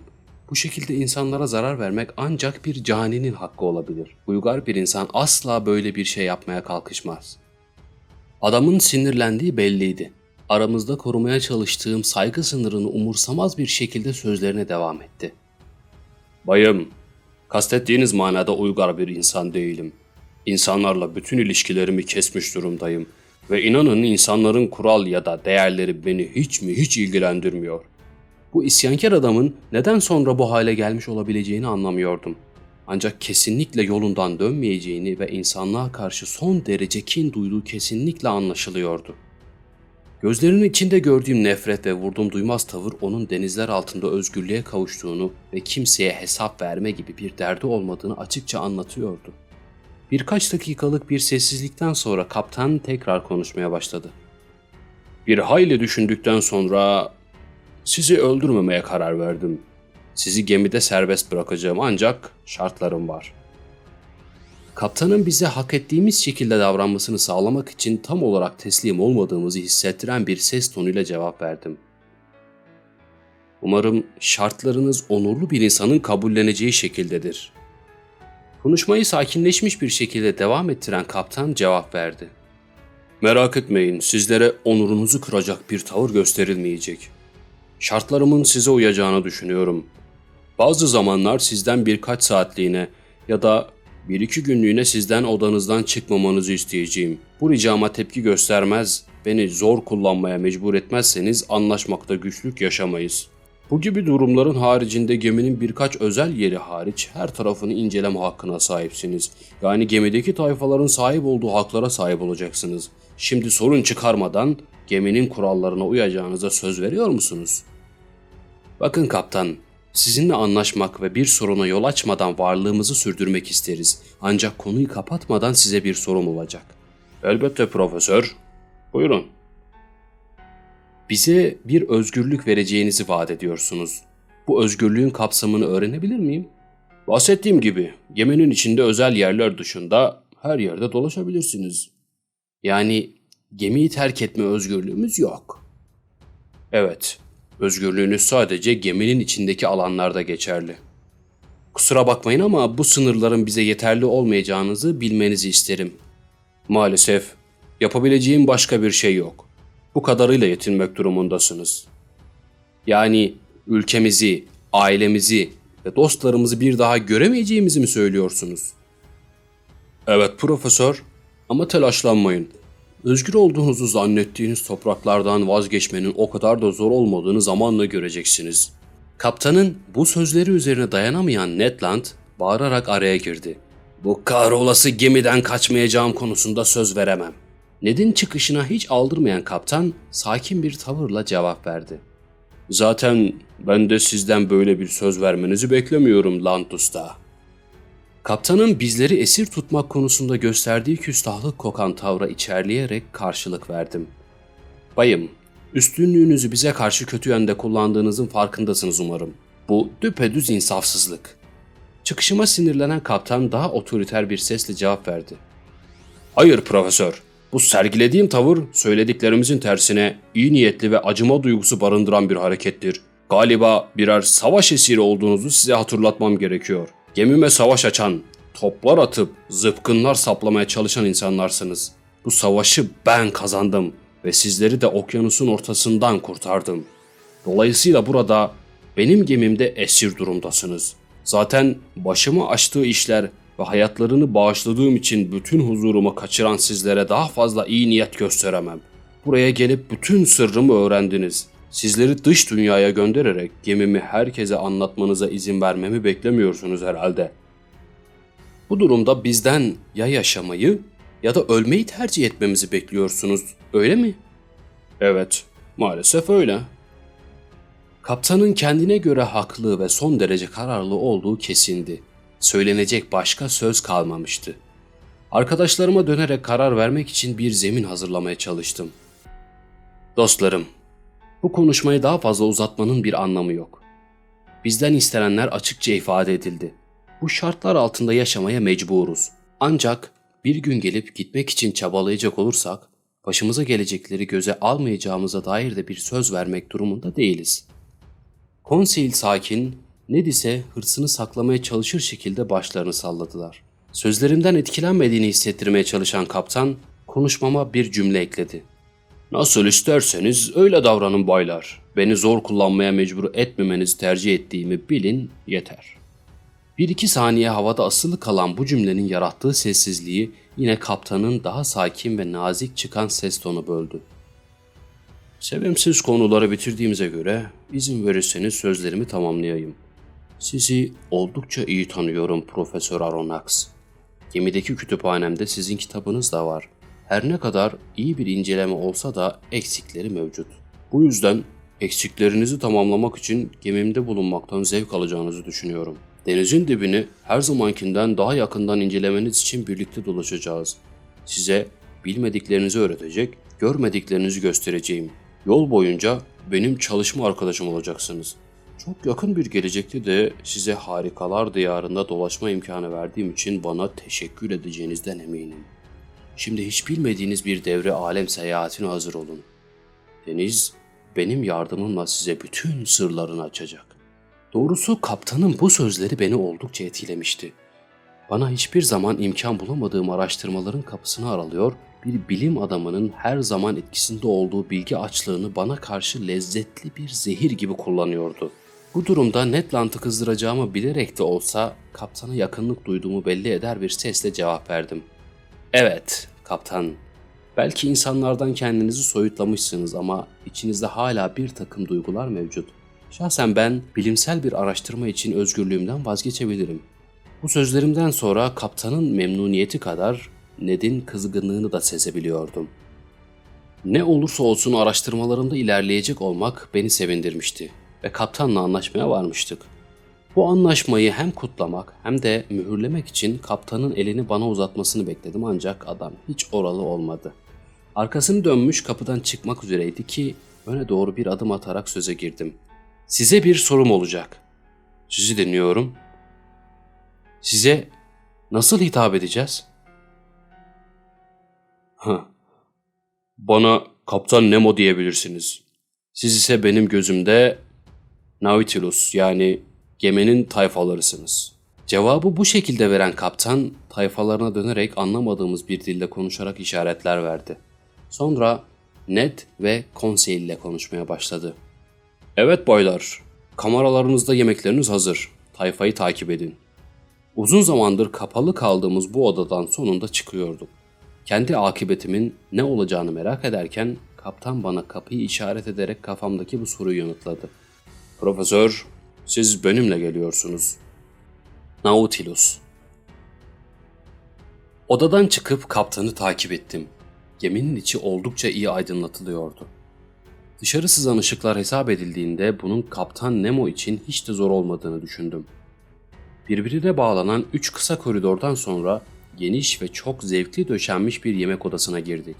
bu şekilde insanlara zarar vermek ancak bir caninin hakkı olabilir. Uygar bir insan asla böyle bir şey yapmaya kalkışmaz. Adamın sinirlendiği belliydi. Aramızda korumaya çalıştığım saygı sınırını umursamaz bir şekilde sözlerine devam etti. Bayım, kastettiğiniz manada uygar bir insan değilim. İnsanlarla bütün ilişkilerimi kesmiş durumdayım ve inanın insanların kural ya da değerleri beni hiç mi hiç ilgilendirmiyor. Bu isyankar adamın neden sonra bu hale gelmiş olabileceğini anlamıyordum. Ancak kesinlikle yolundan dönmeyeceğini ve insanlığa karşı son derece kin duyduğu kesinlikle anlaşılıyordu. Gözlerinin içinde gördüğüm nefret ve vurdum duymaz tavır onun denizler altında özgürlüğe kavuştuğunu ve kimseye hesap verme gibi bir derdi olmadığını açıkça anlatıyordu. Birkaç dakikalık bir sessizlikten sonra kaptan tekrar konuşmaya başladı. Bir hayli düşündükten sonra sizi öldürmemeye karar verdim. Sizi gemide serbest bırakacağım ancak şartlarım var. Kaptanın bize hak ettiğimiz şekilde davranmasını sağlamak için tam olarak teslim olmadığımızı hissettiren bir ses tonuyla cevap verdim. Umarım şartlarınız onurlu bir insanın kabulleneceği şekildedir. Konuşmayı sakinleşmiş bir şekilde devam ettiren kaptan cevap verdi. Merak etmeyin, sizlere onurunuzu kıracak bir tavır gösterilmeyecek. Şartlarımın size uyacağını düşünüyorum. Bazı zamanlar sizden birkaç saatliğine ya da bir iki günlüğüne sizden odanızdan çıkmamanızı isteyeceğim. Bu ricama tepki göstermez, beni zor kullanmaya mecbur etmezseniz anlaşmakta güçlük yaşamayız. Bu gibi durumların haricinde geminin birkaç özel yeri hariç her tarafını inceleme hakkına sahipsiniz. Yani gemideki tayfaların sahip olduğu haklara sahip olacaksınız. Şimdi sorun çıkarmadan geminin kurallarına uyacağınıza söz veriyor musunuz? Bakın kaptan, sizinle anlaşmak ve bir soruna yol açmadan varlığımızı sürdürmek isteriz. Ancak konuyu kapatmadan size bir sorum olacak. Elbette profesör. Buyurun. Bize bir özgürlük vereceğinizi vaat ediyorsunuz. Bu özgürlüğün kapsamını öğrenebilir miyim? Bahsettiğim gibi geminin içinde özel yerler dışında her yerde dolaşabilirsiniz. Yani gemiyi terk etme özgürlüğümüz yok. Evet, özgürlüğünüz sadece geminin içindeki alanlarda geçerli. Kusura bakmayın ama bu sınırların bize yeterli olmayacağınızı bilmenizi isterim. Maalesef yapabileceğim başka bir şey yok. Bu kadarıyla yetinmek durumundasınız. Yani ülkemizi, ailemizi ve dostlarımızı bir daha göremeyeceğimizi mi söylüyorsunuz? Evet profesör ama telaşlanmayın. Özgür olduğunuzu zannettiğiniz topraklardan vazgeçmenin o kadar da zor olmadığını zamanla göreceksiniz. Kaptanın bu sözleri üzerine dayanamayan Ned Land bağırarak araya girdi. Bu kahrolası gemiden kaçmayacağım konusunda söz veremem. Ned'in çıkışına hiç aldırmayan kaptan sakin bir tavırla cevap verdi. Zaten ben de sizden böyle bir söz vermenizi beklemiyorum Lantus'ta. Kaptanın bizleri esir tutmak konusunda gösterdiği küstahlık kokan tavra içerleyerek karşılık verdim. Bayım, üstünlüğünüzü bize karşı kötü yönde kullandığınızın farkındasınız umarım. Bu düpedüz insafsızlık. Çıkışıma sinirlenen kaptan daha otoriter bir sesle cevap verdi. Hayır profesör, bu sergilediğim tavır söylediklerimizin tersine iyi niyetli ve acıma duygusu barındıran bir harekettir. Galiba birer savaş esiri olduğunuzu size hatırlatmam gerekiyor. Gemime savaş açan, toplar atıp zıpkınlar saplamaya çalışan insanlarsınız. Bu savaşı ben kazandım ve sizleri de okyanusun ortasından kurtardım. Dolayısıyla burada benim gemimde esir durumdasınız. Zaten başımı açtığı işler ve hayatlarını bağışladığım için bütün huzurumu kaçıran sizlere daha fazla iyi niyet gösteremem. Buraya gelip bütün sırrımı öğrendiniz. Sizleri dış dünyaya göndererek gemimi herkese anlatmanıza izin vermemi beklemiyorsunuz herhalde. Bu durumda bizden ya yaşamayı ya da ölmeyi tercih etmemizi bekliyorsunuz, öyle mi? Evet, maalesef öyle. Kaptanın kendine göre haklı ve son derece kararlı olduğu kesindi. Söylenecek başka söz kalmamıştı. Arkadaşlarıma dönerek karar vermek için bir zemin hazırlamaya çalıştım. Dostlarım, bu konuşmayı daha fazla uzatmanın bir anlamı yok. Bizden istenenler açıkça ifade edildi. Bu şartlar altında yaşamaya mecburuz. Ancak bir gün gelip gitmek için çabalayacak olursak, başımıza gelecekleri göze almayacağımıza dair de bir söz vermek durumunda değiliz. Konseil sakin, Ned ise hırsını saklamaya çalışır şekilde başlarını salladılar. Sözlerimden etkilenmediğini hissettirmeye çalışan kaptan, konuşmama bir cümle ekledi. Nasıl isterseniz öyle davranın baylar. Beni zor kullanmaya mecbur etmemenizi tercih ettiğimi bilin yeter. Bir iki saniye havada asılı kalan bu cümlenin yarattığı sessizliği yine kaptanın daha sakin ve nazik çıkan ses tonu böldü. Sevimsiz konuları bitirdiğimize göre izin verirseniz sözlerimi tamamlayayım. Sizi oldukça iyi tanıyorum Profesör Aronnax. Gemideki kütüphanemde sizin kitabınız da var. Her ne kadar iyi bir inceleme olsa da eksikleri mevcut. Bu yüzden eksiklerinizi tamamlamak için gemimde bulunmaktan zevk alacağınızı düşünüyorum. Denizin dibini her zamankinden daha yakından incelemeniz için birlikte dolaşacağız. Size bilmediklerinizi öğretecek, görmediklerinizi göstereceğim. Yol boyunca benim çalışma arkadaşım olacaksınız. Çok yakın bir gelecekte de size harikalar diyarında dolaşma imkanı verdiğim için bana teşekkür edeceğinizden eminim. Şimdi hiç bilmediğiniz bir devre alem seyahatine hazır olun. Deniz benim yardımımla size bütün sırlarını açacak. Doğrusu kaptanın bu sözleri beni oldukça etkilemişti. Bana hiçbir zaman imkan bulamadığım araştırmaların kapısını aralıyor, bir bilim adamının her zaman etkisinde olduğu bilgi açlığını bana karşı lezzetli bir zehir gibi kullanıyordu. Bu durumda Ned Land'ı kızdıracağımı bilerek de olsa kaptana yakınlık duyduğumu belli eder bir sesle cevap verdim. Evet, kaptan. Belki insanlardan kendinizi soyutlamışsınız ama içinizde hala bir takım duygular mevcut. Şahsen ben bilimsel bir araştırma için özgürlüğümden vazgeçebilirim. Bu sözlerimden sonra kaptanın memnuniyeti kadar Ned'in kızgınlığını da sezebiliyordum. Ne olursa olsun araştırmalarımda ilerleyecek olmak beni sevindirmişti ve kaptanla anlaşmaya varmıştık. Bu anlaşmayı hem kutlamak hem de mühürlemek için kaptanın elini bana uzatmasını bekledim ancak adam hiç oralı olmadı. Arkasını dönmüş kapıdan çıkmak üzereydi ki öne doğru bir adım atarak söze girdim. Size bir sorum olacak. Sizi dinliyorum. Size nasıl hitap edeceğiz? Bana Kaptan Nemo diyebilirsiniz. Siz ise benim gözümde Nautilus yani geminin tayfalarısınız. Cevabı bu şekilde veren kaptan tayfalarına dönerek anlamadığımız bir dilde konuşarak işaretler verdi. Sonra Ned ve Conseil ile konuşmaya başladı. Evet baylar, kameralarınızda yemekleriniz hazır. Tayfayı takip edin. Uzun zamandır kapalı kaldığımız bu odadan sonunda çıkıyorduk. Kendi akıbetimin ne olacağını merak ederken kaptan bana kapıyı işaret ederek kafamdaki bu soruyu yanıtladı. Profesör, siz benimle geliyorsunuz. Nautilus Odadan çıkıp kaptanı takip ettim. Geminin içi oldukça iyi aydınlatılıyordu. Dışarı sızan ışıklar hesap edildiğinde bunun Kaptan Nemo için hiç de zor olmadığını düşündüm. Birbirine bağlanan üç kısa koridordan sonra geniş ve çok zevkli döşenmiş bir yemek odasına girdik.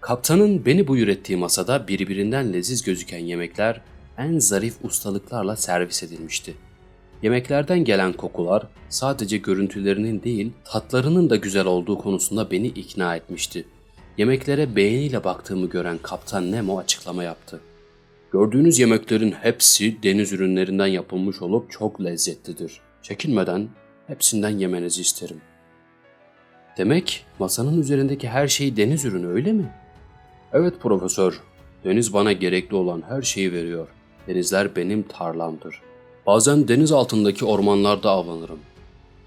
Kaptanın beni buyur ettiği masada birbirinden leziz gözüken yemekler en zarif ustalıklarla servis edilmişti. Yemeklerden gelen kokular sadece görüntülerinin değil tatlarının da güzel olduğu konusunda beni ikna etmişti. Yemeklere beğeniyle baktığımı gören Kaptan Nemo açıklama yaptı. Gördüğünüz yemeklerin hepsi deniz ürünlerinden yapılmış olup çok lezzetlidir. Çekinmeden hepsinden yemenizi isterim. Demek masanın üzerindeki her şey deniz ürünü öyle mi? Evet profesör. Deniz bana gerekli olan her şeyi veriyor. Denizler benim tarlamdır. Bazen deniz altındaki ormanlarda avlanırım.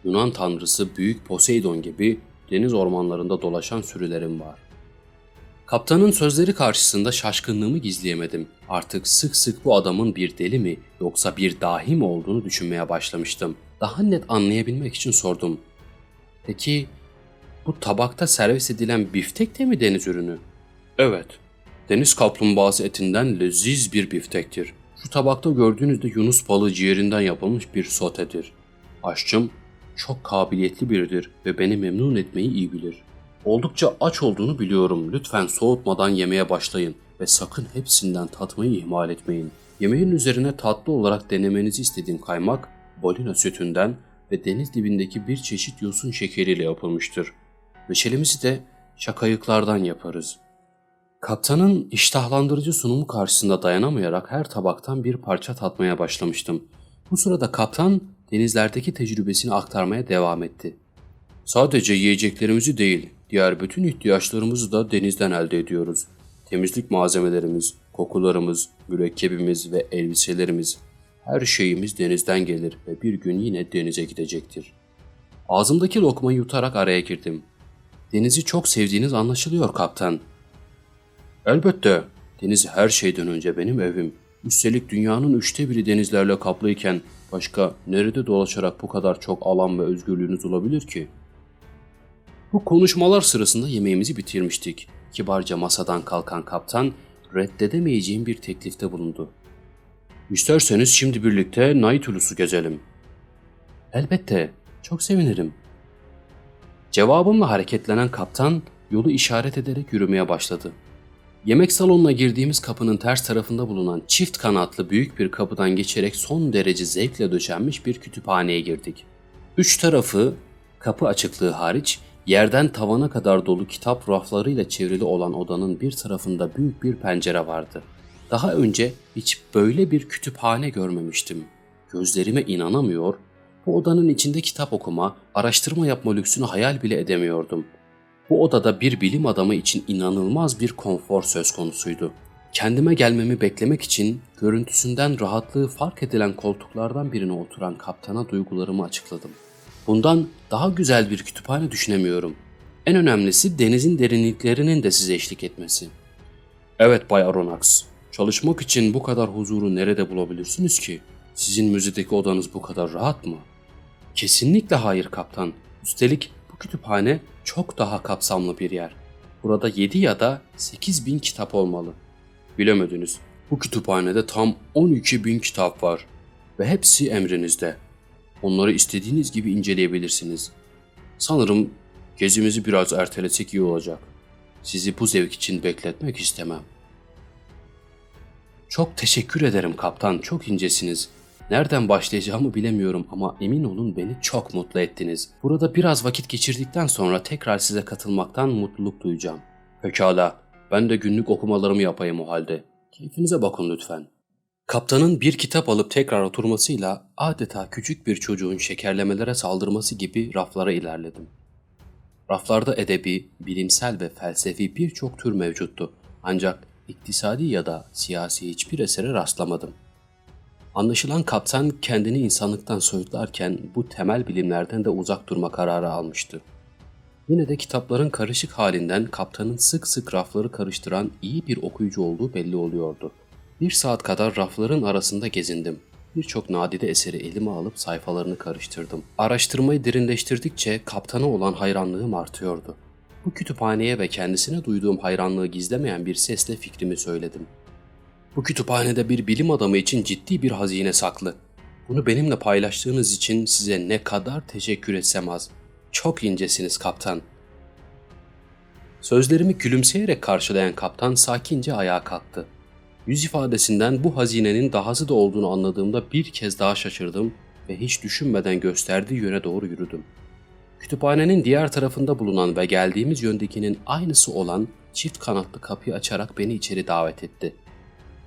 Yunan tanrısı Büyük Poseidon gibi deniz ormanlarında dolaşan sürülerim var. Kaptanın sözleri karşısında şaşkınlığımı gizleyemedim. Artık sık sık bu adamın bir deli mi yoksa bir dahi mi olduğunu düşünmeye başlamıştım. Daha net anlayabilmek için sordum. Peki bu tabakta servis edilen biftek de mi deniz ürünü? Evet. Deniz kaplumbağası etinden leziz bir biftektir. Şu tabakta gördüğünüzde Yunus balığı ciğerinden yapılmış bir sotedir. Aşçım çok kabiliyetli biridir ve beni memnun etmeyi iyi bilir. Oldukça aç olduğunu biliyorum. Lütfen soğutmadan yemeye başlayın ve sakın hepsinden tatmayı ihmal etmeyin. Yemeğin üzerine tatlı olarak denemenizi istediğim kaymak, balina sütünden ve deniz dibindeki bir çeşit yosun şekeriyle yapılmıştır. Reçelimizi de şakayıklardan yaparız. Kaptanın iştahlandırıcı sunumu karşısında dayanamayarak her tabaktan bir parça tatmaya başlamıştım. Bu sırada kaptan denizlerdeki tecrübesini aktarmaya devam etti. Sadece yiyeceklerimizi değil, diğer bütün ihtiyaçlarımızı da denizden elde ediyoruz. Temizlik malzemelerimiz, kokularımız, mürekkebimiz ve elbiselerimiz, her şeyimiz denizden gelir ve bir gün yine denize gidecektir. Ağzımdaki lokmayı yutarak araya girdim. Denizi çok sevdiğiniz anlaşılıyor kaptan. Elbette. Deniz her şeyden önce benim evim. Üstelik dünyanın üçte biri denizlerle kaplıyken başka nerede dolaşarak bu kadar çok alan ve özgürlüğünüz olabilir ki? Bu konuşmalar sırasında yemeğimizi bitirmiştik. Kibarca masadan kalkan kaptan reddedemeyeceğim bir teklifte bulundu. İsterseniz şimdi birlikte Nautilus'u gezelim. Elbette, çok sevinirim. Cevabımla hareketlenen kaptan yolu işaret ederek yürümeye başladı. Yemek salonuna girdiğimiz kapının ters tarafında bulunan çift kanatlı büyük bir kapıdan geçerek son derece zevkle döşenmiş bir kütüphaneye girdik. Üç tarafı, kapı açıklığı hariç, yerden tavana kadar dolu kitap raflarıyla çevrili olan odanın bir tarafında büyük bir pencere vardı. Daha önce hiç böyle bir kütüphane görmemiştim. Gözlerime inanamıyor, bu odanın içinde kitap okuma, araştırma yapma lüksünü hayal bile edemiyordum. Bu odada bir bilim adamı için inanılmaz bir konfor söz konusuydu. Kendime gelmemi beklemek için görüntüsünden rahatlığı fark edilen koltuklardan birine oturan kaptana duygularımı açıkladım. Bundan daha güzel bir kütüphane düşünemiyorum. En önemlisi denizin derinliklerinin de size eşlik etmesi. Evet Bay Aronax, Çalışmak için bu kadar huzuru nerede bulabilirsiniz ki? Sizin müzedeki odanız bu kadar rahat mı? Kesinlikle hayır kaptan. Üstelik bu kütüphane çok daha kapsamlı bir yer. Burada 7 ya da 8 bin kitap olmalı. Bilemediniz. Bu kütüphanede tam 12 bin kitap var. Ve hepsi emrinizde. Onları istediğiniz gibi inceleyebilirsiniz. Sanırım gezimizi biraz ertelesek iyi olacak. Sizi bu zevk için bekletmek istemem. Çok teşekkür ederim kaptan, çok incesiniz. Nereden başlayacağımı bilemiyorum ama emin olun beni çok mutlu ettiniz. Burada biraz vakit geçirdikten sonra tekrar size katılmaktan mutluluk duyacağım. Pekala, ben de günlük okumalarımı yapayım o halde. Keyfinize bakın lütfen. Kaptanın bir kitap alıp tekrar oturmasıyla adeta küçük bir çocuğun şekerlemelere saldırması gibi raflara ilerledim. Raflarda edebi, bilimsel ve felsefi birçok tür mevcuttu. Ancak iktisadi ya da siyasi hiçbir esere rastlamadım. Anlaşılan kaptan kendini insanlıktan soyutlarken bu temel bilimlerden de uzak durma kararı almıştı. Yine de kitapların karışık halinden kaptanın sık sık rafları karıştıran iyi bir okuyucu olduğu belli oluyordu. Bir saat kadar rafların arasında gezindim. Birçok nadide eseri elime alıp sayfalarını karıştırdım. Araştırmayı derinleştirdikçe kaptana olan hayranlığım artıyordu. Bu kütüphaneye ve kendisine duyduğum hayranlığı gizlemeyen bir sesle fikrimi söyledim. Bu kütüphanede bir bilim adamı için ciddi bir hazine saklı. Bunu benimle paylaştığınız için size ne kadar teşekkür etsem az. Çok incesiniz kaptan. Sözlerimi gülümseyerek karşılayan kaptan sakince ayağa kalktı. Yüz ifadesinden bu hazinenin dahası da olduğunu anladığımda bir kez daha şaşırdım ve hiç düşünmeden gösterdiği yöne doğru yürüdüm. Kütüphanenin diğer tarafında bulunan ve geldiğimiz yöndekinin aynısı olan çift kanatlı kapıyı açarak beni içeri davet etti.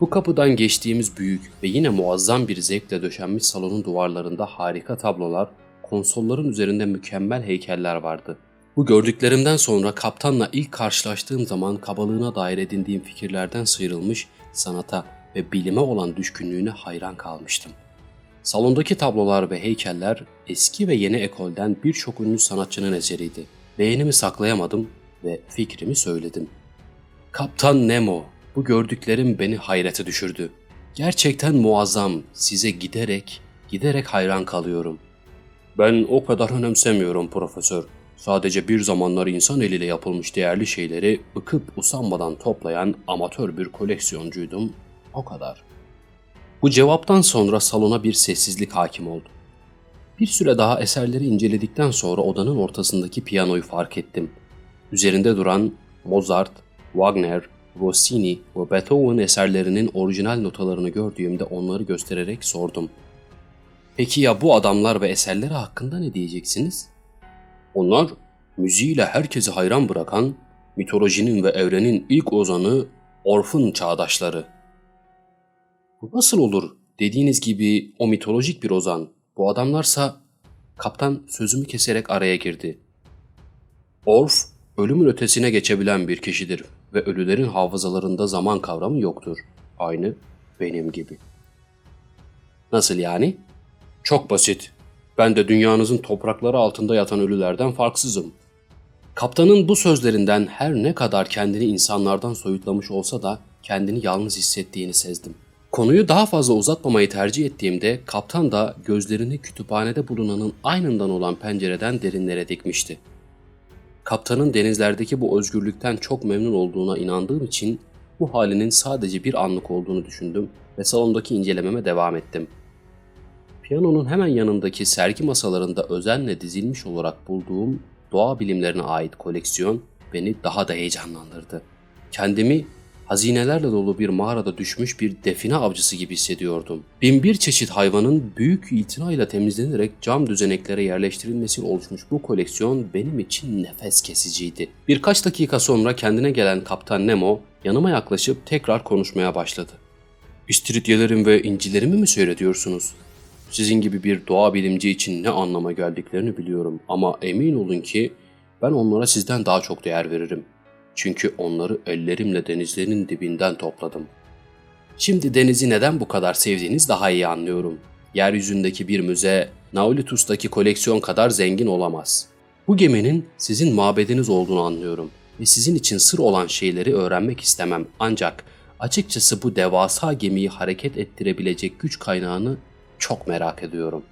Bu kapıdan geçtiğimiz büyük ve yine muazzam bir zevkle döşenmiş salonun duvarlarında harika tablolar, konsolların üzerinde mükemmel heykeller vardı. Bu gördüklerimden sonra kaptanla ilk karşılaştığım zaman kabalığına dair edindiğim fikirlerden sıyrılmış, sanata ve bilime olan düşkünlüğüne hayran kalmıştım. Salondaki tablolar ve heykeller eski ve yeni ekolden birçok ünlü sanatçının eseriydi. Beğenimi saklayamadım ve fikrimi söyledim. Kaptan Nemo, bu gördüklerim beni hayrete düşürdü. Gerçekten muazzam, size giderek, giderek hayran kalıyorum. Ben o kadar önemsemiyorum profesör. Sadece bir zamanlar insan eliyle yapılmış değerli şeyleri ıkıp usanmadan toplayan amatör bir koleksiyoncuydum. O kadar. Bu cevaptan sonra salona bir sessizlik hakim oldu. Bir süre daha eserleri inceledikten sonra odanın ortasındaki piyanoyu fark ettim. Üzerinde duran Mozart, Wagner, Rossini ve Beethoven eserlerinin orijinal notalarını gördüğümde onları göstererek sordum. Peki ya bu adamlar ve eserleri hakkında ne diyeceksiniz? Onlar müziğiyle herkesi hayran bırakan, mitolojinin ve evrenin ilk ozanı Orf'un çağdaşları. Bu nasıl olur? Dediğiniz gibi o mitolojik bir ozan. Bu adamlarsa kaptan sözümü keserek araya girdi. Orf ölümün ötesine geçebilen bir kişidir ve ölülerin hafızalarında zaman kavramı yoktur. Aynı benim gibi. Nasıl yani? Çok basit. Ben de dünyanızın toprakları altında yatan ölülerden farksızım. Kaptanın bu sözlerinden her ne kadar kendini insanlardan soyutlamış olsa da kendini yalnız hissettiğini sezdim. Konuyu daha fazla uzatmamayı tercih ettiğimde kaptan da gözlerini kütüphanede bulunanın aynından olan pencereden derinlere dikmişti. Kaptanın denizlerdeki bu özgürlükten çok memnun olduğuna inandığım için bu halinin sadece bir anlık olduğunu düşündüm ve salondaki incelememe devam ettim. Piyanonun hemen yanındaki sergi masalarında özenle dizilmiş olarak bulduğum doğa bilimlerine ait koleksiyon beni daha da heyecanlandırdı. Kendimi hazinelerle dolu bir mağarada düşmüş bir define avcısı gibi hissediyordum. Binbir çeşit hayvanın büyük itinayla temizlenerek cam düzeneklere yerleştirilmesiyle oluşmuş bu koleksiyon benim için nefes kesiciydi. Birkaç dakika sonra kendine gelen Kaptan Nemo yanıma yaklaşıp tekrar konuşmaya başladı. İstiridyelerimi ve incilerimi mi seyrediyorsunuz? Sizin gibi bir doğa bilimci için ne anlama geldiklerini biliyorum ama emin olun ki ben onlara sizden daha çok değer veririm. Çünkü onları ellerimle denizlerin dibinden topladım. Şimdi denizi neden bu kadar sevdiğiniz daha iyi anlıyorum. Yeryüzündeki bir müze Naulitus'taki koleksiyon kadar zengin olamaz. Bu geminin sizin mabediniz olduğunu anlıyorum ve sizin için sır olan şeyleri öğrenmek istemem ancak Açıkçası bu devasa gemiyi hareket ettirebilecek güç kaynağını çok merak ediyorum.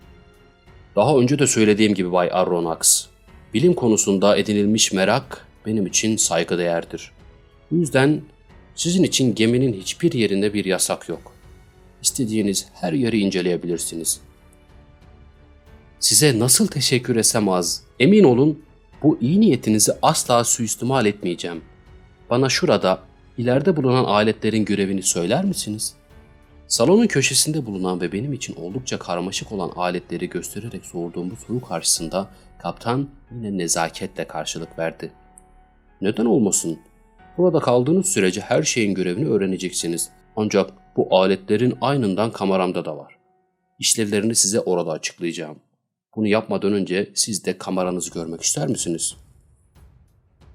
Daha önce de söylediğim gibi Bay Arronax, bilim konusunda edinilmiş merak benim için saygıdeğerdir. Bu yüzden sizin için geminin hiçbir yerinde bir yasak yok. İstediğiniz her yeri inceleyebilirsiniz. Size nasıl teşekkür etsem az. Emin olun bu iyi niyetinizi asla suistimal etmeyeceğim. Bana şurada ileride bulunan aletlerin görevini söyler misiniz? Salonun köşesinde bulunan ve benim için oldukça karmaşık olan aletleri göstererek sorduğum bu soru karşısında kaptan yine nezaketle karşılık verdi. Neden olmasın? Burada kaldığınız sürece her şeyin görevini öğreneceksiniz. Ancak bu aletlerin aynından kameramda da var. İşlevlerini size orada açıklayacağım. Bunu yapmadan önce siz de kameranızı görmek ister misiniz?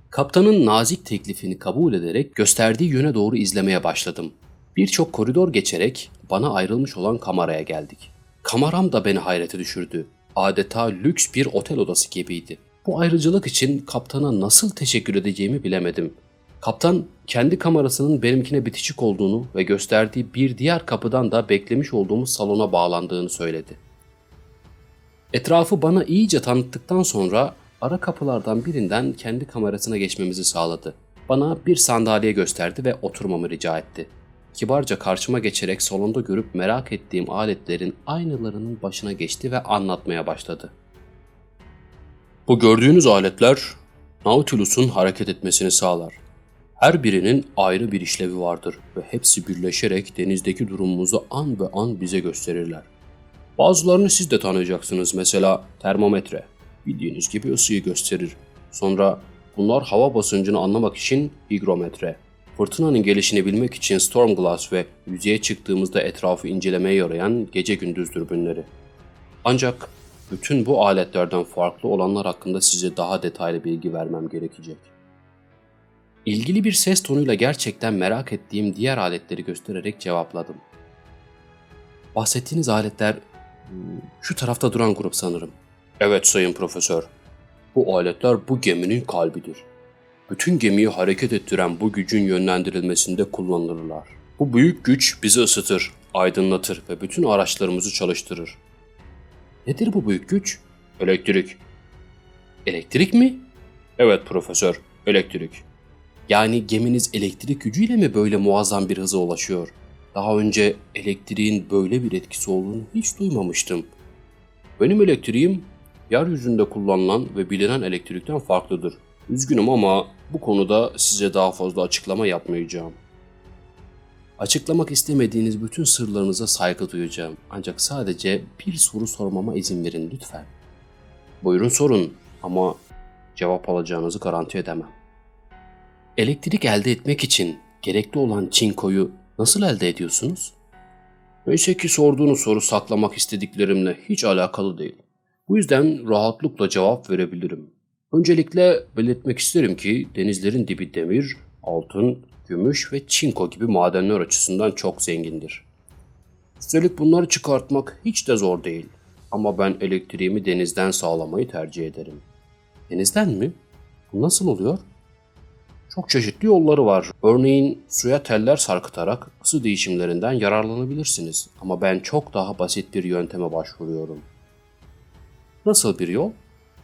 Kaptanın nazik teklifini kabul ederek gösterdiği yöne doğru izlemeye başladım. Birçok koridor geçerek bana ayrılmış olan kameraya geldik. Kameram da beni hayrete düşürdü. Adeta lüks bir otel odası gibiydi. Bu ayrıcalık için kaptana nasıl teşekkür edeceğimi bilemedim. Kaptan kendi kamerasının benimkine bitişik olduğunu ve gösterdiği bir diğer kapıdan da beklemiş olduğumuz salona bağlandığını söyledi. Etrafı bana iyice tanıttıktan sonra ara kapılardan birinden kendi kamerasına geçmemizi sağladı. Bana bir sandalye gösterdi ve oturmamı rica etti. Kibarca karşıma geçerek salonda görüp merak ettiğim aletlerin aynılarının başına geçti ve anlatmaya başladı. Bu gördüğünüz aletler Nautilus'un hareket etmesini sağlar. Her birinin ayrı bir işlevi vardır ve hepsi birleşerek denizdeki durumumuzu an be an bize gösterirler. Bazılarını siz de tanıyacaksınız. Mesela termometre. Bildiğiniz gibi ısıyı gösterir. Sonra bunlar hava basıncını anlamak için higrometre. Fırtınanın gelişini bilmek için storm glass ve yüzeye çıktığımızda etrafı incelemeye yarayan gece gündüz dürbünleri. Ancak bütün bu aletlerden farklı olanlar hakkında size daha detaylı bilgi vermem gerekecek. İlgili bir ses tonuyla gerçekten merak ettiğim diğer aletleri göstererek cevapladım. Bahsettiğiniz aletler hmm, şu tarafta duran grup sanırım. Evet sayın profesör. Bu aletler bu geminin kalbidir. Bütün gemiyi hareket ettiren bu gücün yönlendirilmesinde kullanılırlar. Bu büyük güç bizi ısıtır, aydınlatır ve bütün araçlarımızı çalıştırır. Nedir bu büyük güç? Elektrik. Elektrik mi? Evet profesör, elektrik. Yani geminiz elektrik gücüyle mi böyle muazzam bir hıza ulaşıyor? Daha önce elektriğin böyle bir etkisi olduğunu hiç duymamıştım. Benim elektriğim yeryüzünde kullanılan ve bilinen elektrikten farklıdır. Üzgünüm ama bu konuda size daha fazla açıklama yapmayacağım. Açıklamak istemediğiniz bütün sırlarınıza saygı duyacağım. Ancak sadece bir soru sormama izin verin lütfen. Buyurun sorun ama cevap alacağınızı garanti edemem. Elektrik elde etmek için gerekli olan çinkoyu nasıl elde ediyorsunuz? Neyse ki sorduğunuz soru saklamak istediklerimle hiç alakalı değil. Bu yüzden rahatlıkla cevap verebilirim. Öncelikle belirtmek isterim ki denizlerin dibi demir, altın, gümüş ve çinko gibi madenler açısından çok zengindir. Üstelik bunları çıkartmak hiç de zor değil. Ama ben elektriğimi denizden sağlamayı tercih ederim. Denizden mi? Bu nasıl oluyor? Çok çeşitli yolları var. Örneğin suya teller sarkıtarak ısı değişimlerinden yararlanabilirsiniz. Ama ben çok daha basit bir yönteme başvuruyorum. Nasıl bir yol?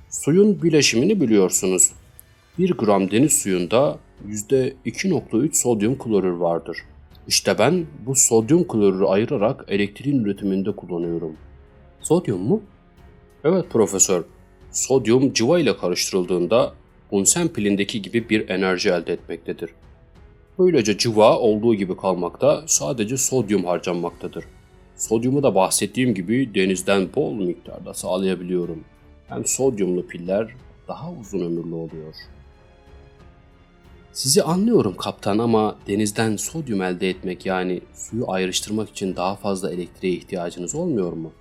Suyun bileşimini biliyorsunuz. 1 gram deniz suyunda %2.3 sodyum klorür vardır. İşte ben bu sodyum klorürü ayırarak elektriğin üretiminde kullanıyorum. Sodyum mu? Evet profesör. Sodyum cıva ile karıştırıldığında Bunsen pilindeki gibi bir enerji elde etmektedir. Böylece cıva olduğu gibi kalmakta sadece sodyum harcanmaktadır. Sodyumu da bahsettiğim gibi denizden bol miktarda sağlayabiliyorum. Hem sodyumlu piller daha uzun ömürlü oluyor. Sizi anlıyorum kaptan ama denizden sodyum elde etmek yani suyu ayrıştırmak için daha fazla elektriğe ihtiyacınız olmuyor mu?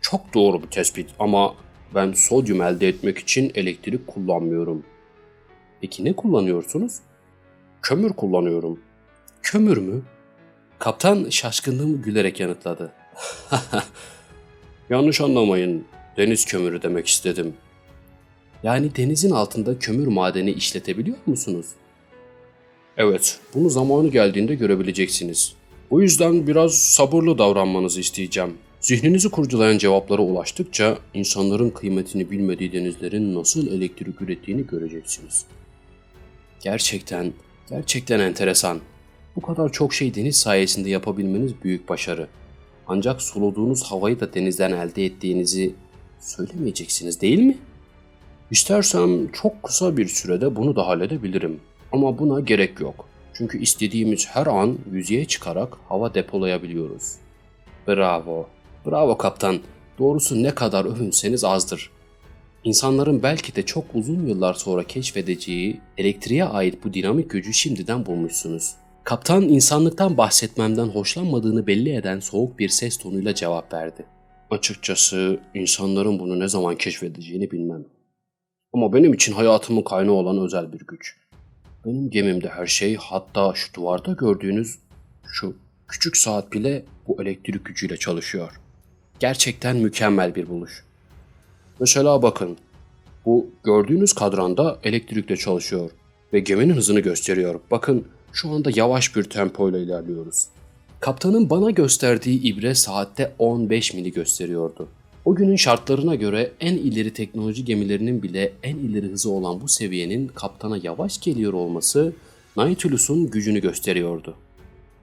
Çok doğru bir tespit ama ben sodyum elde etmek için elektrik kullanmıyorum. Peki ne kullanıyorsunuz? Kömür kullanıyorum. Kömür mü? Kaptan şaşkınlığımı gülerek yanıtladı. *laughs* Yanlış anlamayın. Deniz kömürü demek istedim. Yani denizin altında kömür madeni işletebiliyor musunuz? Evet, bunu zamanı geldiğinde görebileceksiniz. O yüzden biraz sabırlı davranmanızı isteyeceğim. Zihninizi kurcalayan cevaplara ulaştıkça insanların kıymetini bilmediği denizlerin nasıl elektrik ürettiğini göreceksiniz. Gerçekten, gerçekten enteresan. Bu kadar çok şey deniz sayesinde yapabilmeniz büyük başarı. Ancak soluduğunuz havayı da denizden elde ettiğinizi söylemeyeceksiniz değil mi? İstersem çok kısa bir sürede bunu da halledebilirim. Ama buna gerek yok. Çünkü istediğimiz her an yüzeye çıkarak hava depolayabiliyoruz. Bravo. Bravo kaptan. Doğrusu ne kadar övünseniz azdır. İnsanların belki de çok uzun yıllar sonra keşfedeceği elektriğe ait bu dinamik gücü şimdiden bulmuşsunuz. Kaptan insanlıktan bahsetmemden hoşlanmadığını belli eden soğuk bir ses tonuyla cevap verdi. Açıkçası insanların bunu ne zaman keşfedeceğini bilmem. Ama benim için hayatımın kaynağı olan özel bir güç. Benim gemimde her şey hatta şu duvarda gördüğünüz şu küçük saat bile bu elektrik gücüyle çalışıyor. Gerçekten mükemmel bir buluş. Mesela bakın, bu gördüğünüz kadranda elektrikle çalışıyor ve geminin hızını gösteriyor. Bakın şu anda yavaş bir tempoyla ilerliyoruz. Kaptanın bana gösterdiği ibre saatte 15 mili gösteriyordu. O günün şartlarına göre en ileri teknoloji gemilerinin bile en ileri hızı olan bu seviyenin kaptana yavaş geliyor olması Nautilus'un gücünü gösteriyordu.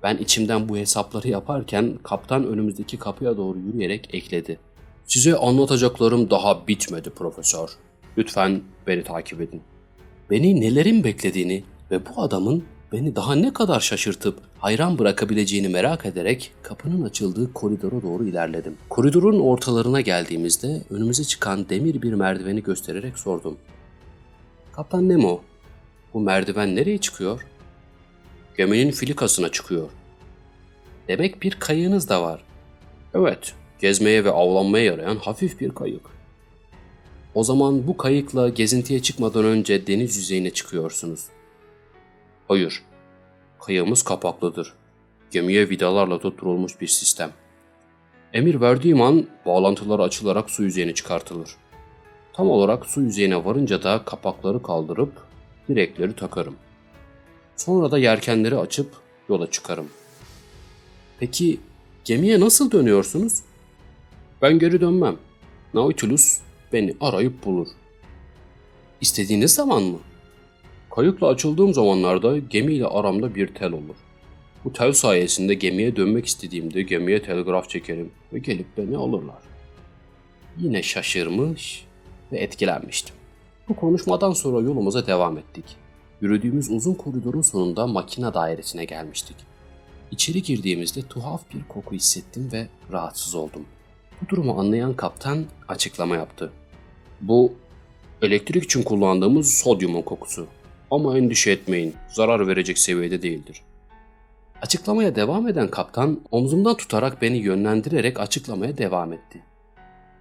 Ben içimden bu hesapları yaparken kaptan önümüzdeki kapıya doğru yürüyerek ekledi. Size anlatacaklarım daha bitmedi profesör. Lütfen beni takip edin. Beni nelerin beklediğini ve bu adamın beni daha ne kadar şaşırtıp hayran bırakabileceğini merak ederek kapının açıldığı koridora doğru ilerledim. Koridorun ortalarına geldiğimizde önümüze çıkan demir bir merdiveni göstererek sordum. Kaptan Nemo, bu merdiven nereye çıkıyor? Geminin filikasına çıkıyor. Demek bir kayığınız da var. Evet, gezmeye ve avlanmaya yarayan hafif bir kayık. O zaman bu kayıkla gezintiye çıkmadan önce deniz yüzeyine çıkıyorsunuz. Hayır, kayığımız kapaklıdır. Gemiye vidalarla tutturulmuş bir sistem. Emir verdiğim an bağlantıları açılarak su yüzeyine çıkartılır. Tam olarak su yüzeyine varınca da kapakları kaldırıp direkleri takarım. Sonra da yelkenleri açıp yola çıkarım. Peki gemiye nasıl dönüyorsunuz? Ben geri dönmem. Nautilus beni arayıp bulur. İstediğiniz zaman mı? Kayıkla açıldığım zamanlarda gemiyle aramda bir tel olur. Bu tel sayesinde gemiye dönmek istediğimde gemiye telgraf çekerim ve gelip beni alırlar. Yine şaşırmış ve etkilenmiştim. Bu konuşmadan sonra yolumuza devam ettik. Yürüdüğümüz uzun koridorun sonunda makine dairesine gelmiştik. İçeri girdiğimizde tuhaf bir koku hissettim ve rahatsız oldum. Bu durumu anlayan kaptan açıklama yaptı. Bu elektrik için kullandığımız sodyumun kokusu. Ama endişe etmeyin, zarar verecek seviyede değildir. Açıklamaya devam eden kaptan omzumdan tutarak beni yönlendirerek açıklamaya devam etti.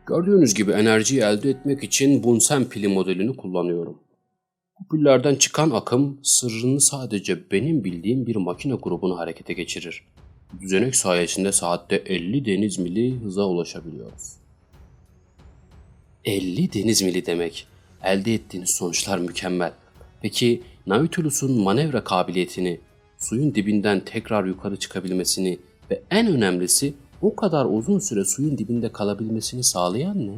Gördüğünüz gibi enerjiyi elde etmek için Bunsen pili modelini kullanıyorum. Bu pillerden çıkan akım sırrını sadece benim bildiğim bir makine grubunu harekete geçirir. Düzenek sayesinde saatte 50 deniz mili hıza ulaşabiliyoruz. 50 deniz mili demek. Elde ettiğiniz sonuçlar mükemmel. Peki Nautilus'un manevra kabiliyetini, suyun dibinden tekrar yukarı çıkabilmesini ve en önemlisi o kadar uzun süre suyun dibinde kalabilmesini sağlayan ne?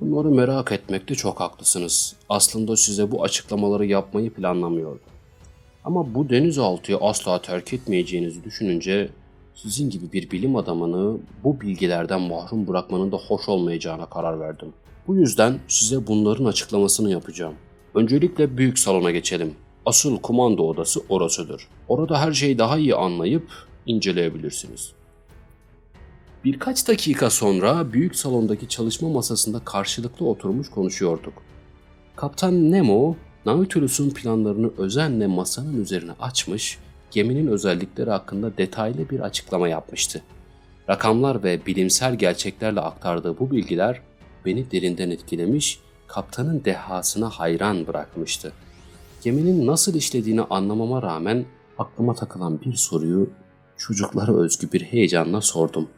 Bunları merak etmekte çok haklısınız. Aslında size bu açıklamaları yapmayı planlamıyordum. Ama bu denizaltıyı asla terk etmeyeceğinizi düşününce sizin gibi bir bilim adamını bu bilgilerden mahrum bırakmanın da hoş olmayacağına karar verdim. Bu yüzden size bunların açıklamasını yapacağım. Öncelikle büyük salona geçelim. Asıl kumanda odası orasıdır. Orada her şeyi daha iyi anlayıp inceleyebilirsiniz. Birkaç dakika sonra büyük salondaki çalışma masasında karşılıklı oturmuş konuşuyorduk. Kaptan Nemo, Nautilus'un planlarını özenle masanın üzerine açmış, geminin özellikleri hakkında detaylı bir açıklama yapmıştı. Rakamlar ve bilimsel gerçeklerle aktardığı bu bilgiler beni derinden etkilemiş, kaptanın dehasına hayran bırakmıştı. Geminin nasıl işlediğini anlamama rağmen aklıma takılan bir soruyu çocuklara özgü bir heyecanla sordum.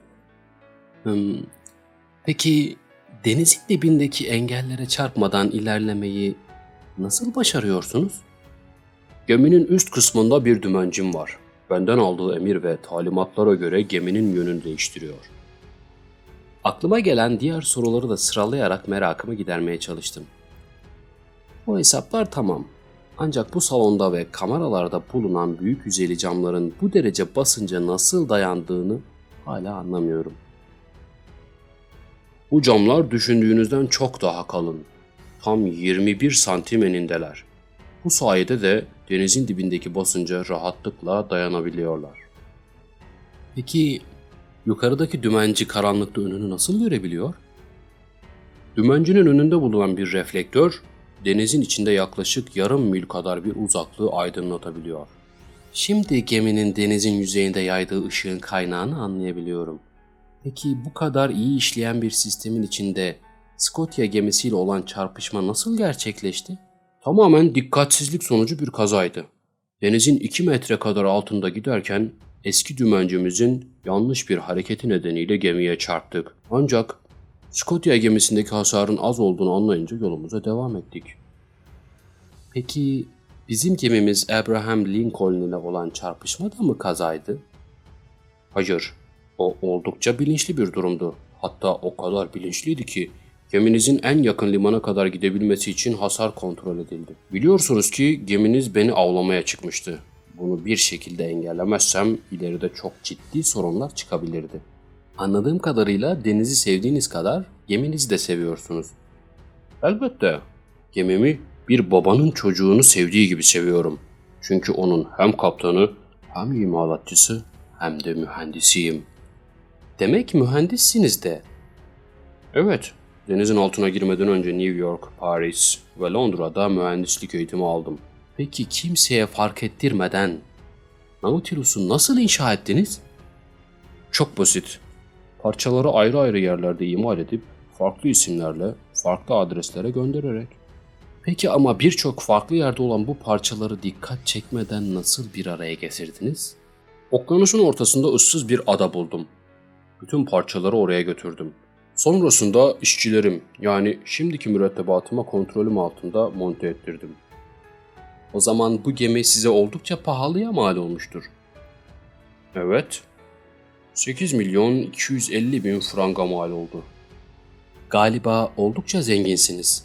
Hmm, peki denizin dibindeki engellere çarpmadan ilerlemeyi nasıl başarıyorsunuz? Geminin üst kısmında bir dümencim var. Benden aldığı emir ve talimatlara göre geminin yönünü değiştiriyor. Aklıma gelen diğer soruları da sıralayarak merakımı gidermeye çalıştım. Bu hesaplar tamam. Ancak bu salonda ve kameralarda bulunan büyük yüzeyli camların bu derece basınca nasıl dayandığını hala anlamıyorum. Bu camlar düşündüğünüzden çok daha kalın. Tam 21 santim enindeler. Bu sayede de denizin dibindeki basınca rahatlıkla dayanabiliyorlar. Peki yukarıdaki dümenci karanlıkta önünü nasıl görebiliyor? Dümencinin önünde bulunan bir reflektör denizin içinde yaklaşık yarım mil kadar bir uzaklığı aydınlatabiliyor. Şimdi geminin denizin yüzeyinde yaydığı ışığın kaynağını anlayabiliyorum. Peki bu kadar iyi işleyen bir sistemin içinde Scotia gemisiyle olan çarpışma nasıl gerçekleşti? Tamamen dikkatsizlik sonucu bir kazaydı. Denizin 2 metre kadar altında giderken eski dümencimizin yanlış bir hareketi nedeniyle gemiye çarptık. Ancak Scotia gemisindeki hasarın az olduğunu anlayınca yolumuza devam ettik. Peki bizim gemimiz Abraham Lincoln ile olan çarpışma da mı kazaydı? Hayır, o oldukça bilinçli bir durumdu. Hatta o kadar bilinçliydi ki geminizin en yakın limana kadar gidebilmesi için hasar kontrol edildi. Biliyorsunuz ki geminiz beni avlamaya çıkmıştı. Bunu bir şekilde engellemezsem ileride çok ciddi sorunlar çıkabilirdi. Anladığım kadarıyla denizi sevdiğiniz kadar geminizi de seviyorsunuz. Elbette. Gemimi bir babanın çocuğunu sevdiği gibi seviyorum. Çünkü onun hem kaptanı hem imalatçısı hem de mühendisiyim. Demek mühendissiniz de. Evet, denizin altına girmeden önce New York, Paris ve Londra'da mühendislik eğitimi aldım. Peki kimseye fark ettirmeden Nautilus'u nasıl inşa ettiniz? Çok basit. Parçaları ayrı ayrı yerlerde imal edip farklı isimlerle, farklı adreslere göndererek. Peki ama birçok farklı yerde olan bu parçaları dikkat çekmeden nasıl bir araya getirdiniz? Okyanusun ortasında ıssız bir ada buldum. Bütün parçaları oraya götürdüm. Sonrasında işçilerim yani şimdiki mürettebatıma kontrolüm altında monte ettirdim. O zaman bu gemi size oldukça pahalıya mal olmuştur. Evet. 8 milyon 250 bin franga mal oldu. Galiba oldukça zenginsiniz.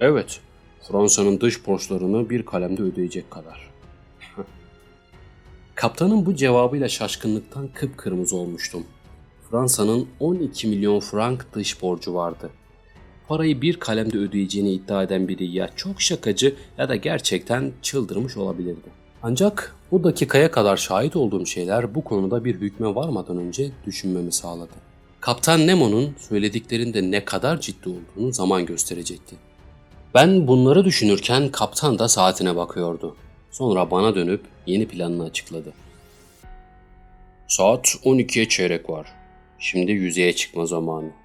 Evet. Fransa'nın dış borçlarını bir kalemde ödeyecek kadar. *laughs* Kaptanın bu cevabıyla şaşkınlıktan kıpkırmızı olmuştum. Fransa'nın 12 milyon frank dış borcu vardı. Parayı bir kalemde ödeyeceğini iddia eden biri ya çok şakacı ya da gerçekten çıldırmış olabilirdi. Ancak o dakikaya kadar şahit olduğum şeyler bu konuda bir hükme varmadan önce düşünmemi sağladı. Kaptan Nemo'nun söylediklerinde ne kadar ciddi olduğunu zaman gösterecekti. Ben bunları düşünürken kaptan da saatine bakıyordu. Sonra bana dönüp yeni planını açıkladı. Saat 12'ye çeyrek var. Şimdi yüzeye çıkma zamanı.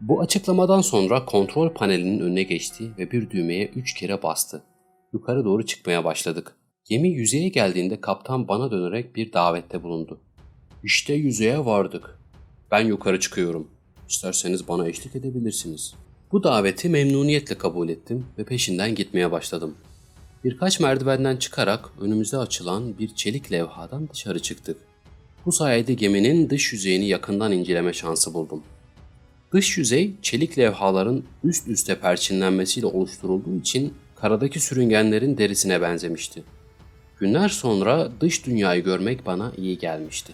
Bu açıklamadan sonra kontrol panelinin önüne geçti ve bir düğmeye üç kere bastı. Yukarı doğru çıkmaya başladık. Gemi yüzeye geldiğinde kaptan bana dönerek bir davette bulundu. İşte yüzeye vardık. Ben yukarı çıkıyorum. İsterseniz bana eşlik edebilirsiniz. Bu daveti memnuniyetle kabul ettim ve peşinden gitmeye başladım. Birkaç merdivenden çıkarak önümüze açılan bir çelik levhadan dışarı çıktık. Bu sayede geminin dış yüzeyini yakından inceleme şansı buldum. Dış yüzey çelik levhaların üst üste perçinlenmesiyle oluşturulduğu için karadaki sürüngenlerin derisine benzemişti. Günler sonra dış dünyayı görmek bana iyi gelmişti.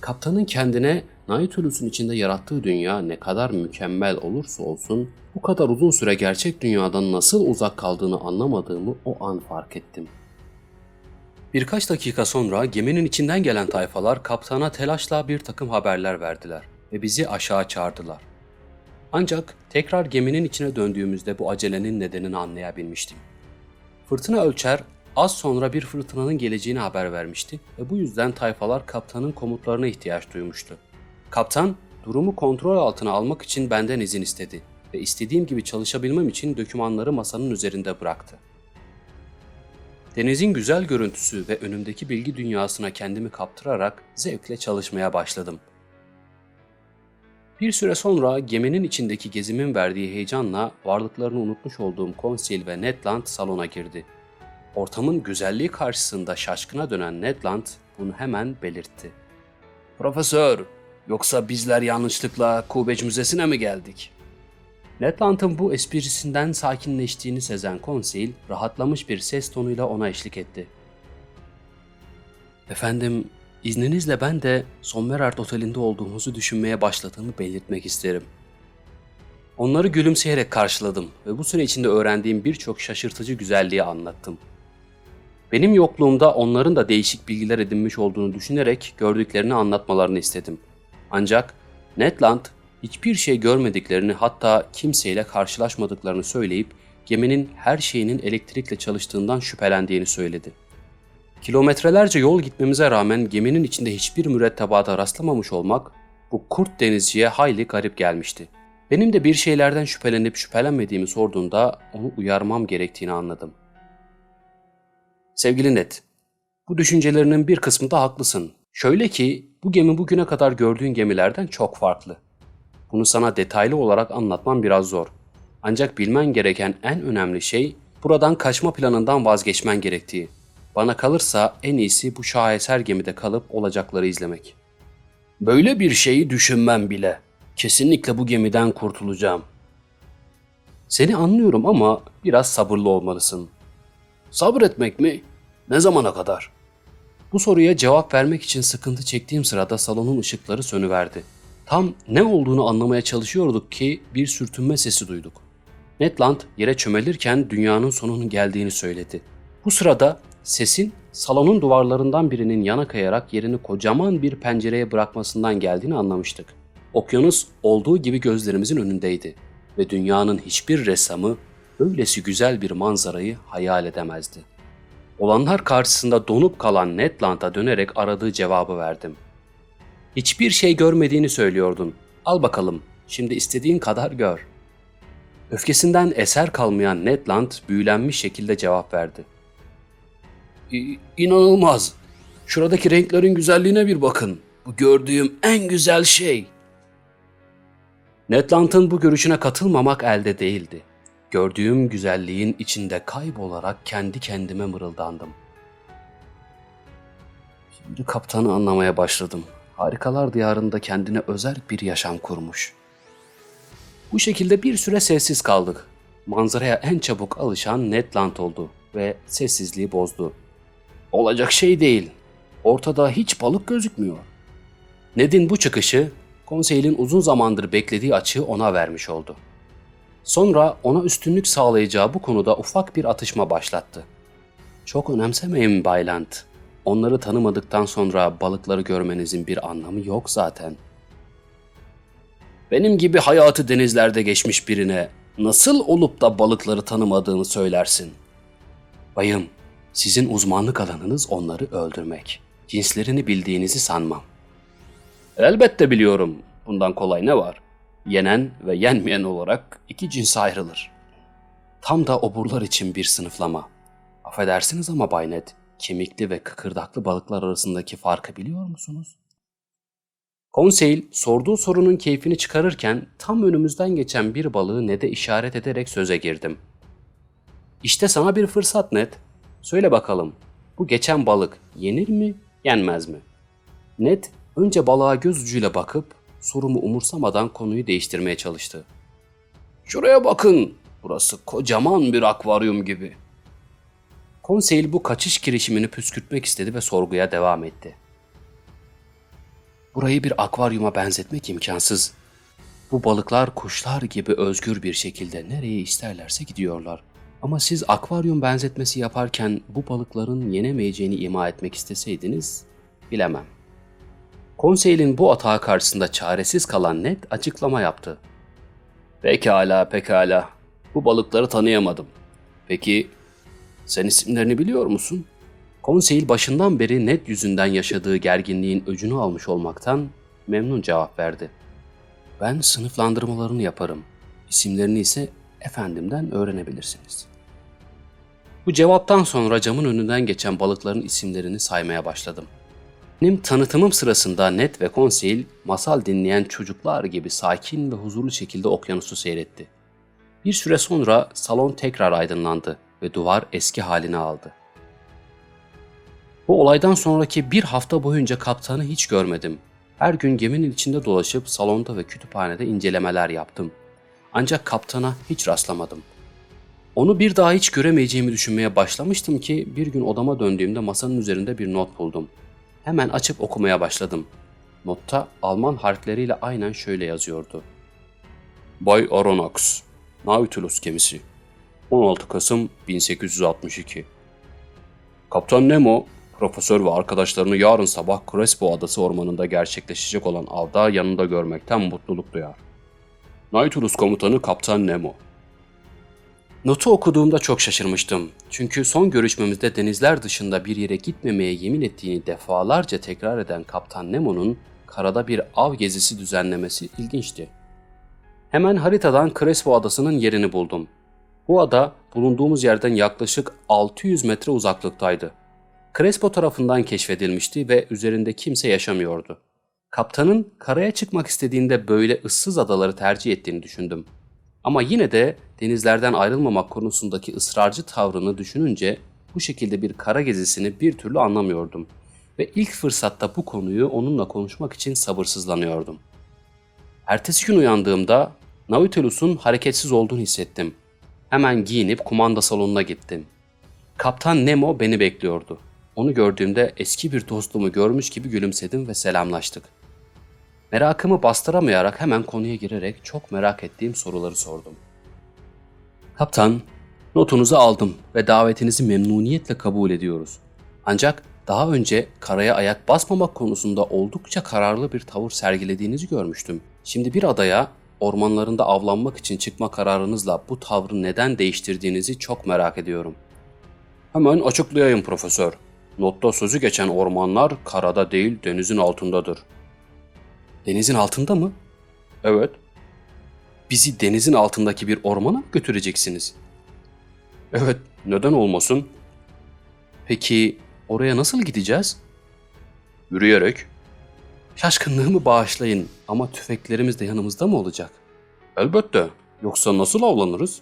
Kaptanın kendine Nautilus'un içinde yarattığı dünya ne kadar mükemmel olursa olsun bu kadar uzun süre gerçek dünyadan nasıl uzak kaldığını anlamadığımı o an fark ettim. Birkaç dakika sonra geminin içinden gelen tayfalar kaptana telaşla bir takım haberler verdiler ve bizi aşağı çağırdılar. Ancak tekrar geminin içine döndüğümüzde bu acelenin nedenini anlayabilmiştim. Fırtına ölçer az sonra bir fırtınanın geleceğini haber vermişti ve bu yüzden tayfalar kaptanın komutlarına ihtiyaç duymuştu. Kaptan durumu kontrol altına almak için benden izin istedi ve istediğim gibi çalışabilmem için dokümanları masanın üzerinde bıraktı. Denizin güzel görüntüsü ve önümdeki bilgi dünyasına kendimi kaptırarak zevkle çalışmaya başladım. Bir süre sonra geminin içindeki gezimin verdiği heyecanla varlıklarını unutmuş olduğum Konsil ve Ned Land salona girdi. Ortamın güzelliği karşısında şaşkına dönen Ned Land bunu hemen belirtti. Profesör, yoksa bizler yanlışlıkla Kubeç Müzesi'ne mi geldik? Ned Land'ın bu esprisinden sakinleştiğini sezen konsil, rahatlamış bir ses tonuyla ona eşlik etti. Efendim, izninizle ben de Sommerard Oteli'nde olduğumuzu düşünmeye başladığımı belirtmek isterim. Onları gülümseyerek karşıladım ve bu süre içinde öğrendiğim birçok şaşırtıcı güzelliği anlattım. Benim yokluğumda onların da değişik bilgiler edinmiş olduğunu düşünerek gördüklerini anlatmalarını istedim. Ancak Ned Land hiçbir şey görmediklerini hatta kimseyle karşılaşmadıklarını söyleyip geminin her şeyinin elektrikle çalıştığından şüphelendiğini söyledi. Kilometrelerce yol gitmemize rağmen geminin içinde hiçbir mürettebata rastlamamış olmak bu kurt denizciye hayli garip gelmişti. Benim de bir şeylerden şüphelenip şüphelenmediğimi sorduğunda onu uyarmam gerektiğini anladım. Sevgili Ned, bu düşüncelerinin bir kısmında haklısın. Şöyle ki bu gemi bugüne kadar gördüğün gemilerden çok farklı. Bunu sana detaylı olarak anlatmam biraz zor. Ancak bilmen gereken en önemli şey buradan kaçma planından vazgeçmen gerektiği. Bana kalırsa en iyisi bu şaheser gemide kalıp olacakları izlemek. Böyle bir şeyi düşünmem bile. Kesinlikle bu gemiden kurtulacağım. Seni anlıyorum ama biraz sabırlı olmalısın. Sabretmek mi? Ne zamana kadar? Bu soruya cevap vermek için sıkıntı çektiğim sırada salonun ışıkları sönüverdi. Tam ne olduğunu anlamaya çalışıyorduk ki bir sürtünme sesi duyduk. Ned Land yere çömelirken dünyanın sonunun geldiğini söyledi. Bu sırada sesin salonun duvarlarından birinin yana kayarak yerini kocaman bir pencereye bırakmasından geldiğini anlamıştık. Okyanus olduğu gibi gözlerimizin önündeydi ve dünyanın hiçbir ressamı böylesi güzel bir manzarayı hayal edemezdi. Olanlar karşısında donup kalan Ned Land'a dönerek aradığı cevabı verdim. Hiçbir şey görmediğini söylüyordun. Al bakalım, şimdi istediğin kadar gör. Öfkesinden eser kalmayan Ned Land büyülenmiş şekilde cevap verdi. İnanılmaz. Şuradaki renklerin güzelliğine bir bakın. Bu gördüğüm en güzel şey. Ned Land'ın bu görüşüne katılmamak elde değildi. Gördüğüm güzelliğin içinde kaybolarak kendi kendime mırıldandım. Şimdi kaptanı anlamaya başladım. Harikalar diyarında kendine özel bir yaşam kurmuş. Bu şekilde bir süre sessiz kaldık. Manzaraya en çabuk alışan Ned Land oldu ve sessizliği bozdu. Olacak şey değil. Ortada hiç balık gözükmüyor. Ned'in bu çıkışı konseyin uzun zamandır beklediği açığı ona vermiş oldu. Sonra ona üstünlük sağlayacağı bu konuda ufak bir atışma başlattı. Çok önemsemeyin Bayland. Onları tanımadıktan sonra balıkları görmenizin bir anlamı yok zaten. Benim gibi hayatı denizlerde geçmiş birine nasıl olup da balıkları tanımadığını söylersin? Bayım, sizin uzmanlık alanınız onları öldürmek. Cinslerini bildiğinizi sanmam. Elbette biliyorum. Bundan kolay ne var? Yenen ve yenmeyen olarak iki cins ayrılır. Tam da oburlar için bir sınıflama. Affedersiniz ama Bay Ned, kemikli ve kıkırdaklı balıklar arasındaki farkı biliyor musunuz? Conseil sorduğu sorunun keyfini çıkarırken tam önümüzden geçen bir balığı Ned'e işaret ederek söze girdim. İşte sana bir fırsat Ned. Söyle bakalım, bu geçen balık yenir mi, yenmez mi? Ned önce balığa göz ucuyla bakıp sorumu umursamadan konuyu değiştirmeye çalıştı. Şuraya bakın, burası kocaman bir akvaryum gibi. Conseil bu kaçış girişimini püskürtmek istedi ve sorguya devam etti. Burayı bir akvaryuma benzetmek imkansız. Bu balıklar kuşlar gibi özgür bir şekilde nereye isterlerse gidiyorlar. Ama siz akvaryum benzetmesi yaparken bu balıkların yenemeyeceğini ima etmek isteseydiniz bilemem. Konseylin bu atağı karşısında çaresiz kalan Ned açıklama yaptı. Pekala pekala. Bu balıkları tanıyamadım. Peki sen isimlerini biliyor musun? Konseyil başından beri Ned yüzünden yaşadığı gerginliğin öcünü almış olmaktan memnun cevap verdi. Ben sınıflandırmalarını yaparım. İsimlerini ise efendimden öğrenebilirsiniz. Bu cevaptan sonra camın önünden geçen balıkların isimlerini saymaya başladım. Benim tanıtımım sırasında Ned ve Konsil masal dinleyen çocuklar gibi sakin ve huzurlu şekilde okyanusu seyretti. Bir süre sonra salon tekrar aydınlandı ve duvar eski halini aldı. Bu olaydan sonraki bir hafta boyunca kaptanı hiç görmedim. Her gün geminin içinde dolaşıp salonda ve kütüphanede incelemeler yaptım. Ancak kaptana hiç rastlamadım. Onu bir daha hiç göremeyeceğimi düşünmeye başlamıştım ki bir gün odama döndüğümde masanın üzerinde bir not buldum. Hemen açıp okumaya başladım. Notta Alman harfleriyle aynen şöyle yazıyordu. Bay Aronnax, Nautilus gemisi. 16 Kasım 1862 Kaptan Nemo, profesör ve arkadaşlarını yarın sabah Crespo Adası ormanında gerçekleşecek olan avda yanında görmekten mutluluk duyar. Nautilus komutanı Kaptan Nemo. Notu okuduğumda çok şaşırmıştım. Çünkü son görüşmemizde denizler dışında bir yere gitmemeye yemin ettiğini defalarca tekrar eden Kaptan Nemo'nun karada bir av gezisi düzenlemesi ilginçti. Hemen haritadan Crespo Adası'nın yerini buldum. Bu ada bulunduğumuz yerden yaklaşık 600 metre uzaklıktaydı. Crespo tarafından keşfedilmişti ve üzerinde kimse yaşamıyordu. Kaptanın karaya çıkmak istediğinde böyle ıssız adaları tercih ettiğini düşündüm. Ama yine de denizlerden ayrılmamak konusundaki ısrarcı tavrını düşününce bu şekilde bir kara gezisini bir türlü anlamıyordum ve ilk fırsatta bu konuyu onunla konuşmak için sabırsızlanıyordum. Ertesi gün uyandığımda Nautilus'un hareketsiz olduğunu hissettim. Hemen giyinip kumanda salonuna gittim. Kaptan Nemo beni bekliyordu. Onu gördüğümde eski bir dostumu görmüş gibi gülümsedim ve selamlaştık. Merakımı bastıramayarak hemen konuya girerek çok merak ettiğim soruları sordum. Kaptan, notunuzu aldım ve davetinizi memnuniyetle kabul ediyoruz. Ancak daha önce karaya ayak basmamak konusunda oldukça kararlı bir tavır sergilediğinizi görmüştüm. Şimdi bir adaya ormanlarında avlanmak için çıkma kararınızla bu tavrı neden değiştirdiğinizi çok merak ediyorum. Hemen açıklayayım profesör. Notta sözü geçen ormanlar karada değil denizin altındadır. Denizin altında mı? Evet. Bizi denizin altındaki bir ormana mı götüreceksiniz? Evet, neden olmasın? Peki oraya nasıl gideceğiz? Yürüyerek. Şaşkınlığımı bağışlayın ama tüfeklerimiz de yanımızda mı olacak? Elbette. Yoksa nasıl avlanırız?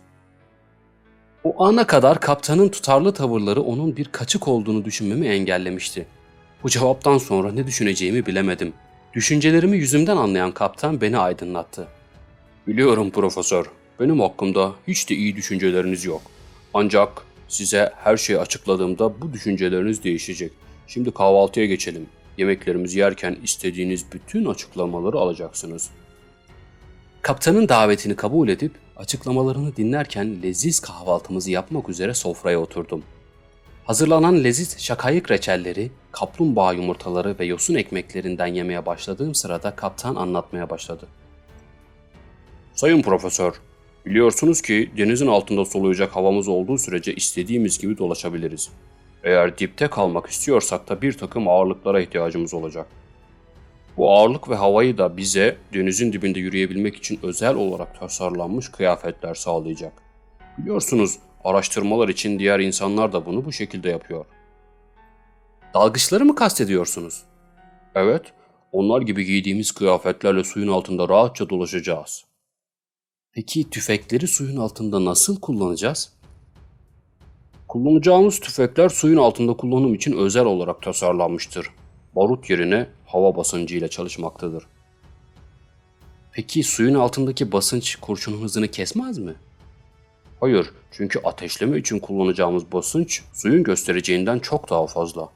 O ana kadar kaptanın tutarlı tavırları onun bir kaçık olduğunu düşünmemi engellemişti. Bu cevaptan sonra ne düşüneceğimi bilemedim. Düşüncelerimi yüzümden anlayan kaptan beni aydınlattı. Biliyorum profesör, benim hakkımda hiç de iyi düşünceleriniz yok. Ancak size her şeyi açıkladığımda bu düşünceleriniz değişecek. Şimdi kahvaltıya geçelim. Yemeklerimizi yerken istediğiniz bütün açıklamaları alacaksınız. Kaptanın davetini kabul edip açıklamalarını dinlerken leziz kahvaltımızı yapmak üzere sofraya oturdum. Hazırlanan leziz şakayık reçelleri, kaplumbağa yumurtaları ve yosun ekmeklerinden yemeye başladığım sırada kaptan anlatmaya başladı. Sayın profesör, biliyorsunuz ki denizin altında soluyacak havamız olduğu sürece istediğimiz gibi dolaşabiliriz. Eğer dipte kalmak istiyorsak da bir takım ağırlıklara ihtiyacımız olacak. Bu ağırlık ve havayı da bize denizin dibinde yürüyebilmek için özel olarak tasarlanmış kıyafetler sağlayacak. Biliyorsunuz araştırmalar için diğer insanlar da bunu bu şekilde yapıyor. Dalgıçları mı kastediyorsunuz? Evet, onlar gibi giydiğimiz kıyafetlerle suyun altında rahatça dolaşacağız. Peki tüfekleri suyun altında nasıl kullanacağız? Kullanacağımız tüfekler suyun altında kullanım için özel olarak tasarlanmıştır. Barut yerine hava basıncı ile çalışmaktadır. Peki suyun altındaki basınç kurşunun hızını kesmez mi? Hayır, çünkü ateşleme için kullanacağımız basınç suyun göstereceğinden çok daha fazla.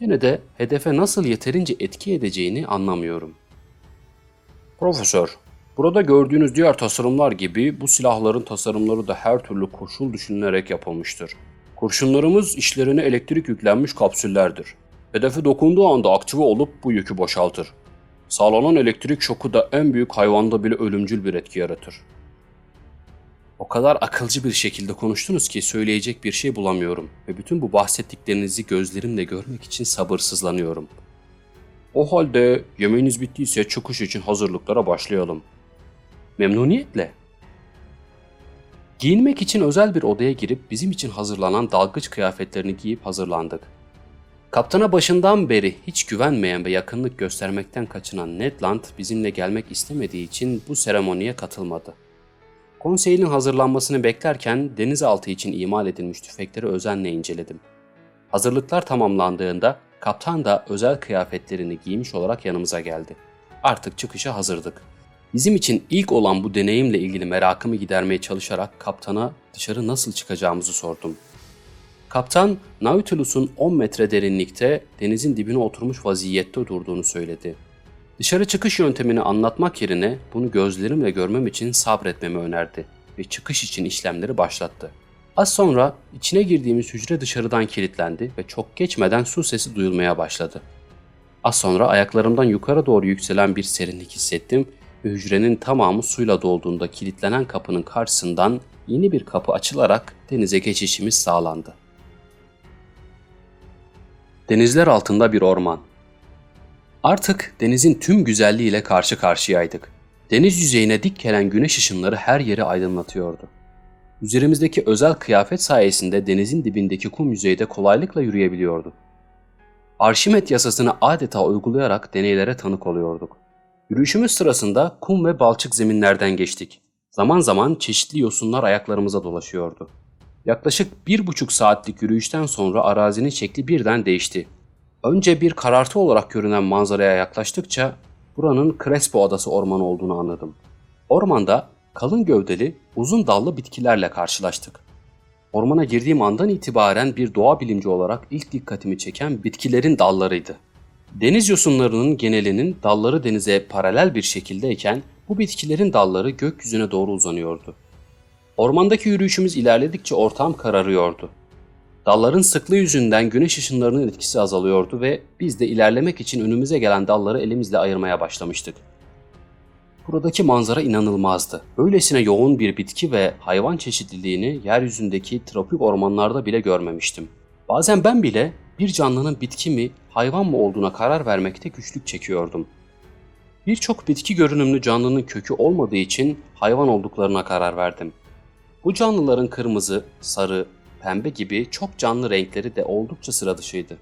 Yine de hedefe nasıl yeterince etki edeceğini anlamıyorum. Profesör, burada gördüğünüz diğer tasarımlar gibi bu silahların tasarımları da her türlü koşul düşünülerek yapılmıştır. Kurşunlarımız işlerine elektrik yüklenmiş kapsüllerdir. Hedefe dokunduğu anda aktive olup bu yükü boşaltır. Sağlanan elektrik şoku da en büyük hayvanda bile ölümcül bir etki yaratır. O kadar akılcı bir şekilde konuştunuz ki söyleyecek bir şey bulamıyorum ve bütün bu bahsettiklerinizi gözlerimle görmek için sabırsızlanıyorum. O halde yemeğiniz bittiyse çıkış için hazırlıklara başlayalım. Memnuniyetle. Giyinmek için özel bir odaya girip bizim için hazırlanan dalgıç kıyafetlerini giyip hazırlandık. Kaptana başından beri hiç güvenmeyen ve yakınlık göstermekten kaçınan Ned Land bizimle gelmek istemediği için bu seremoniye katılmadı. Konseyin hazırlanmasını beklerken denizaltı için imal edilmiş tüfekleri özenle inceledim. Hazırlıklar tamamlandığında kaptan da özel kıyafetlerini giymiş olarak yanımıza geldi. Artık çıkışa hazırdık. Bizim için ilk olan bu deneyimle ilgili merakımı gidermeye çalışarak kaptana dışarı nasıl çıkacağımızı sordum. Kaptan, Nautilus'un 10 metre derinlikte denizin dibine oturmuş vaziyette durduğunu söyledi. Dışarı çıkış yöntemini anlatmak yerine bunu gözlerimle görmem için sabretmemi önerdi ve çıkış için işlemleri başlattı. Az sonra içine girdiğimiz hücre dışarıdan kilitlendi ve çok geçmeden su sesi duyulmaya başladı. Az sonra ayaklarımdan yukarı doğru yükselen bir serinlik hissettim ve hücrenin tamamı suyla dolduğunda kilitlenen kapının karşısından yeni bir kapı açılarak denize geçişimiz sağlandı. Denizler altında bir orman. Artık denizin tüm güzelliğiyle karşı karşıyaydık. Deniz yüzeyine dik gelen güneş ışınları her yeri aydınlatıyordu. Üzerimizdeki özel kıyafet sayesinde denizin dibindeki kum yüzeyde kolaylıkla yürüyebiliyorduk. Arşimet yasasını adeta uygulayarak deneylere tanık oluyorduk. Yürüyüşümüz sırasında kum ve balçık zeminlerden geçtik. Zaman zaman çeşitli yosunlar ayaklarımıza dolaşıyordu. Yaklaşık bir buçuk saatlik yürüyüşten sonra arazinin şekli birden değişti. Önce bir karartı olarak görünen manzaraya yaklaştıkça buranın Crespo Adası ormanı olduğunu anladım. Ormanda kalın gövdeli, uzun dallı bitkilerle karşılaştık. Ormana girdiğim andan itibaren bir doğa bilimci olarak ilk dikkatimi çeken bitkilerin dallarıydı. Deniz yosunlarının genelinin dalları denize paralel bir şekildeyken bu bitkilerin dalları gökyüzüne doğru uzanıyordu. Ormandaki yürüyüşümüz ilerledikçe ortam kararıyordu. Dalların sıklığı yüzünden güneş ışınlarının etkisi azalıyordu ve biz de ilerlemek için önümüze gelen dalları elimizle ayırmaya başlamıştık. Buradaki manzara inanılmazdı. Öylesine yoğun bir bitki ve hayvan çeşitliliğini yeryüzündeki tropik ormanlarda bile görmemiştim. Bazen ben bile bir canlının bitki mi, hayvan mı olduğuna karar vermekte güçlük çekiyordum. Birçok bitki görünümlü canlının kökü olmadığı için hayvan olduklarına karar verdim. Bu canlıların kırmızı, sarı, pembe gibi çok canlı renkleri de oldukça sıra dışıydı.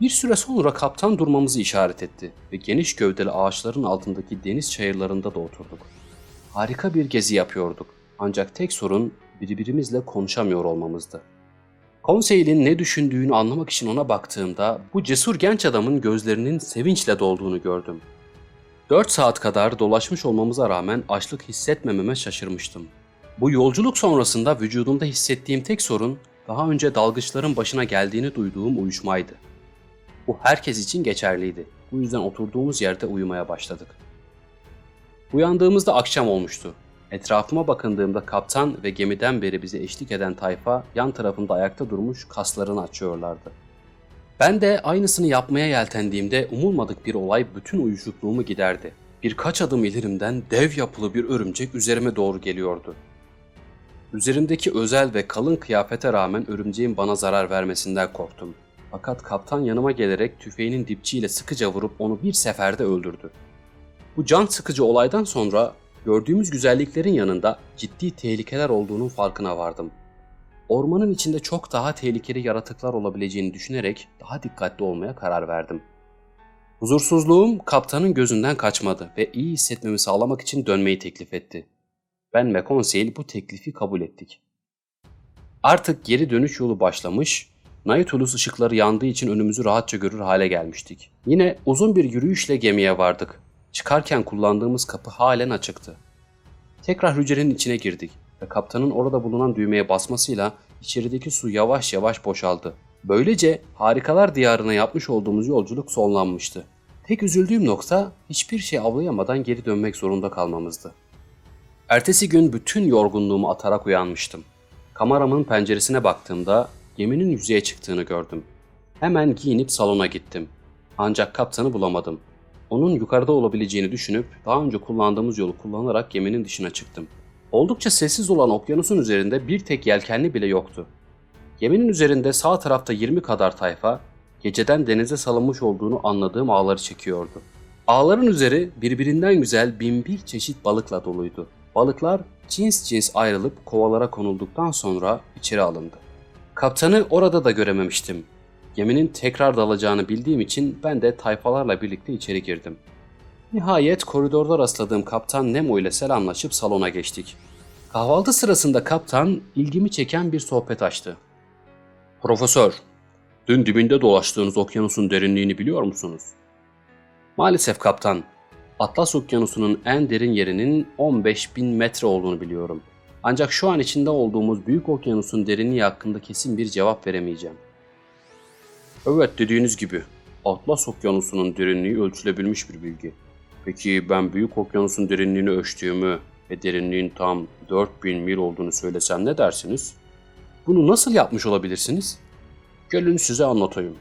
Bir süre sonra kaptan durmamızı işaret etti ve geniş gövdeli ağaçların altındaki deniz çayırlarında da oturduk. Harika bir gezi yapıyorduk. Ancak tek sorun birbirimizle konuşamıyor olmamızdı. Konseylin ne düşündüğünü anlamak için ona baktığımda bu cesur genç adamın gözlerinin sevinçle dolduğunu gördüm. 4 saat kadar dolaşmış olmamıza rağmen açlık hissetmememe şaşırmıştım. Bu yolculuk sonrasında vücudumda hissettiğim tek sorun daha önce dalgıçların başına geldiğini duyduğum uyuşmaydı. Bu herkes için geçerliydi. Bu yüzden oturduğumuz yerde uyumaya başladık. Uyandığımızda akşam olmuştu. Etrafıma bakındığımda kaptan ve gemiden beri bize eşlik eden tayfa yan tarafında ayakta durmuş kaslarını açıyorlardı. Ben de aynısını yapmaya yeltendiğimde umulmadık bir olay bütün uyuşukluğumu giderdi. Birkaç adım ilerimden dev yapılı bir örümcek üzerime doğru geliyordu. Üzerimdeki özel ve kalın kıyafete rağmen örümceğin bana zarar vermesinden korktum. Fakat kaptan yanıma gelerek tüfeğinin dipçiyle sıkıca vurup onu bir seferde öldürdü. Bu can sıkıcı olaydan sonra gördüğümüz güzelliklerin yanında ciddi tehlikeler olduğunun farkına vardım. Ormanın içinde çok daha tehlikeli yaratıklar olabileceğini düşünerek daha dikkatli olmaya karar verdim. Huzursuzluğum kaptanın gözünden kaçmadı ve iyi hissetmemi sağlamak için dönmeyi teklif etti. Ben ve Conseil bu teklifi kabul ettik. Artık geri dönüş yolu başlamış, Nautilus ışıkları yandığı için önümüzü rahatça görür hale gelmiştik. Yine uzun bir yürüyüşle gemiye vardık. Çıkarken kullandığımız kapı halen açıktı. Tekrar hücrenin içine girdik ve kaptanın orada bulunan düğmeye basmasıyla içerideki su yavaş yavaş boşaldı. Böylece harikalar diyarına yapmış olduğumuz yolculuk sonlanmıştı. Tek üzüldüğüm nokta hiçbir şey avlayamadan geri dönmek zorunda kalmamızdı. Ertesi gün bütün yorgunluğumu atarak uyanmıştım. Kameramın penceresine baktığımda geminin yüzeye çıktığını gördüm. Hemen giyinip salona gittim. Ancak kaptanı bulamadım. Onun yukarıda olabileceğini düşünüp daha önce kullandığımız yolu kullanarak geminin dışına çıktım. Oldukça sessiz olan okyanusun üzerinde bir tek yelkenli bile yoktu. Geminin üzerinde sağ tarafta 20 kadar tayfa, geceden denize salınmış olduğunu anladığım ağları çekiyordu. Ağların üzeri birbirinden güzel binbir çeşit balıkla doluydu. Balıklar cins cins ayrılıp kovalara konulduktan sonra içeri alındı. Kaptanı orada da görememiştim. Geminin tekrar dalacağını bildiğim için ben de tayfalarla birlikte içeri girdim. Nihayet koridorda rastladığım kaptan Nemo ile selamlaşıp salona geçtik. Kahvaltı sırasında kaptan ilgimi çeken bir sohbet açtı. Profesör, dün dibinde dolaştığınız okyanusun derinliğini biliyor musunuz? Maalesef kaptan. Atlas Okyanusu'nun en derin yerinin 15 bin metre olduğunu biliyorum. Ancak şu an içinde olduğumuz büyük okyanusun derinliği hakkında kesin bir cevap veremeyeceğim. Evet dediğiniz gibi Atlas Okyanusu'nun derinliği ölçülebilmiş bir bilgi. Peki ben büyük okyanusun derinliğini ölçtüğümü ve derinliğin tam 4000 mil olduğunu söylesem ne dersiniz? Bunu nasıl yapmış olabilirsiniz? Gelin size anlatayım.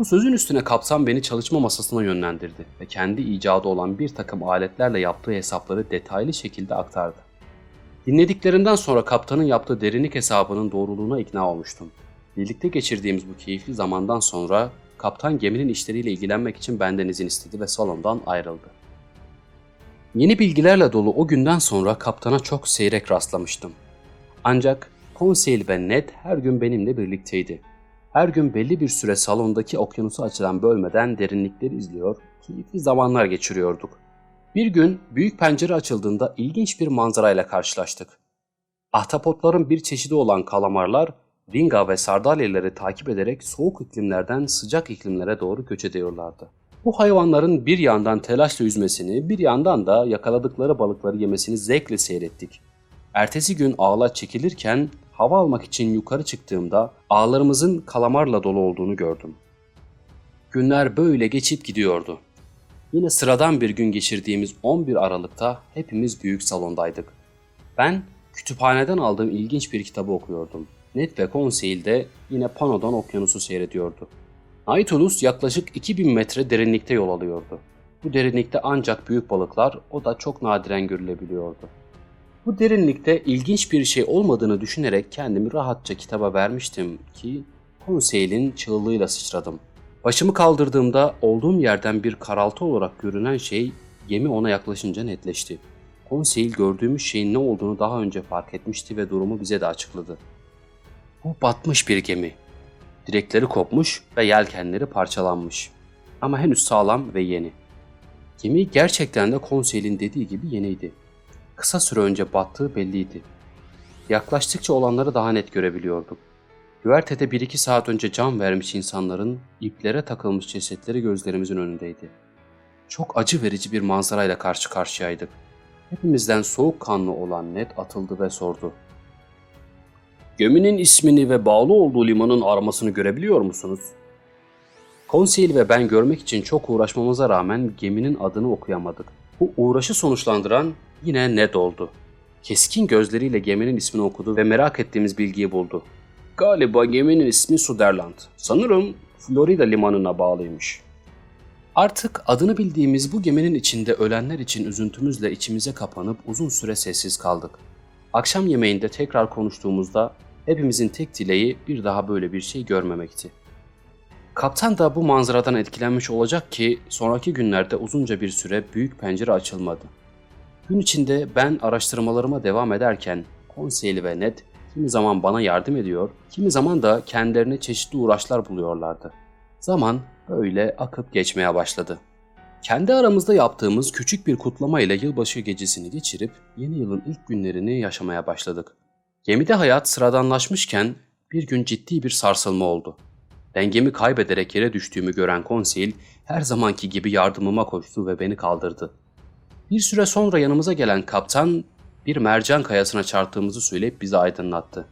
Bu sözün üstüne kaptan beni çalışma masasına yönlendirdi ve kendi icadı olan bir takım aletlerle yaptığı hesapları detaylı şekilde aktardı. Dinlediklerinden sonra kaptanın yaptığı derinlik hesabının doğruluğuna ikna olmuştum. Birlikte geçirdiğimiz bu keyifli zamandan sonra kaptan geminin işleriyle ilgilenmek için benden izin istedi ve salondan ayrıldı. Yeni bilgilerle dolu o günden sonra kaptana çok seyrek rastlamıştım. Ancak Conseil ve Ned her gün benimle birlikteydi. Her gün belli bir süre salondaki okyanusu açılan bölmeden derinlikleri izliyor, keyifli zamanlar geçiriyorduk. Bir gün büyük pencere açıldığında ilginç bir manzarayla karşılaştık. Ahtapotların bir çeşidi olan kalamarlar, ringa ve sardalyaları takip ederek soğuk iklimlerden sıcak iklimlere doğru göç ediyorlardı. Bu hayvanların bir yandan telaşla yüzmesini, bir yandan da yakaladıkları balıkları yemesini zevkle seyrettik. Ertesi gün ağlar çekilirken hava almak için yukarı çıktığımda ağlarımızın kalamarla dolu olduğunu gördüm. Günler böyle geçip gidiyordu. Yine sıradan bir gün geçirdiğimiz 11 Aralık'ta hepimiz büyük salondaydık. Ben kütüphaneden aldığım ilginç bir kitabı okuyordum. Ned ve Conseil de yine panodan okyanusu seyrediyordu. Nautilus yaklaşık 2000 metre derinlikte yol alıyordu. Bu derinlikte ancak büyük balıklar o da çok nadiren görülebiliyordu. Bu derinlikte ilginç bir şey olmadığını düşünerek kendimi rahatça kitaba vermiştim ki Conseil'in çığlığıyla sıçradım. Başımı kaldırdığımda olduğum yerden bir karaltı olarak görünen şey gemi ona yaklaşınca netleşti. Conseil gördüğümüz şeyin ne olduğunu daha önce fark etmişti ve durumu bize de açıkladı. Bu batmış bir gemi. Direkleri kopmuş ve yelkenleri parçalanmış. Ama henüz sağlam ve yeni. Gemi gerçekten de Conseil'in dediği gibi yeniydi. Kısa süre önce battığı belliydi. Yaklaştıkça olanları daha net görebiliyorduk. Güvertede bir iki saat önce can vermiş insanların iplere takılmış cesetleri gözlerimizin önündeydi. Çok acı verici bir manzarayla karşı karşıyaydık. Hepimizden soğukkanlı olan Ned atıldı ve sordu. Geminin ismini ve bağlı olduğu limanın armasını görebiliyor musunuz? Conseil ve ben görmek için çok uğraşmamıza rağmen geminin adını okuyamadık. Bu uğraşı sonuçlandıran yine Ned oldu. Keskin gözleriyle geminin ismini okudu ve merak ettiğimiz bilgiyi buldu. Galiba geminin ismi Suderland. Sanırım Florida limanına bağlıymış. Artık adını bildiğimiz bu geminin içinde ölenler için üzüntümüzle içimize kapanıp uzun süre sessiz kaldık. Akşam yemeğinde tekrar konuştuğumuzda hepimizin tek dileği bir daha böyle bir şey görmemekti. Kaptan da bu manzaradan etkilenmiş olacak ki sonraki günlerde uzunca bir süre büyük pencere açılmadı. Gün içinde ben araştırmalarıma devam ederken Conseil ve Ned kimi zaman bana yardım ediyor, kimi zaman da kendilerine çeşitli uğraşlar buluyorlardı. Zaman böyle akıp geçmeye başladı. Kendi aramızda yaptığımız küçük bir kutlama ile yılbaşı gecesini geçirip yeni yılın ilk günlerini yaşamaya başladık. Gemide hayat sıradanlaşmışken bir gün ciddi bir sarsılma oldu. Dengemi kaybederek yere düştüğümü gören konsil her zamanki gibi yardımıma koştu ve beni kaldırdı. Bir süre sonra yanımıza gelen kaptan bir mercan kayasına çarptığımızı söyleyip bizi aydınlattı.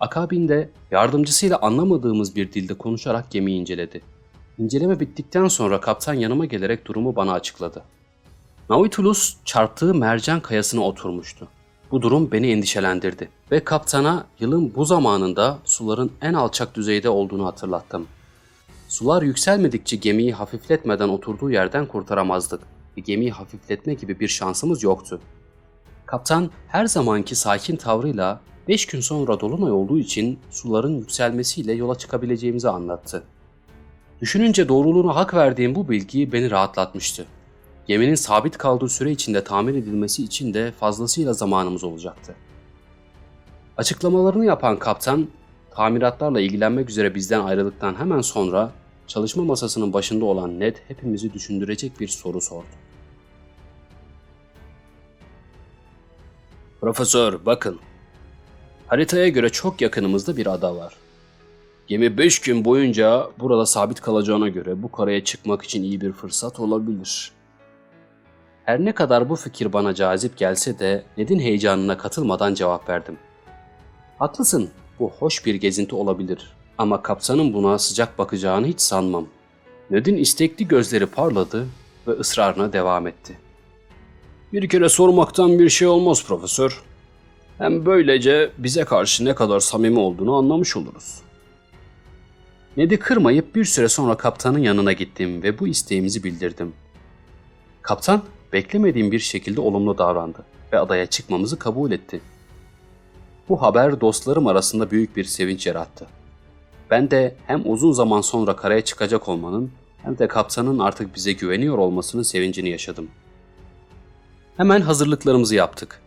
Akabinde yardımcısıyla anlamadığımız bir dilde konuşarak gemiyi inceledi. İnceleme bittikten sonra kaptan yanıma gelerek durumu bana açıkladı. Nautilus çarptığı mercan kayasına oturmuştu. Bu durum beni endişelendirdi ve kaptana yılın bu zamanında suların en alçak düzeyde olduğunu hatırlattım. Sular yükselmedikçe gemiyi hafifletmeden oturduğu yerden kurtaramazdık ve gemiyi hafifletme gibi bir şansımız yoktu. Kaptan her zamanki sakin tavrıyla 5 gün sonra dolunay olduğu için suların yükselmesiyle yola çıkabileceğimizi anlattı. Düşününce doğruluğuna hak verdiğim bu bilgi beni rahatlatmıştı. Geminin sabit kaldığı süre içinde tamir edilmesi için de fazlasıyla zamanımız olacaktı. Açıklamalarını yapan kaptan, tamiratlarla ilgilenmek üzere bizden ayrıldıktan hemen sonra çalışma masasının başında olan Ned hepimizi düşündürecek bir soru sordu. Profesör bakın. Haritaya göre çok yakınımızda bir ada var. Gemi 5 gün boyunca burada sabit kalacağına göre bu karaya çıkmak için iyi bir fırsat olabilir. Her ne kadar bu fikir bana cazip gelse de Ned'in heyecanına katılmadan cevap verdim. Haklısın, bu hoş bir gezinti olabilir ama kaptanın buna sıcak bakacağını hiç sanmam. Ned'in istekli gözleri parladı ve ısrarına devam etti. Bir kere sormaktan bir şey olmaz profesör. Hem böylece bize karşı ne kadar samimi olduğunu anlamış oluruz. Ned'i kırmayıp bir süre sonra kaptanın yanına gittim ve bu isteğimizi bildirdim. Kaptan beklemediğim bir şekilde olumlu davrandı ve adaya çıkmamızı kabul etti. Bu haber dostlarım arasında büyük bir sevinç yarattı. Ben de hem uzun zaman sonra karaya çıkacak olmanın hem de kaptanın artık bize güveniyor olmasının sevincini yaşadım. Hemen hazırlıklarımızı yaptık.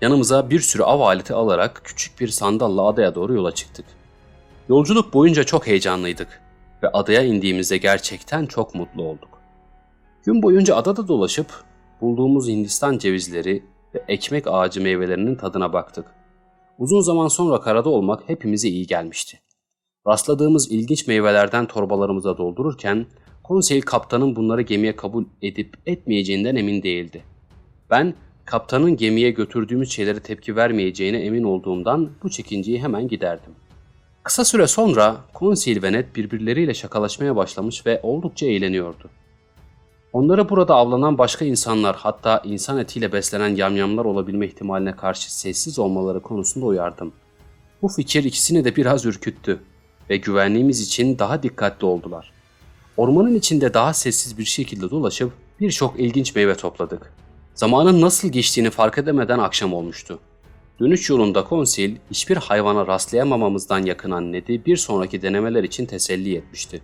Yanımıza bir sürü av aleti alarak küçük bir sandalla adaya doğru yola çıktık. Yolculuk boyunca çok heyecanlıydık ve adaya indiğimizde gerçekten çok mutlu olduk. Gün boyunca adada dolaşıp bulduğumuz Hindistan cevizleri ve ekmek ağacı meyvelerinin tadına baktık. Uzun zaman sonra karada olmak hepimize iyi gelmişti. Rastladığımız ilginç meyvelerden torbalarımıza doldururken konsey kaptanın bunları gemiye kabul edip etmeyeceğinden emin değildi. Ben kaptanın gemiye götürdüğümüz şeylere tepki vermeyeceğine emin olduğumdan bu çekinceyi hemen giderdim. Kısa süre sonra Konsil ve Ned birbirleriyle şakalaşmaya başlamış ve oldukça eğleniyordu. Onları burada avlanan başka insanlar hatta insan etiyle beslenen yamyamlar olabilme ihtimaline karşı sessiz olmaları konusunda uyardım. Bu fikir ikisini de biraz ürküttü ve güvenliğimiz için daha dikkatli oldular. Ormanın içinde daha sessiz bir şekilde dolaşıp birçok ilginç meyve topladık. Zamanın nasıl geçtiğini fark edemeden akşam olmuştu. Dönüş yolunda konsil hiçbir hayvana rastlayamamamızdan yakınan Ned'i bir sonraki denemeler için teselli etmişti.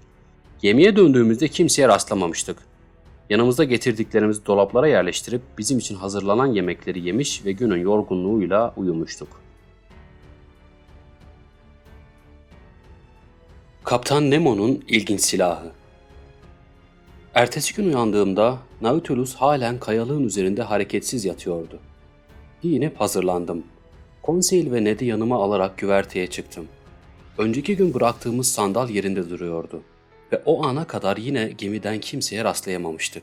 Gemiye döndüğümüzde kimseye rastlamamıştık. Yanımızda getirdiklerimizi dolaplara yerleştirip bizim için hazırlanan yemekleri yemiş ve günün yorgunluğuyla uyumuştuk. Kaptan Nemo'nun ilginç silahı Ertesi gün uyandığımda Nautilus halen kayalığın üzerinde hareketsiz yatıyordu. Giyinip hazırlandım. Conseil ve Ned'i yanıma alarak güverteye çıktım. Önceki gün bıraktığımız sandal yerinde duruyordu ve o ana kadar yine gemiden kimseye rastlayamamıştık.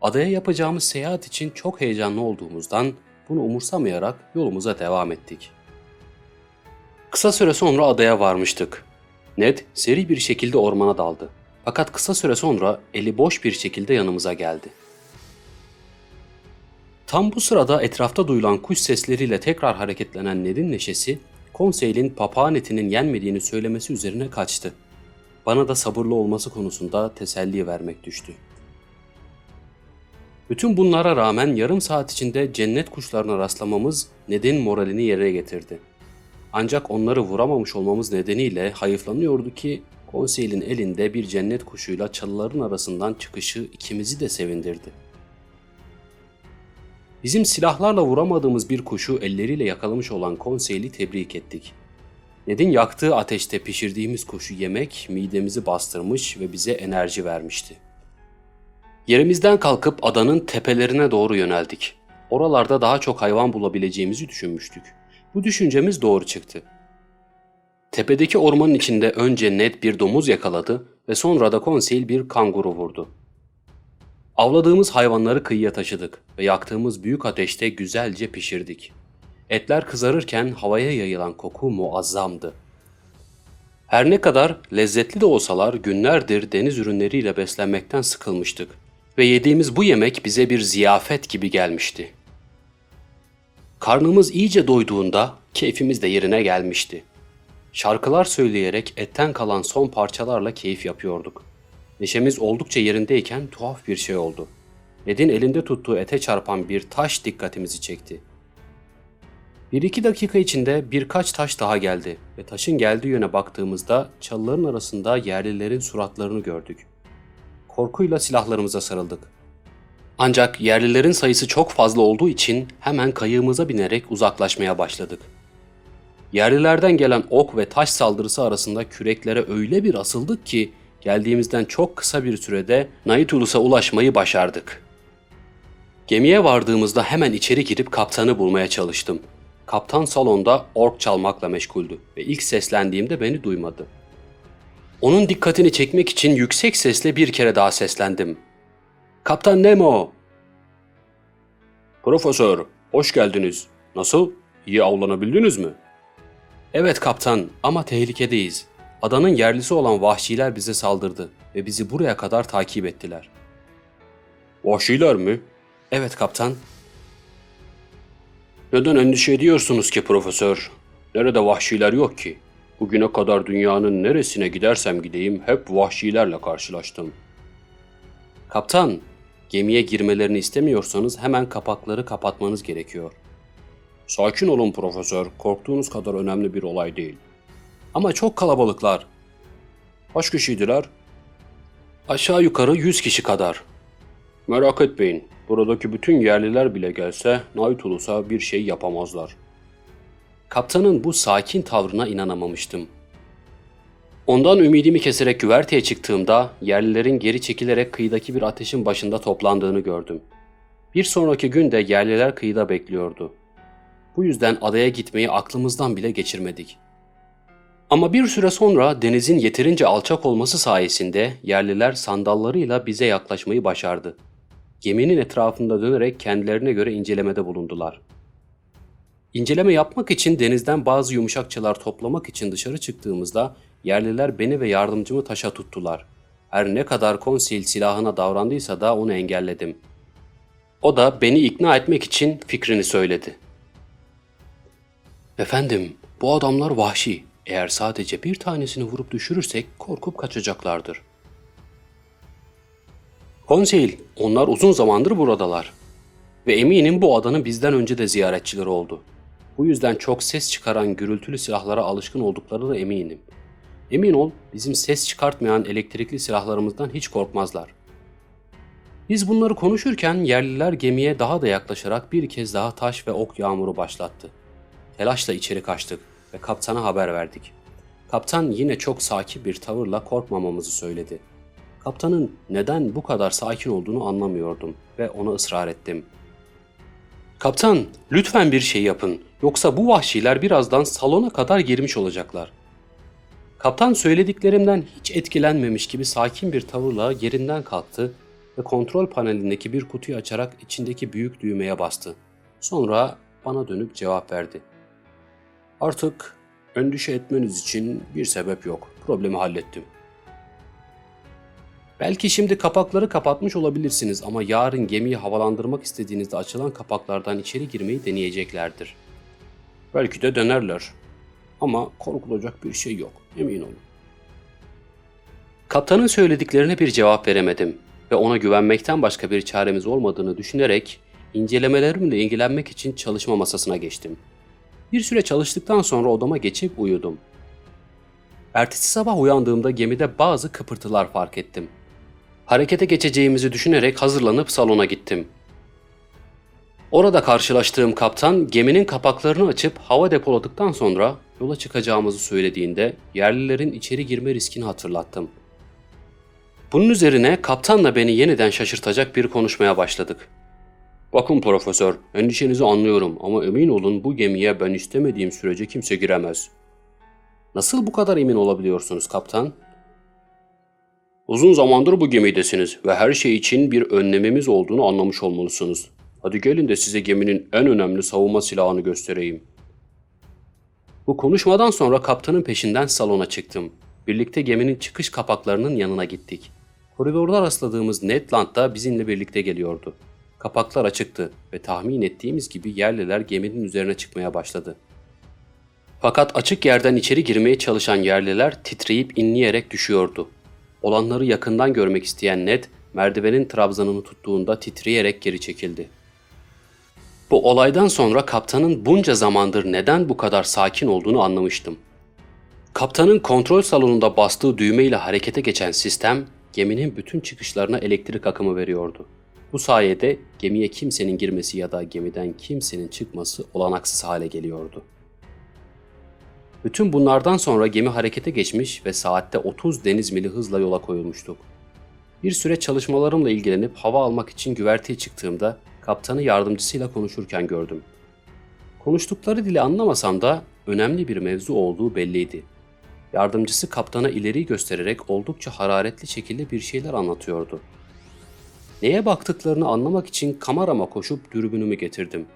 Adaya yapacağımız seyahat için çok heyecanlı olduğumuzdan bunu umursamayarak yolumuza devam ettik. Kısa süre sonra adaya varmıştık. Ned seri bir şekilde ormana daldı. Fakat kısa süre sonra eli boş bir şekilde yanımıza geldi. Tam bu sırada etrafta duyulan kuş sesleriyle tekrar hareketlenen Ned'in neşesi, konseylin papağan etinin yenmediğini söylemesi üzerine kaçtı. Bana da sabırlı olması konusunda teselli vermek düştü. Bütün bunlara rağmen yarım saat içinde cennet kuşlarına rastlamamız Ned'in moralini yere getirdi. Ancak onları vuramamış olmamız nedeniyle hayıflanıyordu ki konseylin elinde bir cennet kuşuyla çalıların arasından çıkışı ikimizi de sevindirdi. Bizim silahlarla vuramadığımız bir kuşu elleriyle yakalamış olan konseyli tebrik ettik. Ned'in yaktığı ateşte pişirdiğimiz kuşu yemek midemizi bastırmış ve bize enerji vermişti. Yerimizden kalkıp adanın tepelerine doğru yöneldik. Oralarda daha çok hayvan bulabileceğimizi düşünmüştük. Bu düşüncemiz doğru çıktı. Tepedeki ormanın içinde önce Ned bir domuz yakaladı ve sonra da konseil bir kanguru vurdu. Avladığımız hayvanları kıyıya taşıdık ve yaktığımız büyük ateşte güzelce pişirdik. Etler kızarırken havaya yayılan koku muazzamdı. Her ne kadar lezzetli de olsalar günlerdir deniz ürünleriyle beslenmekten sıkılmıştık ve yediğimiz bu yemek bize bir ziyafet gibi gelmişti. Karnımız iyice doyduğunda keyfimiz de yerine gelmişti. Şarkılar söyleyerek etten kalan son parçalarla keyif yapıyorduk. Neşemiz oldukça yerindeyken tuhaf bir şey oldu. Ned'in elinde tuttuğu ete çarpan bir taş dikkatimizi çekti. Bir iki dakika içinde birkaç taş daha geldi ve taşın geldiği yöne baktığımızda çalıların arasında yerlilerin suratlarını gördük. Korkuyla silahlarımıza sarıldık. Ancak yerlilerin sayısı çok fazla olduğu için hemen kayığımıza binerek uzaklaşmaya başladık. Yerlilerden gelen ok ve taş saldırısı arasında küreklere öyle bir asıldık ki geldiğimizden çok kısa bir sürede Naitulus'a ulaşmayı başardık. Gemiye vardığımızda hemen içeri girip kaptanı bulmaya çalıştım. Kaptan salonda ork çalmakla meşguldü ve ilk seslendiğimde beni duymadı. Onun dikkatini çekmek için yüksek sesle bir kere daha seslendim. Kaptan Nemo! Profesör, hoş geldiniz. Nasıl? İyi avlanabildiniz mi? Evet kaptan ama tehlikedeyiz. Adanın yerlisi olan vahşiler bize saldırdı ve bizi buraya kadar takip ettiler. Vahşiler mi? Evet kaptan. Neden endişe ediyorsunuz ki profesör? Nerede vahşiler yok ki? Bugüne kadar dünyanın neresine gidersem gideyim hep vahşilerle karşılaştım. Kaptan, gemiye girmelerini istemiyorsanız hemen kapakları kapatmanız gerekiyor. Sakin olun profesör, korktuğunuz kadar önemli bir olay değil. Ama çok kalabalıklar. Kaç kişiydiler? Aşağı yukarı 100 kişi kadar. Merak etmeyin, buradaki bütün yerliler bile gelse Naitulus'a bir şey yapamazlar. Kaptanın bu sakin tavrına inanamamıştım. Ondan ümidimi keserek güverteye çıktığımda yerlilerin geri çekilerek kıyıdaki bir ateşin başında toplandığını gördüm. Bir sonraki gün de yerliler kıyıda bekliyordu. Bu yüzden adaya gitmeyi aklımızdan bile geçirmedik. Ama bir süre sonra denizin yeterince alçak olması sayesinde yerliler sandallarıyla bize yaklaşmayı başardı. Geminin etrafında dönerek kendilerine göre incelemede bulundular. İnceleme yapmak için denizden bazı yumuşakçalar toplamak için dışarı çıktığımızda yerliler beni ve yardımcımı taşa tuttular. Her ne kadar konsil silahına davrandıysa da onu engelledim. O da beni ikna etmek için fikrini söyledi. Efendim, bu adamlar vahşi. Eğer sadece bir tanesini vurup düşürürsek korkup kaçacaklardır. Konseil, onlar uzun zamandır buradalar. Ve eminim bu adanın bizden önce de ziyaretçileri oldu. Bu yüzden çok ses çıkaran gürültülü silahlara alışkın oldukları da eminim. Emin ol, bizim ses çıkartmayan elektrikli silahlarımızdan hiç korkmazlar. Biz bunları konuşurken yerliler gemiye daha da yaklaşarak bir kez daha taş ve ok yağmuru başlattı. Telaşla içeri kaçtık ve kaptana haber verdik. Kaptan yine çok sakin bir tavırla korkmamamızı söyledi. Kaptanın neden bu kadar sakin olduğunu anlamıyordum ve ona ısrar ettim. Kaptan, lütfen bir şey yapın. Yoksa bu vahşiler birazdan salona kadar girmiş olacaklar. Kaptan söylediklerimden hiç etkilenmemiş gibi sakin bir tavırla yerinden kalktı ve kontrol panelindeki bir kutuyu açarak içindeki büyük düğmeye bastı. Sonra bana dönüp cevap verdi. Artık endişe etmeniz için bir sebep yok. Problemi hallettim. Belki şimdi kapakları kapatmış olabilirsiniz ama yarın gemiyi havalandırmak istediğinizde açılan kapaklardan içeri girmeyi deneyeceklerdir. Belki de denerler. Ama korkulacak bir şey yok, emin olun. Kaptanın söylediklerine bir cevap veremedim ve ona güvenmekten başka bir çaremiz olmadığını düşünerek incelemelerimle ilgilenmek için çalışma masasına geçtim. Bir süre çalıştıktan sonra odama geçip uyudum. Ertesi sabah uyandığımda gemide bazı kıpırtılar fark ettim. Harekete geçeceğimizi düşünerek hazırlanıp salona gittim. Orada karşılaştığım kaptan geminin kapaklarını açıp hava depoladıktan sonra yola çıkacağımızı söylediğinde yerlilerin içeri girme riskini hatırlattım. Bunun üzerine kaptanla beni yeniden şaşırtacak bir konuşmaya başladık. Bakın profesör, endişenizi anlıyorum ama emin olun bu gemiye ben istemediğim sürece kimse giremez. Nasıl bu kadar emin olabiliyorsunuz kaptan? Uzun zamandır bu gemidesiniz ve her şey için bir önlememiz olduğunu anlamış olmalısınız. Hadi gelin de size geminin en önemli savunma silahını göstereyim. Bu konuşmadan sonra kaptanın peşinden salona çıktım. Birlikte geminin çıkış kapaklarının yanına gittik. Koridorda rastladığımız Ned Land da bizimle birlikte geliyordu. Kapaklar açıktı ve tahmin ettiğimiz gibi yerliler geminin üzerine çıkmaya başladı. Fakat açık yerden içeri girmeye çalışan yerliler titreyip inleyerek düşüyordu. Olanları yakından görmek isteyen Ned, merdivenin trabzanını tuttuğunda titreyerek geri çekildi. Bu olaydan sonra kaptanın bunca zamandır neden bu kadar sakin olduğunu anlamıştım. Kaptanın kontrol salonunda bastığı düğmeyle harekete geçen sistem, geminin bütün çıkışlarına elektrik akımı veriyordu. Bu sayede gemiye kimsenin girmesi ya da gemiden kimsenin çıkması olanaksız hale geliyordu. Bütün bunlardan sonra gemi harekete geçmiş ve saatte 30 deniz mili hızla yola koyulmuştuk. Bir süre çalışmalarımla ilgilenip hava almak için güverteye çıktığımda kaptanı yardımcısıyla konuşurken gördüm. Konuştukları dili anlamasam da önemli bir mevzu olduğu belliydi. Yardımcısı kaptana ileri göstererek oldukça hararetli şekilde bir şeyler anlatıyordu. Neye baktıklarını anlamak için kamerama koşup dürbünümü getirdim.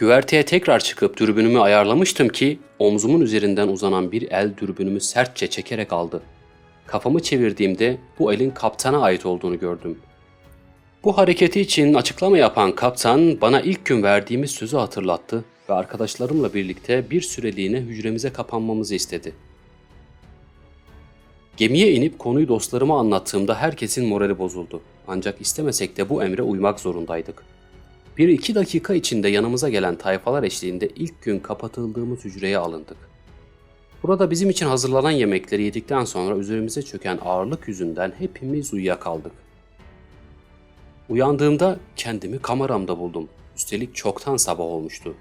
Güverteye tekrar çıkıp dürbünümü ayarlamıştım ki omzumun üzerinden uzanan bir el dürbünümü sertçe çekerek aldı. Kafamı çevirdiğimde bu elin kaptana ait olduğunu gördüm. Bu hareketi için açıklama yapan kaptan bana ilk gün verdiğimiz sözü hatırlattı ve arkadaşlarımla birlikte bir süreliğine hücremize kapanmamızı istedi. Gemiye inip konuyu dostlarıma anlattığımda herkesin morali bozuldu. Ancak istemesek de bu emre uymak zorundaydık. Bir iki dakika içinde yanımıza gelen tayfalar eşliğinde ilk gün kapatıldığımız hücreye alındık. Burada bizim için hazırlanan yemekleri yedikten sonra üzerimize çöken ağırlık yüzünden hepimiz uyuyakaldık. Uyandığımda kendimi kameramda buldum. Üstelik çoktan sabah olmuştu.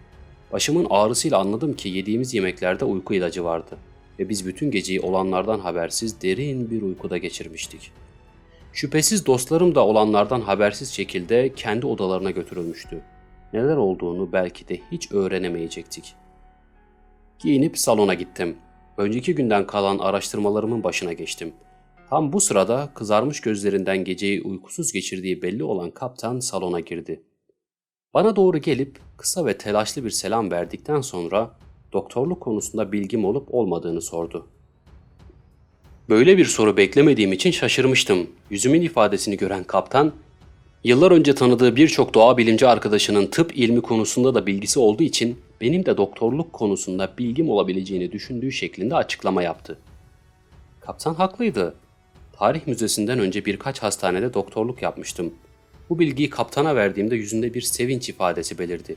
Başımın ağrısıyla anladım ki yediğimiz yemeklerde uyku ilacı vardı ve biz bütün geceyi olanlardan habersiz derin bir uykuda geçirmiştik. Şüphesiz dostlarım da olanlardan habersiz şekilde kendi odalarına götürülmüştü. Neler olduğunu belki de hiç öğrenemeyecektik. Giyinip salona gittim. Önceki günden kalan araştırmalarımın başına geçtim. Tam bu sırada kızarmış gözlerinden geceyi uykusuz geçirdiği belli olan kaptan salona girdi. Bana doğru gelip kısa ve telaşlı bir selam verdikten sonra doktorluk konusunda bilgim olup olmadığını sordu. Böyle bir soru beklemediğim için şaşırmıştım. Yüzümün ifadesini gören kaptan, yıllar önce tanıdığı birçok doğa bilimci arkadaşının tıp ilmi konusunda da bilgisi olduğu için benim de doktorluk konusunda bilgim olabileceğini düşündüğü şeklinde açıklama yaptı. Kaptan haklıydı. Tarih müzesinden önce birkaç hastanede doktorluk yapmıştım. Bu bilgiyi kaptana verdiğimde yüzünde bir sevinç ifadesi belirdi.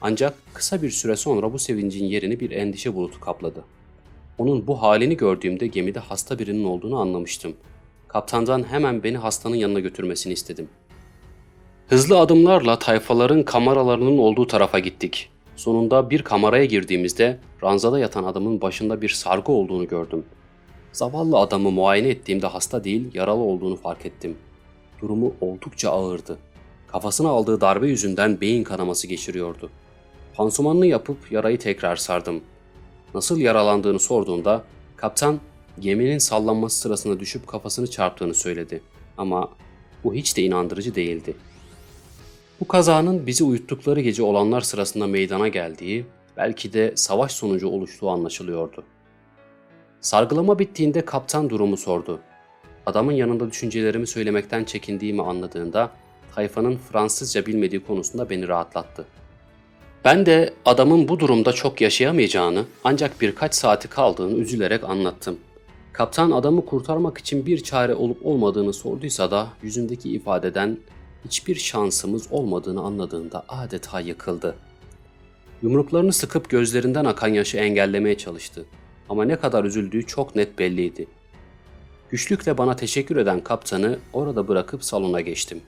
Ancak kısa bir süre sonra bu sevincin yerini bir endişe bulutu kapladı. Onun bu halini gördüğümde gemide hasta birinin olduğunu anlamıştım. Kaptandan hemen beni hastanın yanına götürmesini istedim. Hızlı adımlarla tayfaların kameralarının olduğu tarafa gittik. Sonunda bir kameraya girdiğimizde ranzada yatan adamın başında bir sargı olduğunu gördüm. Zavallı adamı muayene ettiğimde hasta değil, yaralı olduğunu fark ettim. Durumu oldukça ağırdı. Kafasına aldığı darbe yüzünden beyin kanaması geçiriyordu. Pansumanını yapıp yarayı tekrar sardım. Nasıl yaralandığını sorduğumda kaptan geminin sallanması sırasında düşüp kafasını çarptığını söyledi. Ama bu hiç de inandırıcı değildi. Bu kazanın bizi uyuttukları gece olanlar sırasında meydana geldiği, belki de savaş sonucu oluştuğu anlaşılıyordu. Sargılama bittiğinde kaptan durumu sordu. Adamın yanında düşüncelerimi söylemekten çekindiğimi anladığında tayfanın Fransızca bilmediği konusunda beni rahatlattı. Ben de adamın bu durumda çok yaşayamayacağını ancak birkaç saati kaldığını üzülerek anlattım. Kaptan adamı kurtarmak için bir çare olup olmadığını sorduysa da yüzündeki ifadeden hiçbir şansımız olmadığını anladığında adeta yıkıldı. Yumruklarını sıkıp gözlerinden akan yaşı engellemeye çalıştı. Ama ne kadar üzüldüğü çok net belliydi. Güçlükle bana teşekkür eden kaptanı orada bırakıp salona geçtim.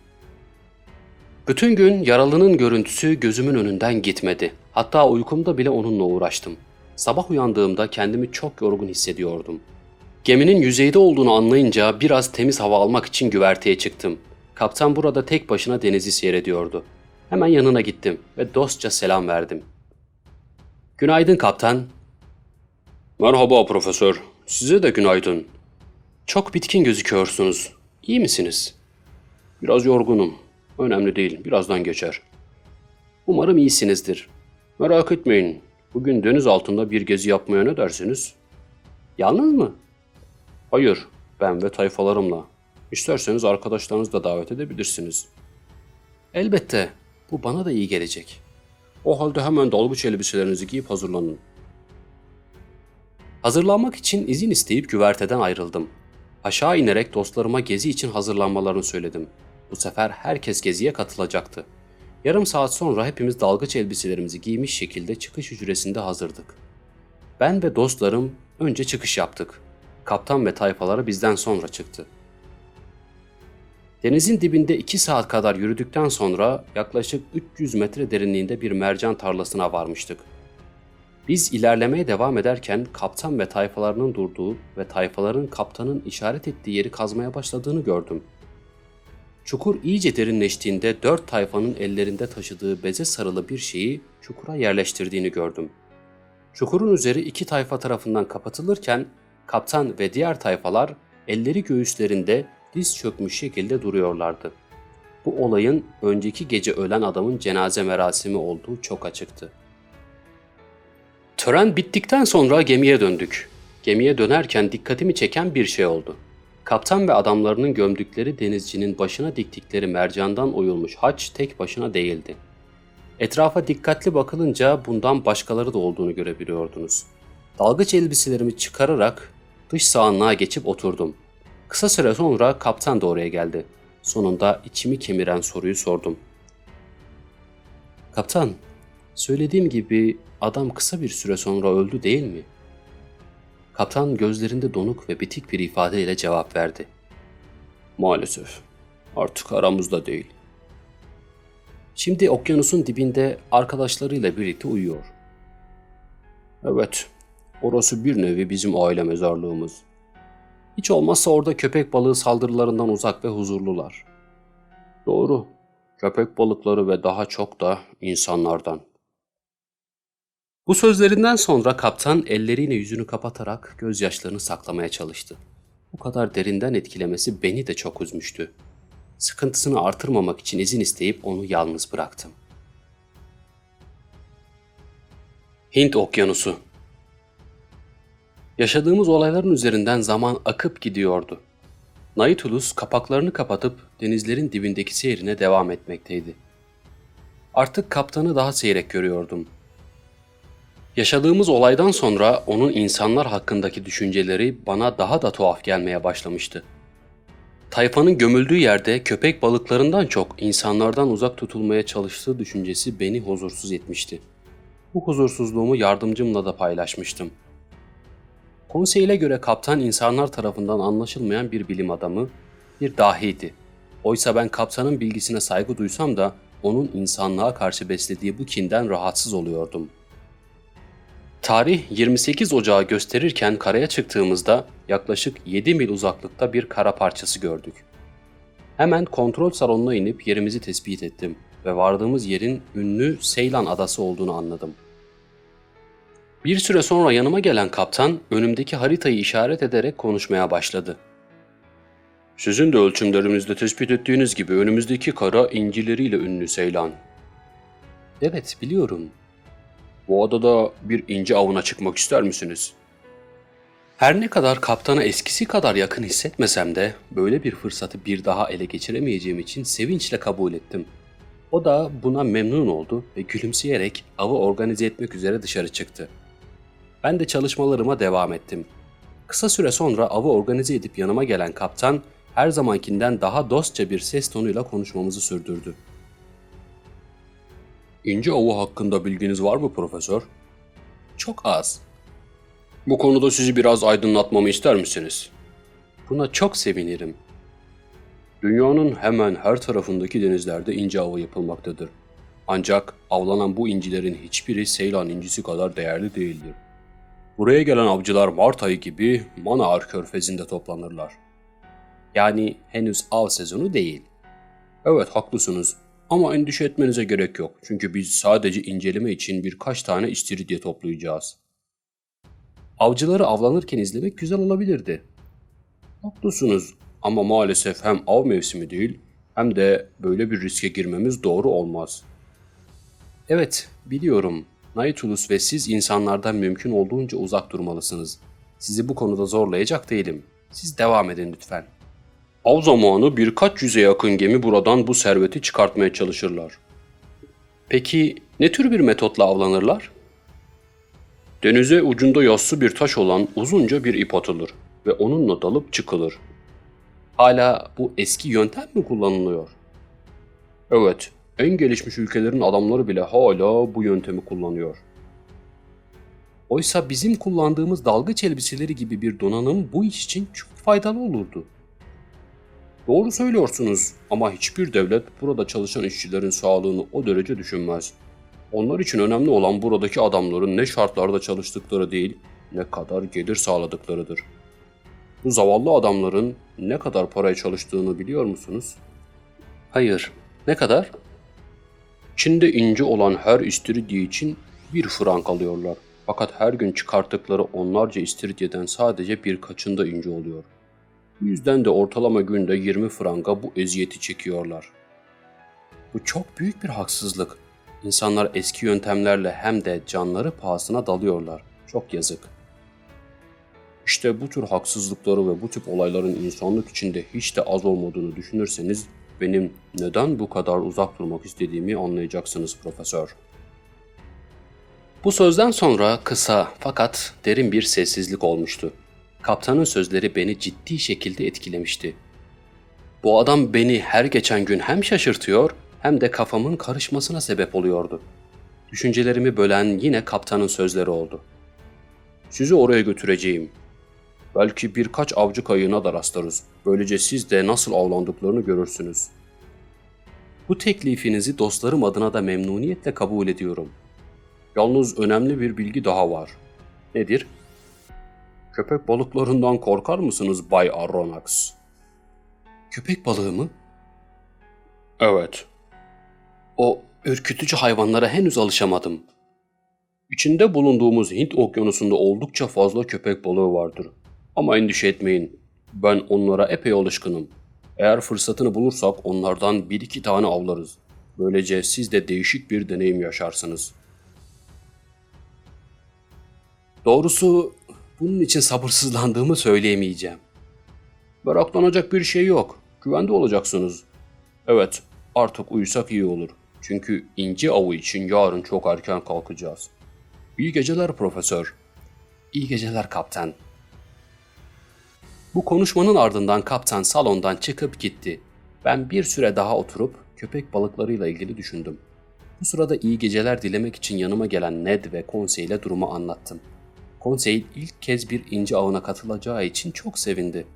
Bütün gün yaralının görüntüsü gözümün önünden gitmedi. Hatta uykumda bile onunla uğraştım. Sabah uyandığımda kendimi çok yorgun hissediyordum. Geminin yüzeyde olduğunu anlayınca biraz temiz hava almak için güverteye çıktım. Kaptan burada tek başına denizi seyrediyordu. Hemen yanına gittim ve dostça selam verdim. Günaydın kaptan. Merhaba profesör. Size de günaydın. Çok bitkin gözüküyorsunuz. İyi misiniz? Biraz yorgunum. Önemli değil, birazdan geçer. Umarım iyisinizdir. Merak etmeyin. Bugün deniz altında bir gezi yapmaya ne dersiniz? Yalnız mı? Hayır, ben ve tayfalarımla. İsterseniz arkadaşlarınızı da davet edebilirsiniz. Elbette, bu bana da iyi gelecek. O halde hemen dalgıç elbiselerinizi giyip hazırlanın. Hazırlanmak için izin isteyip güverteden ayrıldım. Aşağı inerek dostlarıma gezi için hazırlanmalarını söyledim. Bu sefer herkes geziye katılacaktı. Yarım saat sonra hepimiz dalgıç elbiselerimizi giymiş şekilde çıkış hücresinde hazırdık. Ben ve dostlarım önce çıkış yaptık. Kaptan ve tayfaları bizden sonra çıktı. Denizin dibinde 2 saat kadar yürüdükten sonra yaklaşık 300 metre derinliğinde bir mercan tarlasına varmıştık. Biz ilerlemeye devam ederken kaptan ve tayfalarının durduğu ve tayfaların kaptanın işaret ettiği yeri kazmaya başladığını gördüm. Çukur iyice derinleştiğinde dört tayfanın ellerinde taşıdığı beze sarılı bir şeyi çukura yerleştirdiğini gördüm. Çukurun üzeri iki tayfa tarafından kapatılırken kaptan ve diğer tayfalar elleri göğüslerinde diz çökmüş şekilde duruyorlardı. Bu olayın önceki gece ölen adamın cenaze merasimi olduğu çok açıktı. Tören bittikten sonra gemiye döndük. Gemiye dönerken dikkatimi çeken bir şey oldu. Kaptan ve adamlarının gömdükleri denizcinin başına diktikleri mercandan oyulmuş haç tek başına değildi. Etrafa dikkatli bakılınca bundan başkaları da olduğunu görebiliyordunuz. Dalgıç elbiselerimi çıkararak dış sağanlığa geçip oturdum. Kısa süre sonra kaptan da oraya geldi. Sonunda içimi kemiren soruyu sordum. Kaptan, söylediğim gibi adam kısa bir süre sonra öldü değil mi? Kaptan gözlerinde donuk ve bitik bir ifadeyle cevap verdi. Maalesef. Artık aramızda değil. Şimdi okyanusun dibinde arkadaşlarıyla birlikte uyuyor. Evet, orası bir nevi bizim aile mezarlığımız. Hiç olmazsa orada köpek balığı saldırılarından uzak ve huzurlular. Doğru, köpek balıkları ve daha çok da insanlardan. Bu sözlerinden sonra kaptan elleriyle yüzünü kapatarak gözyaşlarını saklamaya çalıştı. Bu kadar derinden etkilemesi beni de çok üzmüştü. Sıkıntısını artırmamak için izin isteyip onu yalnız bıraktım. Hint Okyanusu Yaşadığımız olayların üzerinden zaman akıp gidiyordu. Nautilus kapaklarını kapatıp denizlerin dibindeki seyrine devam etmekteydi. Artık kaptanı daha seyrek görüyordum. Yaşadığımız olaydan sonra onun insanlar hakkındaki düşünceleri bana daha da tuhaf gelmeye başlamıştı. Tayfanın gömüldüğü yerde köpek balıklarından çok insanlardan uzak tutulmaya çalıştığı düşüncesi beni huzursuz etmişti. Bu huzursuzluğumu yardımcımla da paylaşmıştım. Konseyle göre kaptan insanlar tarafından anlaşılmayan bir bilim adamı, bir dahiydi. Oysa ben kaptanın bilgisine saygı duysam da onun insanlığa karşı beslediği bu kinden rahatsız oluyordum. Tarih 28 Ocağı gösterirken karaya çıktığımızda yaklaşık 7 mil uzaklıkta bir kara parçası gördük. Hemen kontrol salonuna inip yerimizi tespit ettim ve vardığımız yerin ünlü Seylan Adası olduğunu anladım. Bir süre sonra yanıma gelen kaptan önümdeki haritayı işaret ederek konuşmaya başladı. Sizin de ölçümlerimizde tespit ettiğiniz gibi önümüzdeki kara incileriyle ünlü Seylan. Evet biliyorum. Bu adada bir inci avına çıkmak ister misiniz? Her ne kadar kaptana eskisi kadar yakın hissetmesem de böyle bir fırsatı bir daha ele geçiremeyeceğim için sevinçle kabul ettim. O da buna memnun oldu ve gülümseyerek avı organize etmek üzere dışarı çıktı. Ben de çalışmalarıma devam ettim. Kısa süre sonra avı organize edip yanıma gelen kaptan her zamankinden daha dostça bir ses tonuyla konuşmamızı sürdürdü. İnce avı hakkında bilginiz var mı profesör? Çok az. Bu konuda sizi biraz aydınlatmamı ister misiniz? Buna çok sevinirim. Dünyanın hemen her tarafındaki denizlerde ince avı yapılmaktadır. Ancak avlanan bu incilerin hiçbiri Seylan incisi kadar değerli değildir. Buraya gelen avcılar Mart ayı gibi Manaar körfezinde toplanırlar. Yani henüz av sezonu değil. Evet haklısınız ama endişe etmenize gerek yok. Çünkü biz sadece inceleme için birkaç tane istiridye toplayacağız. Avcıları avlanırken izlemek güzel olabilirdi. Haklısınız ama maalesef hem av mevsimi değil hem de böyle bir riske girmemiz doğru olmaz. Evet, biliyorum. Nautilus ve siz insanlardan mümkün olduğunca uzak durmalısınız. Sizi bu konuda zorlayacak değilim. Siz devam edin lütfen. Av zamanı birkaç yüze yakın gemi buradan bu serveti çıkartmaya çalışırlar. Peki ne tür bir metotla avlanırlar? Denize ucunda yassı bir taş olan uzunca bir ip atılır ve onunla dalıp çıkılır. Hala bu eski yöntem mi kullanılıyor? Evet, en gelişmiş ülkelerin adamları bile hala bu yöntemi kullanıyor. Oysa bizim kullandığımız dalgıç elbiseleri gibi bir donanım bu iş için çok faydalı olurdu. Doğru söylüyorsunuz ama hiçbir devlet burada çalışan işçilerin sağlığını o derece düşünmez. Onlar için önemli olan buradaki adamların ne şartlarda çalıştıkları değil, ne kadar gelir sağladıklarıdır. Bu zavallı adamların ne kadar paraya çalıştığını biliyor musunuz? Hayır. Ne kadar? Çin'de ince olan her istiridye için bir frank alıyorlar. Fakat her gün çıkarttıkları onlarca istiridyeden sadece birkaçında ince oluyor. Bu yüzden de ortalama günde 20 franga bu eziyeti çekiyorlar. Bu çok büyük bir haksızlık. İnsanlar eski yöntemlerle hem de canları pahasına dalıyorlar. Çok yazık. İşte bu tür haksızlıkları ve bu tip olayların insanlık içinde hiç de az olmadığını düşünürseniz benim neden bu kadar uzak durmak istediğimi anlayacaksınız profesör. Bu sözden sonra kısa fakat derin bir sessizlik olmuştu. Kaptanın sözleri beni ciddi şekilde etkilemişti. Bu adam beni her geçen gün hem şaşırtıyor hem de kafamın karışmasına sebep oluyordu. Düşüncelerimi bölen yine kaptanın sözleri oldu. Sizi oraya götüreceğim. Belki birkaç avcı kayığına da rastlarız. Böylece siz de nasıl avlandıklarını görürsünüz. Bu teklifinizi dostlarım adına da memnuniyetle kabul ediyorum. Yalnız önemli bir bilgi daha var. Nedir? Köpek balıklarından korkar mısınız Bay Aronnax? Köpek balığı mı? Evet. O ürkütücü hayvanlara henüz alışamadım. İçinde bulunduğumuz Hint okyanusunda oldukça fazla köpek balığı vardır. Ama endişe etmeyin. Ben onlara epey alışkınım. Eğer fırsatını bulursak onlardan bir iki tane avlarız. Böylece siz de değişik bir deneyim yaşarsınız. Doğrusu bunun için sabırsızlandığımı söyleyemeyeceğim. Meraklanacak bir şey yok. Güvende olacaksınız. Evet, artık uyusak iyi olur. Çünkü ince avı için yarın çok erken kalkacağız. İyi geceler profesör. İyi geceler kaptan. Bu konuşmanın ardından kaptan salondan çıkıp gitti. Ben bir süre daha oturup köpek balıklarıyla ilgili düşündüm. Bu sırada iyi geceler dilemek için yanıma gelen Ned ve konseyle durumu anlattım. Konsey ilk kez bir ince avına katılacağı için çok sevindi.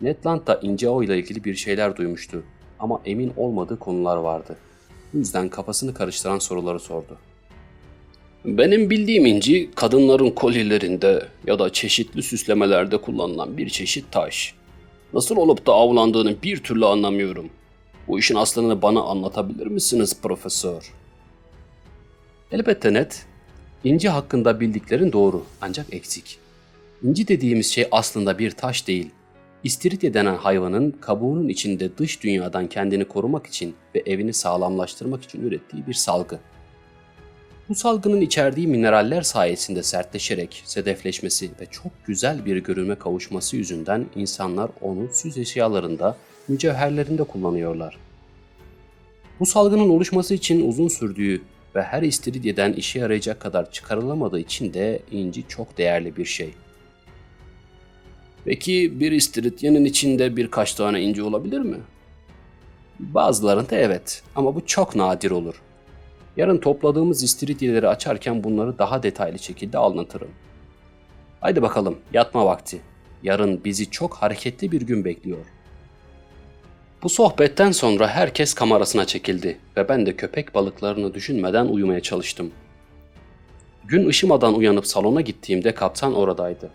Ned da ince avıyla ilgili bir şeyler duymuştu ama emin olmadığı konular vardı. Bu yüzden kafasını karıştıran soruları sordu. Benim bildiğim inci kadınların kolyelerinde ya da çeşitli süslemelerde kullanılan bir çeşit taş. Nasıl olup da avlandığını bir türlü anlamıyorum. Bu işin aslını bana anlatabilir misiniz profesör? Elbette net. İnci hakkında bildiklerin doğru ancak eksik. İnci dediğimiz şey aslında bir taş değil. İstiridye denen hayvanın kabuğunun içinde dış dünyadan kendini korumak için ve evini sağlamlaştırmak için ürettiği bir salgı. Bu salgının içerdiği mineraller sayesinde sertleşerek sedefleşmesi ve çok güzel bir görünme kavuşması yüzünden insanlar onu süs eşyalarında, mücevherlerinde kullanıyorlar. Bu salgının oluşması için uzun sürdüğü ve her istiridyeden işe yarayacak kadar çıkarılamadığı için de inci çok değerli bir şey. Peki bir istiridyenin içinde birkaç tane inci olabilir mi? Bazılarında evet ama bu çok nadir olur. Yarın topladığımız istiridyeleri açarken bunları daha detaylı şekilde anlatırım. Haydi bakalım yatma vakti. Yarın bizi çok hareketli bir gün bekliyor. Bu sohbetten sonra herkes kamerasına çekildi ve ben de köpek balıklarını düşünmeden uyumaya çalıştım. Gün ışımadan uyanıp salona gittiğimde kaptan oradaydı.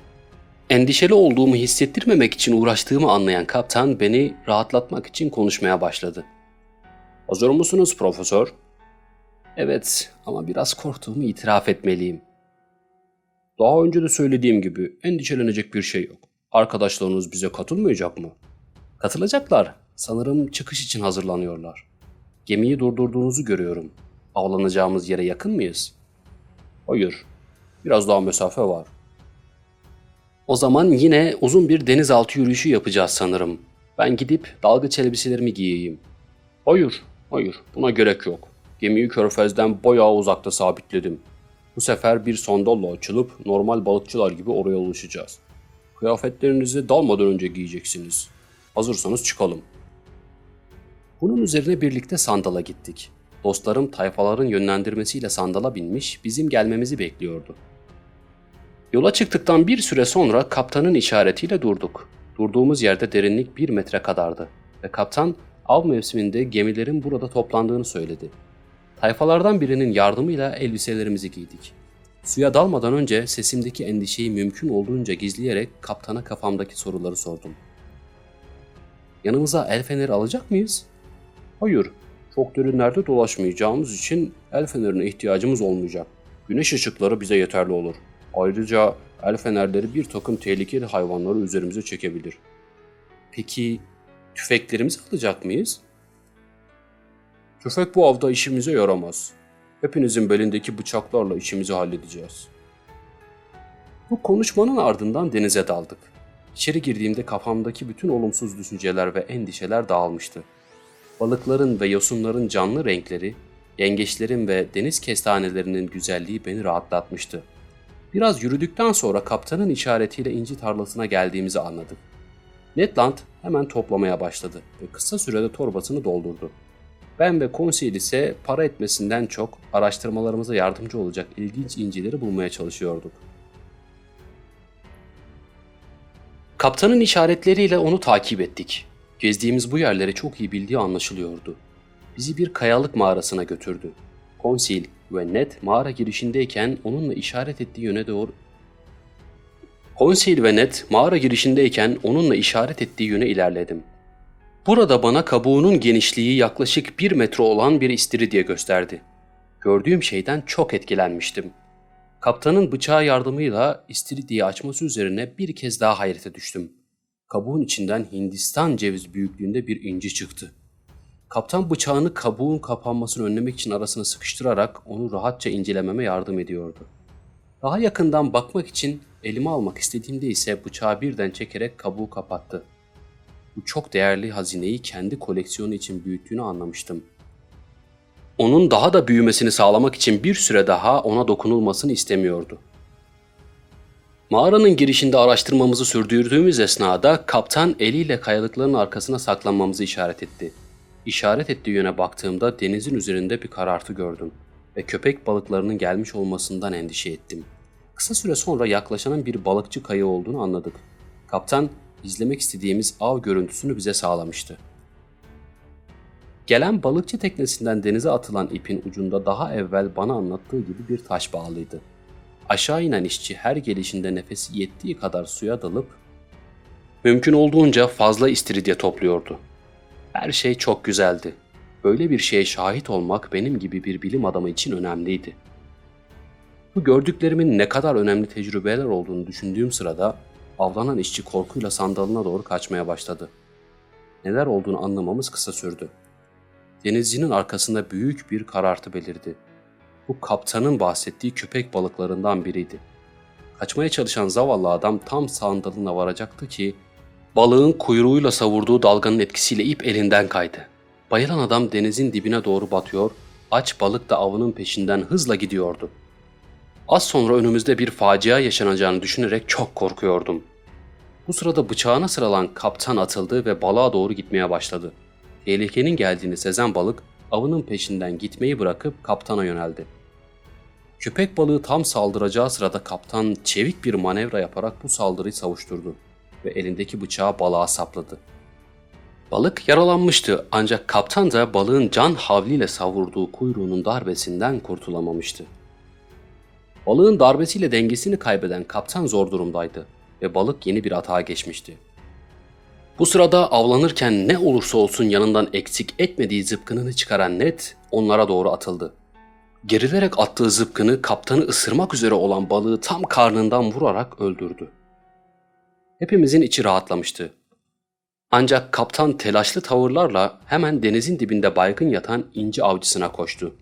Endişeli olduğumu hissettirmemek için uğraştığımı anlayan kaptan beni rahatlatmak için konuşmaya başladı. Hazır mısınız profesör? Evet ama biraz korktuğumu itiraf etmeliyim. Daha önce de söylediğim gibi endişelenecek bir şey yok. Arkadaşlarınız bize katılmayacak mı? Katılacaklar. Sanırım çıkış için hazırlanıyorlar. Gemiyi durdurduğunuzu görüyorum. Avlanacağımız yere yakın mıyız? Hayır. Biraz daha mesafe var. O zaman yine uzun bir denizaltı yürüyüşü yapacağız sanırım. Ben gidip dalgıç elbiselerimi giyeyim. Hayır, hayır. Buna gerek yok. Gemiyi körfezden bayağı uzakta sabitledim. Bu sefer bir sondalla açılıp normal balıkçılar gibi oraya ulaşacağız. Kıyafetlerinizi dalmadan önce giyeceksiniz. Hazırsanız çıkalım. Bunun üzerine birlikte sandala gittik. Dostlarım tayfaların yönlendirmesiyle sandala binmiş, bizim gelmemizi bekliyordu. Yola çıktıktan bir süre sonra kaptanın işaretiyle durduk. Durduğumuz yerde derinlik bir metre kadardı ve kaptan av mevsiminde gemilerin burada toplandığını söyledi. Tayfalardan birinin yardımıyla elbiselerimizi giydik. Suya dalmadan önce sesimdeki endişeyi mümkün olduğunca gizleyerek kaptana kafamdaki soruları sordum. Yanımıza el feneri alacak mıyız? Hayır, çok derinlerde dolaşmayacağımız için el fenerine ihtiyacımız olmayacak. Güneş ışıkları bize yeterli olur. Ayrıca el fenerleri bir takım tehlikeli hayvanları üzerimize çekebilir. Peki tüfeklerimizi alacak mıyız? Tüfek bu avda işimize yaramaz. Hepinizin belindeki bıçaklarla işimizi halledeceğiz. Bu konuşmanın ardından denize daldık. İçeri girdiğimde kafamdaki bütün olumsuz düşünceler ve endişeler dağılmıştı. Balıkların ve yosunların canlı renkleri, yengeçlerin ve deniz kestanelerinin güzelliği beni rahatlatmıştı. Biraz yürüdükten sonra kaptanın işaretiyle inci tarlasına geldiğimizi anladık. Ned Land hemen toplamaya başladı ve kısa sürede torbasını doldurdu. Ben ve konsil ise para etmesinden çok araştırmalarımıza yardımcı olacak ilginç incileri bulmaya çalışıyorduk. Kaptanın işaretleriyle onu takip ettik. Gezdiğimiz bu yerleri çok iyi bildiği anlaşılıyordu. Bizi bir kayalık mağarasına götürdü. Konsil ve Ned mağara girişindeyken onunla işaret ettiği yöne doğru Konsil ve Ned mağara girişindeyken onunla işaret ettiği yöne ilerledim. Burada bana kabuğunun genişliği yaklaşık bir metre olan bir istiridye gösterdi. Gördüğüm şeyden çok etkilenmiştim. Kaptanın bıçağı yardımıyla istiridyeyi açması üzerine bir kez daha hayrete düştüm. Kabuğun içinden Hindistan cevizi büyüklüğünde bir inci çıktı. Kaptan bıçağını kabuğun kapanmasını önlemek için arasına sıkıştırarak onu rahatça incelememe yardım ediyordu. Daha yakından bakmak için elime almak istediğimde ise bıçağı birden çekerek kabuğu kapattı. Bu çok değerli hazineyi kendi koleksiyonu için büyüttüğünü anlamıştım. Onun daha da büyümesini sağlamak için bir süre daha ona dokunulmasını istemiyordu. Mağaranın girişinde araştırmamızı sürdürdüğümüz esnada kaptan eliyle kayalıkların arkasına saklanmamızı işaret etti. İşaret ettiği yöne baktığımda denizin üzerinde bir karartı gördüm ve köpek balıklarının gelmiş olmasından endişe ettim. Kısa süre sonra yaklaşanın bir balıkçı kayı olduğunu anladık. Kaptan izlemek istediğimiz av görüntüsünü bize sağlamıştı. Gelen balıkçı teknesinden denize atılan ipin ucunda daha evvel bana anlattığı gibi bir taş bağlıydı. Aşağı inen işçi her gelişinde nefesi yettiği kadar suya dalıp mümkün olduğunca fazla istiridye topluyordu. Her şey çok güzeldi. Böyle bir şeye şahit olmak benim gibi bir bilim adamı için önemliydi. Bu gördüklerimin ne kadar önemli tecrübeler olduğunu düşündüğüm sırada avlanan işçi korkuyla sandalına doğru kaçmaya başladı. Neler olduğunu anlamamız kısa sürdü. Denizcinin arkasında büyük bir karartı belirdi. Bu kaptanın bahsettiği köpek balıklarından biriydi. Kaçmaya çalışan zavallı adam tam sandalına varacaktı ki balığın kuyruğuyla savurduğu dalganın etkisiyle ip elinden kaydı. Bayılan adam denizin dibine doğru batıyor, aç balık da avının peşinden hızla gidiyordu. Az sonra önümüzde bir facia yaşanacağını düşünerek çok korkuyordum. Bu sırada bıçağına sıralan kaptan atıldı ve balığa doğru gitmeye başladı. Tehlikenin geldiğini sezen balık avının peşinden gitmeyi bırakıp kaptana yöneldi. Köpek balığı tam saldıracağı sırada kaptan çevik bir manevra yaparak bu saldırıyı savuşturdu ve elindeki bıçağı balığa sapladı. Balık yaralanmıştı ancak kaptan da balığın can havliyle savurduğu kuyruğunun darbesinden kurtulamamıştı. Balığın darbesiyle dengesini kaybeden kaptan zor durumdaydı ve balık yeni bir atağa geçmişti. Bu sırada avlanırken ne olursa olsun yanından eksik etmediği zıpkınını çıkaran Ned onlara doğru atıldı. Gerilerek attığı zıpkını kaptanı ısırmak üzere olan balığı tam karnından vurarak öldürdü. Hepimizin içi rahatlamıştı. Ancak kaptan telaşlı tavırlarla hemen denizin dibinde baygın yatan inci avcısına koştu.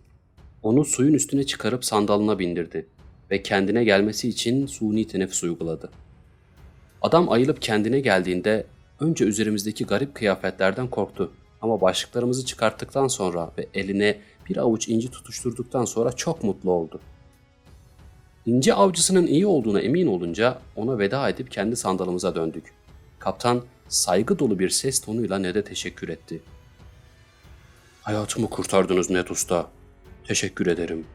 Onu suyun üstüne çıkarıp sandalına bindirdi ve kendine gelmesi için suni teneffüs uyguladı. Adam ayılıp kendine geldiğinde önce üzerimizdeki garip kıyafetlerden korktu ama başlıklarımızı çıkarttıktan sonra ve eline bir avuç inci tutuşturduktan sonra çok mutlu oldu. İnci avcısının iyi olduğuna emin olunca ona veda edip kendi sandalımıza döndük. Kaptan saygı dolu bir ses tonuyla Ned'e teşekkür etti. Hayatımı kurtardınız Ned Usta. Teşekkür ederim.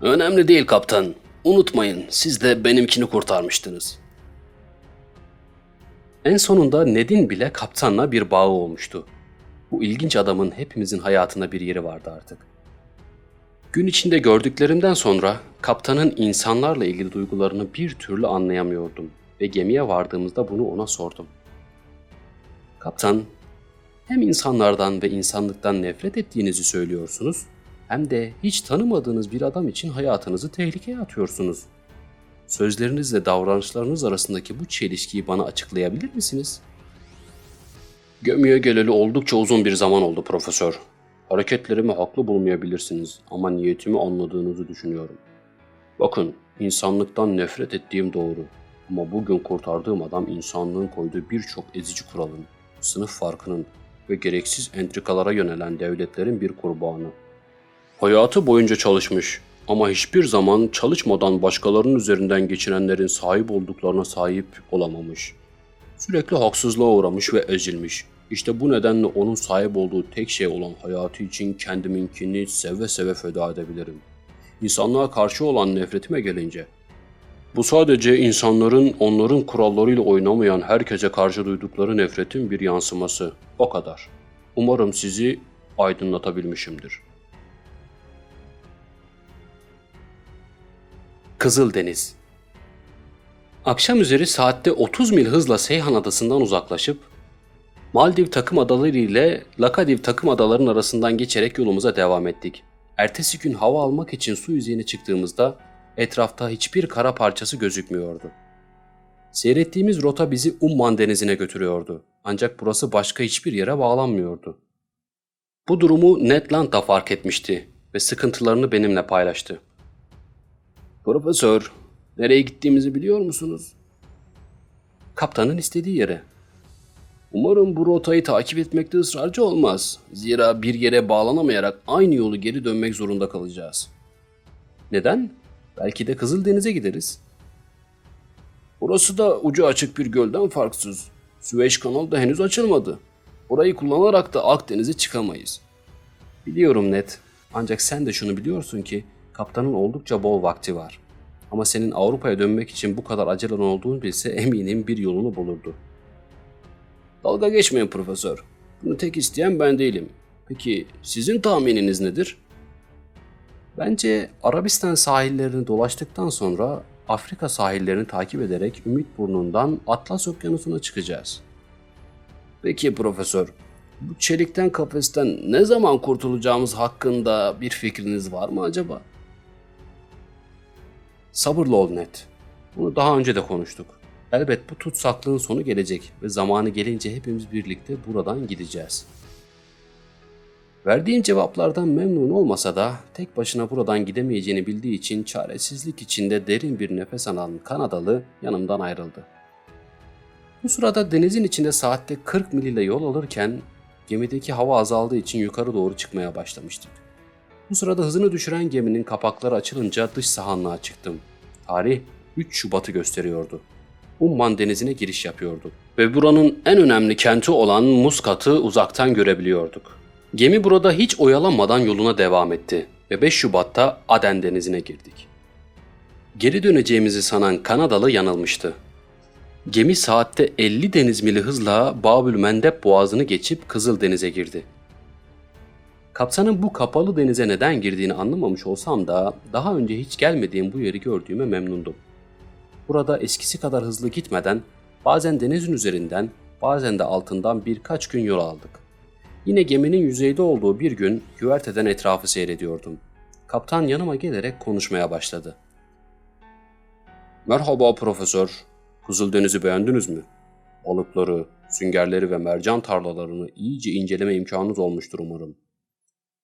Önemli değil kaptan. Unutmayın siz de benimkini kurtarmıştınız. En sonunda Ned'in bile kaptanla bir bağı olmuştu. Bu ilginç adamın hepimizin hayatında bir yeri vardı artık. Gün içinde gördüklerimden sonra kaptanın insanlarla ilgili duygularını bir türlü anlayamıyordum ve gemiye vardığımızda bunu ona sordum. Kaptan, hem insanlardan ve insanlıktan nefret ettiğinizi söylüyorsunuz hem de hiç tanımadığınız bir adam için hayatınızı tehlikeye atıyorsunuz. Sözlerinizle davranışlarınız arasındaki bu çelişkiyi bana açıklayabilir misiniz? Gemiye geleli oldukça uzun bir zaman oldu profesör. Hareketlerimi haklı bulmayabilirsiniz ama niyetimi anladığınızı düşünüyorum. Bakın, insanlıktan nefret ettiğim doğru. Ama bugün kurtardığım adam insanlığın koyduğu birçok ezici kuralın, sınıf farkının ve gereksiz entrikalara yönelen devletlerin bir kurbanı. Hayatı boyunca çalışmış ama hiçbir zaman çalışmadan başkalarının üzerinden geçinenlerin sahip olduklarına sahip olamamış. Sürekli haksızlığa uğramış ve ezilmiş. İşte bu nedenle onun sahip olduğu tek şey olan hayatı için kendiminkini seve seve feda edebilirim. İnsanlığa karşı olan nefretime gelince, bu sadece insanların onların kurallarıyla oynamayan herkese karşı duydukları nefretin bir yansıması. O kadar. Umarım sizi aydınlatabilmişimdir. Kızıldeniz Akşam üzeri saatte 30 mil hızla Seyhan Adası'ndan uzaklaşıp Maldiv takım adaları ile Lakadiv takım adalarının arasından geçerek yolumuza devam ettik. Ertesi gün hava almak için su yüzeyine çıktığımızda etrafta hiçbir kara parçası gözükmüyordu. Seyrettiğimiz rota bizi Umman denizine götürüyordu. Ancak burası başka hiçbir yere bağlanmıyordu. Bu durumu Ned Land da fark etmişti ve sıkıntılarını benimle paylaştı. Profesör, nereye gittiğimizi biliyor musunuz? Kaptanın istediği yere. Umarım bu rotayı takip etmekte ısrarcı olmaz. Zira bir yere bağlanamayarak aynı yolu geri dönmek zorunda kalacağız. Neden? Belki de Kızıldeniz'e gideriz. Burası da ucu açık bir gölden farksız. Süveyş kanalı da henüz açılmadı. Orayı kullanarak da Akdeniz'e çıkamayız. Biliyorum Ned. Ancak sen de şunu biliyorsun ki kaptanın oldukça bol vakti var. Ama senin Avrupa'ya dönmek için bu kadar acelen olduğunu bilse eminim bir yolunu bulurdu. Dalga geçmeyin profesör. Bunu tek isteyen ben değilim. Peki sizin tahmininiz nedir? Bence Arabistan sahillerini dolaştıktan sonra Afrika sahillerini takip ederek Ümit Burnu'ndan Atlas Okyanusu'na çıkacağız. Peki profesör, bu çelikten kafesten ne zaman kurtulacağımız hakkında bir fikriniz var mı acaba? Sabırlı ol Ned. Bunu daha önce de konuştuk. Elbet bu tutsaklığın sonu gelecek ve zamanı gelince hepimiz birlikte buradan gideceğiz. Verdiğim cevaplardan memnun olmasa da tek başına buradan gidemeyeceğini bildiği için çaresizlik içinde derin bir nefes alan Kanadalı yanımdan ayrıldı. Bu sırada denizin içinde saatte 40 mil ile yol alırken gemideki hava azaldığı için yukarı doğru çıkmaya başlamıştık. Bu sırada hızını düşüren geminin kapakları açılınca dış sahanlığa çıktım. Tarih 3 Şubat'ı gösteriyordu. Umman denizine giriş yapıyorduk ve buranın en önemli kenti olan Muskat'ı uzaktan görebiliyorduk. Gemi burada hiç oyalanmadan yoluna devam etti ve 5 Şubat'ta Aden denizine girdik. Geri döneceğimizi sanan Kanadalı yanılmıştı. Gemi saatte 50 deniz mili hızla Babül Mendeb boğazını geçip Kızıldeniz'e girdi. Kaptanın bu kapalı denize neden girdiğini anlamamış olsam da daha önce hiç gelmediğim bu yeri gördüğüme memnundum. Burada eskisi kadar hızlı gitmeden bazen denizin üzerinden bazen de altından birkaç gün yol aldık. Yine geminin yüzeyde olduğu bir gün güverteden etrafı seyrediyordum. Kaptan yanıma gelerek konuşmaya başladı. Merhaba profesör. Kızıldeniz'i beğendiniz mi? Balıkları, süngerleri ve mercan tarlalarını iyice inceleme imkanınız olmuştur umarım.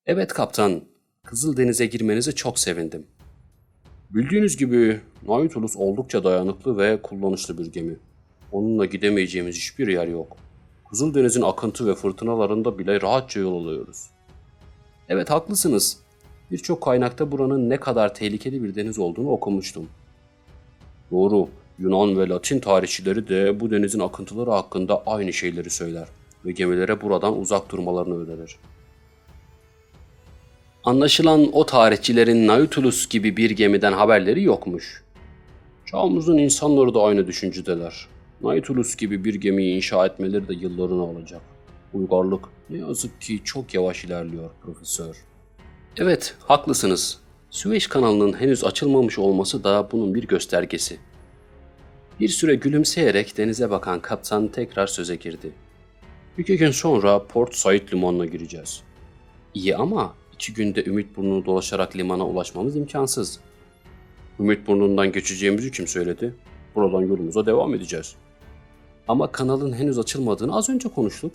Evet kaptan, Kızıldeniz'e girmenize çok sevindim. Bildiğiniz gibi Nautilus oldukça dayanıklı ve kullanışlı bir gemi. Onunla gidemeyeceğimiz hiçbir yer yok. Kızıldeniz'in akıntı ve fırtınalarında bile rahatça yol alıyoruz. Evet haklısınız. Birçok kaynakta buranın ne kadar tehlikeli bir deniz olduğunu okumuştum. Doğru, Yunan ve Latin tarihçileri de bu denizin akıntıları hakkında aynı şeyleri söyler ve gemilere buradan uzak durmalarını önerir. Anlaşılan o tarihçilerin Nautilus gibi bir gemiden haberleri yokmuş. Çağımızın insanları da aynı düşüncedeler. Nautilus gibi bir gemiyi inşa etmeleri de yıllarını alacak. Uygarlık ne yazık ki çok yavaş ilerliyor profesör. Evet, haklısınız. Süveyş kanalının henüz açılmamış olması da bunun bir göstergesi. Bir süre gülümseyerek denize bakan kaptan tekrar söze girdi. İki gün sonra Port Said limanına gireceğiz. İyi ama iki günde Ümit Burnu'nu dolaşarak limana ulaşmamız imkansız. Ümit Burnu'ndan geçeceğimizi kim söyledi? Buradan yolumuza devam edeceğiz. Ama kanalın henüz açılmadığını az önce konuştuk.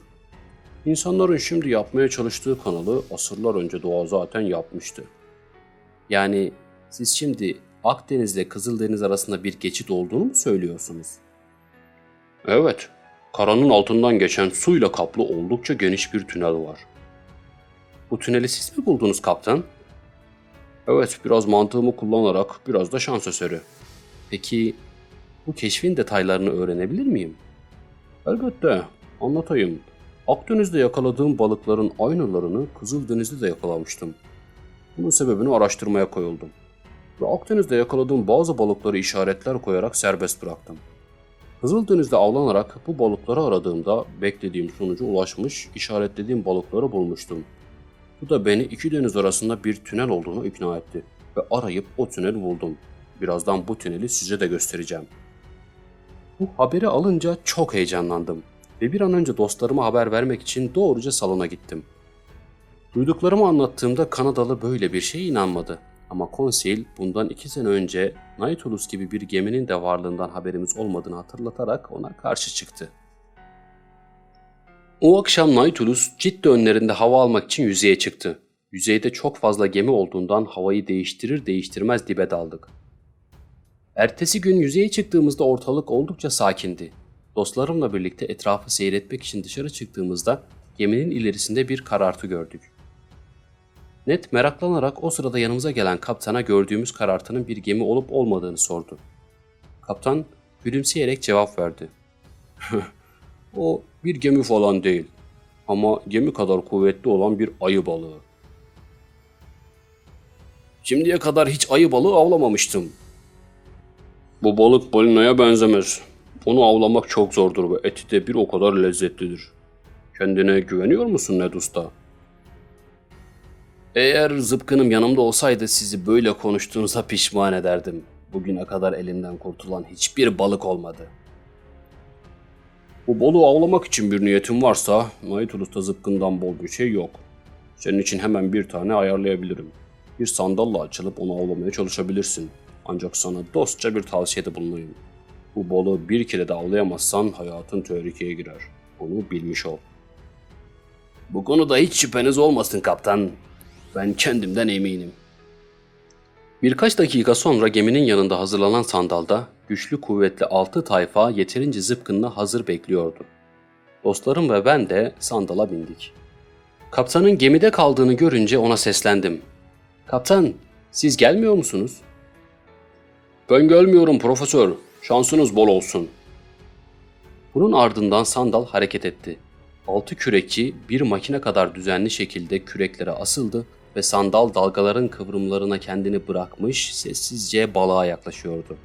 İnsanların şimdi yapmaya çalıştığı kanalı asırlar önce doğa zaten yapmıştı. Yani siz şimdi Akdeniz ile Kızıldeniz arasında bir geçit olduğunu mu söylüyorsunuz? Evet, karanın altından geçen suyla kaplı oldukça geniş bir tünel var. Bu tüneli siz mi buldunuz kaptan? Evet, biraz mantığımı kullanarak biraz da şans eseri. Peki bu keşfin detaylarını öğrenebilir miyim? Elbette, anlatayım. Akdeniz'de yakaladığım balıkların aynılarını Kızıldeniz'de de yakalamıştım. Bunun sebebini araştırmaya koyuldum. Ve Akdeniz'de yakaladığım bazı balıkları işaretler koyarak serbest bıraktım. Kızıldeniz'de avlanarak bu balıkları aradığımda beklediğim sonuca ulaşmış, işaretlediğim balıkları bulmuştum. Bu da beni iki deniz arasında bir tünel olduğunu ikna etti ve arayıp o tüneli buldum. Birazdan bu tüneli size de göstereceğim. Bu haberi alınca çok heyecanlandım ve bir an önce dostlarıma haber vermek için doğruca salona gittim. Duyduklarımı anlattığımda Kanadalı böyle bir şeye inanmadı. Ama konsil bundan iki sene önce Nautilus gibi bir geminin de varlığından haberimiz olmadığını hatırlatarak ona karşı çıktı. O akşam Nautilus ciddi önlerinde hava almak için yüzeye çıktı. Yüzeyde çok fazla gemi olduğundan havayı değiştirir değiştirmez dibe daldık. Ertesi gün yüzeye çıktığımızda ortalık oldukça sakindi. Dostlarımla birlikte etrafı seyretmek için dışarı çıktığımızda geminin ilerisinde bir karartı gördük. Ned meraklanarak o sırada yanımıza gelen kaptana gördüğümüz karartının bir gemi olup olmadığını sordu. Kaptan gülümseyerek cevap verdi. *laughs* o bir gemi falan değil ama gemi kadar kuvvetli olan bir ayı balığı. Şimdiye kadar hiç ayı balığı avlamamıştım. Bu balık balinaya benzemez. Onu avlamak çok zordur ve eti de bir o kadar lezzetlidir. Kendine güveniyor musun Ned Usta? Eğer zıpkınım yanımda olsaydı sizi böyle konuştuğunuza pişman ederdim. Bugüne kadar elimden kurtulan hiçbir balık olmadı. Bu balığı avlamak için bir niyetin varsa Naitulus'ta zıpkından bol bir şey yok. Senin için hemen bir tane ayarlayabilirim. Bir sandalla açılıp onu avlamaya çalışabilirsin. Ancak sana dostça bir tavsiyede bulunayım. Bu balığı bir kere de avlayamazsan hayatın tehlikeye girer. Bunu bilmiş ol. Bu konuda hiç şüpheniz olmasın kaptan. Ben kendimden eminim. Birkaç dakika sonra geminin yanında hazırlanan sandalda güçlü kuvvetli altı tayfa yeterince zıpkınla hazır bekliyordu. Dostlarım ve ben de sandala bindik. Kaptanın gemide kaldığını görünce ona seslendim. Kaptan, siz gelmiyor musunuz? Ben gelmiyorum profesör. Şansınız bol olsun. Bunun ardından sandal hareket etti. Altı kürekçi bir makine kadar düzenli şekilde küreklere asıldı ve sandal dalgaların kıvrımlarına kendini bırakmış sessizce balığa yaklaşıyordu.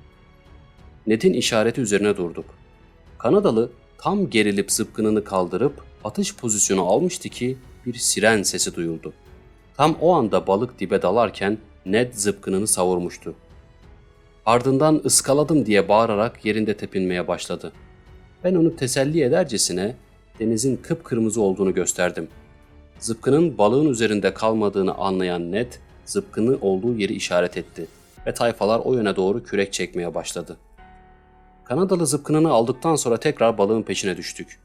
Ned'in işareti üzerine durduk. Kanadalı tam gerilip zıpkınını kaldırıp atış pozisyonu almıştı ki bir siren sesi duyuldu. Tam o anda balık dibe dalarken Ned zıpkınını savurmuştu. Ardından ıskaladım diye bağırarak yerinde tepinmeye başladı. Ben onu teselli edercesine denizin kıpkırmızı olduğunu gösterdim. Zıpkının balığın üzerinde kalmadığını anlayan Ned, zıpkını olduğu yeri işaret etti ve tayfalar o yöne doğru kürek çekmeye başladı. Kanadalı zıpkınını aldıktan sonra tekrar balığın peşine düştük.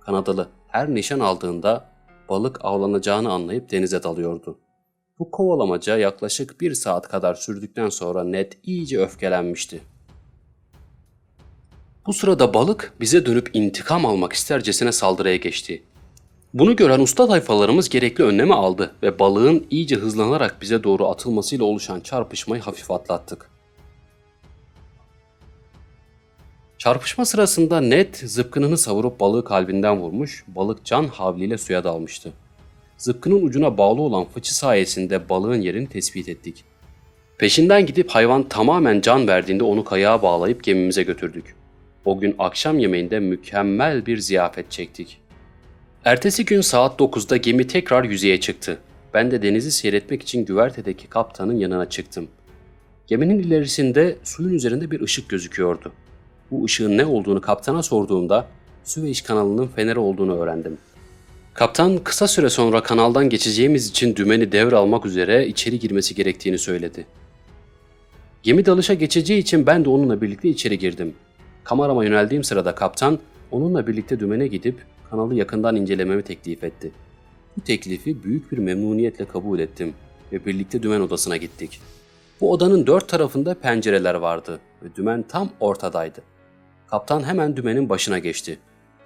Kanadalı her nişan aldığında balık avlanacağını anlayıp denize dalıyordu. Bu kovalamaca yaklaşık bir saat kadar sürdükten sonra Ned iyice öfkelenmişti. Bu sırada balık bize dönüp intikam almak istercesine saldırıya geçti. Bunu gören usta tayfalarımız gerekli önlemi aldı ve balığın iyice hızlanarak bize doğru atılmasıyla oluşan çarpışmayı hafif atlattık. Çarpışma sırasında Ned zıpkınını savurup balığı kalbinden vurmuş, balık can havliyle suya dalmıştı. Zıpkının ucuna bağlı olan fıçı sayesinde balığın yerini tespit ettik. Peşinden gidip hayvan tamamen can verdiğinde onu kayağa bağlayıp gemimize götürdük. O gün akşam yemeğinde mükemmel bir ziyafet çektik. Ertesi gün saat 9'da gemi tekrar yüzeye çıktı. Ben de denizi seyretmek için güvertedeki kaptanın yanına çıktım. Geminin ilerisinde suyun üzerinde bir ışık gözüküyordu. Bu ışığın ne olduğunu kaptana sorduğumda Süveyş kanalının feneri olduğunu öğrendim. Kaptan kısa süre sonra kanaldan geçeceğimiz için dümeni devralmak üzere içeri girmesi gerektiğini söyledi. Gemi dalışa geçeceği için ben de onunla birlikte içeri girdim. Kamerama yöneldiğim sırada kaptan onunla birlikte dümene gidip kanalı yakından incelememi teklif etti. Bu teklifi büyük bir memnuniyetle kabul ettim ve birlikte dümen odasına gittik. Bu odanın dört tarafında pencereler vardı ve dümen tam ortadaydı. Kaptan hemen dümenin başına geçti.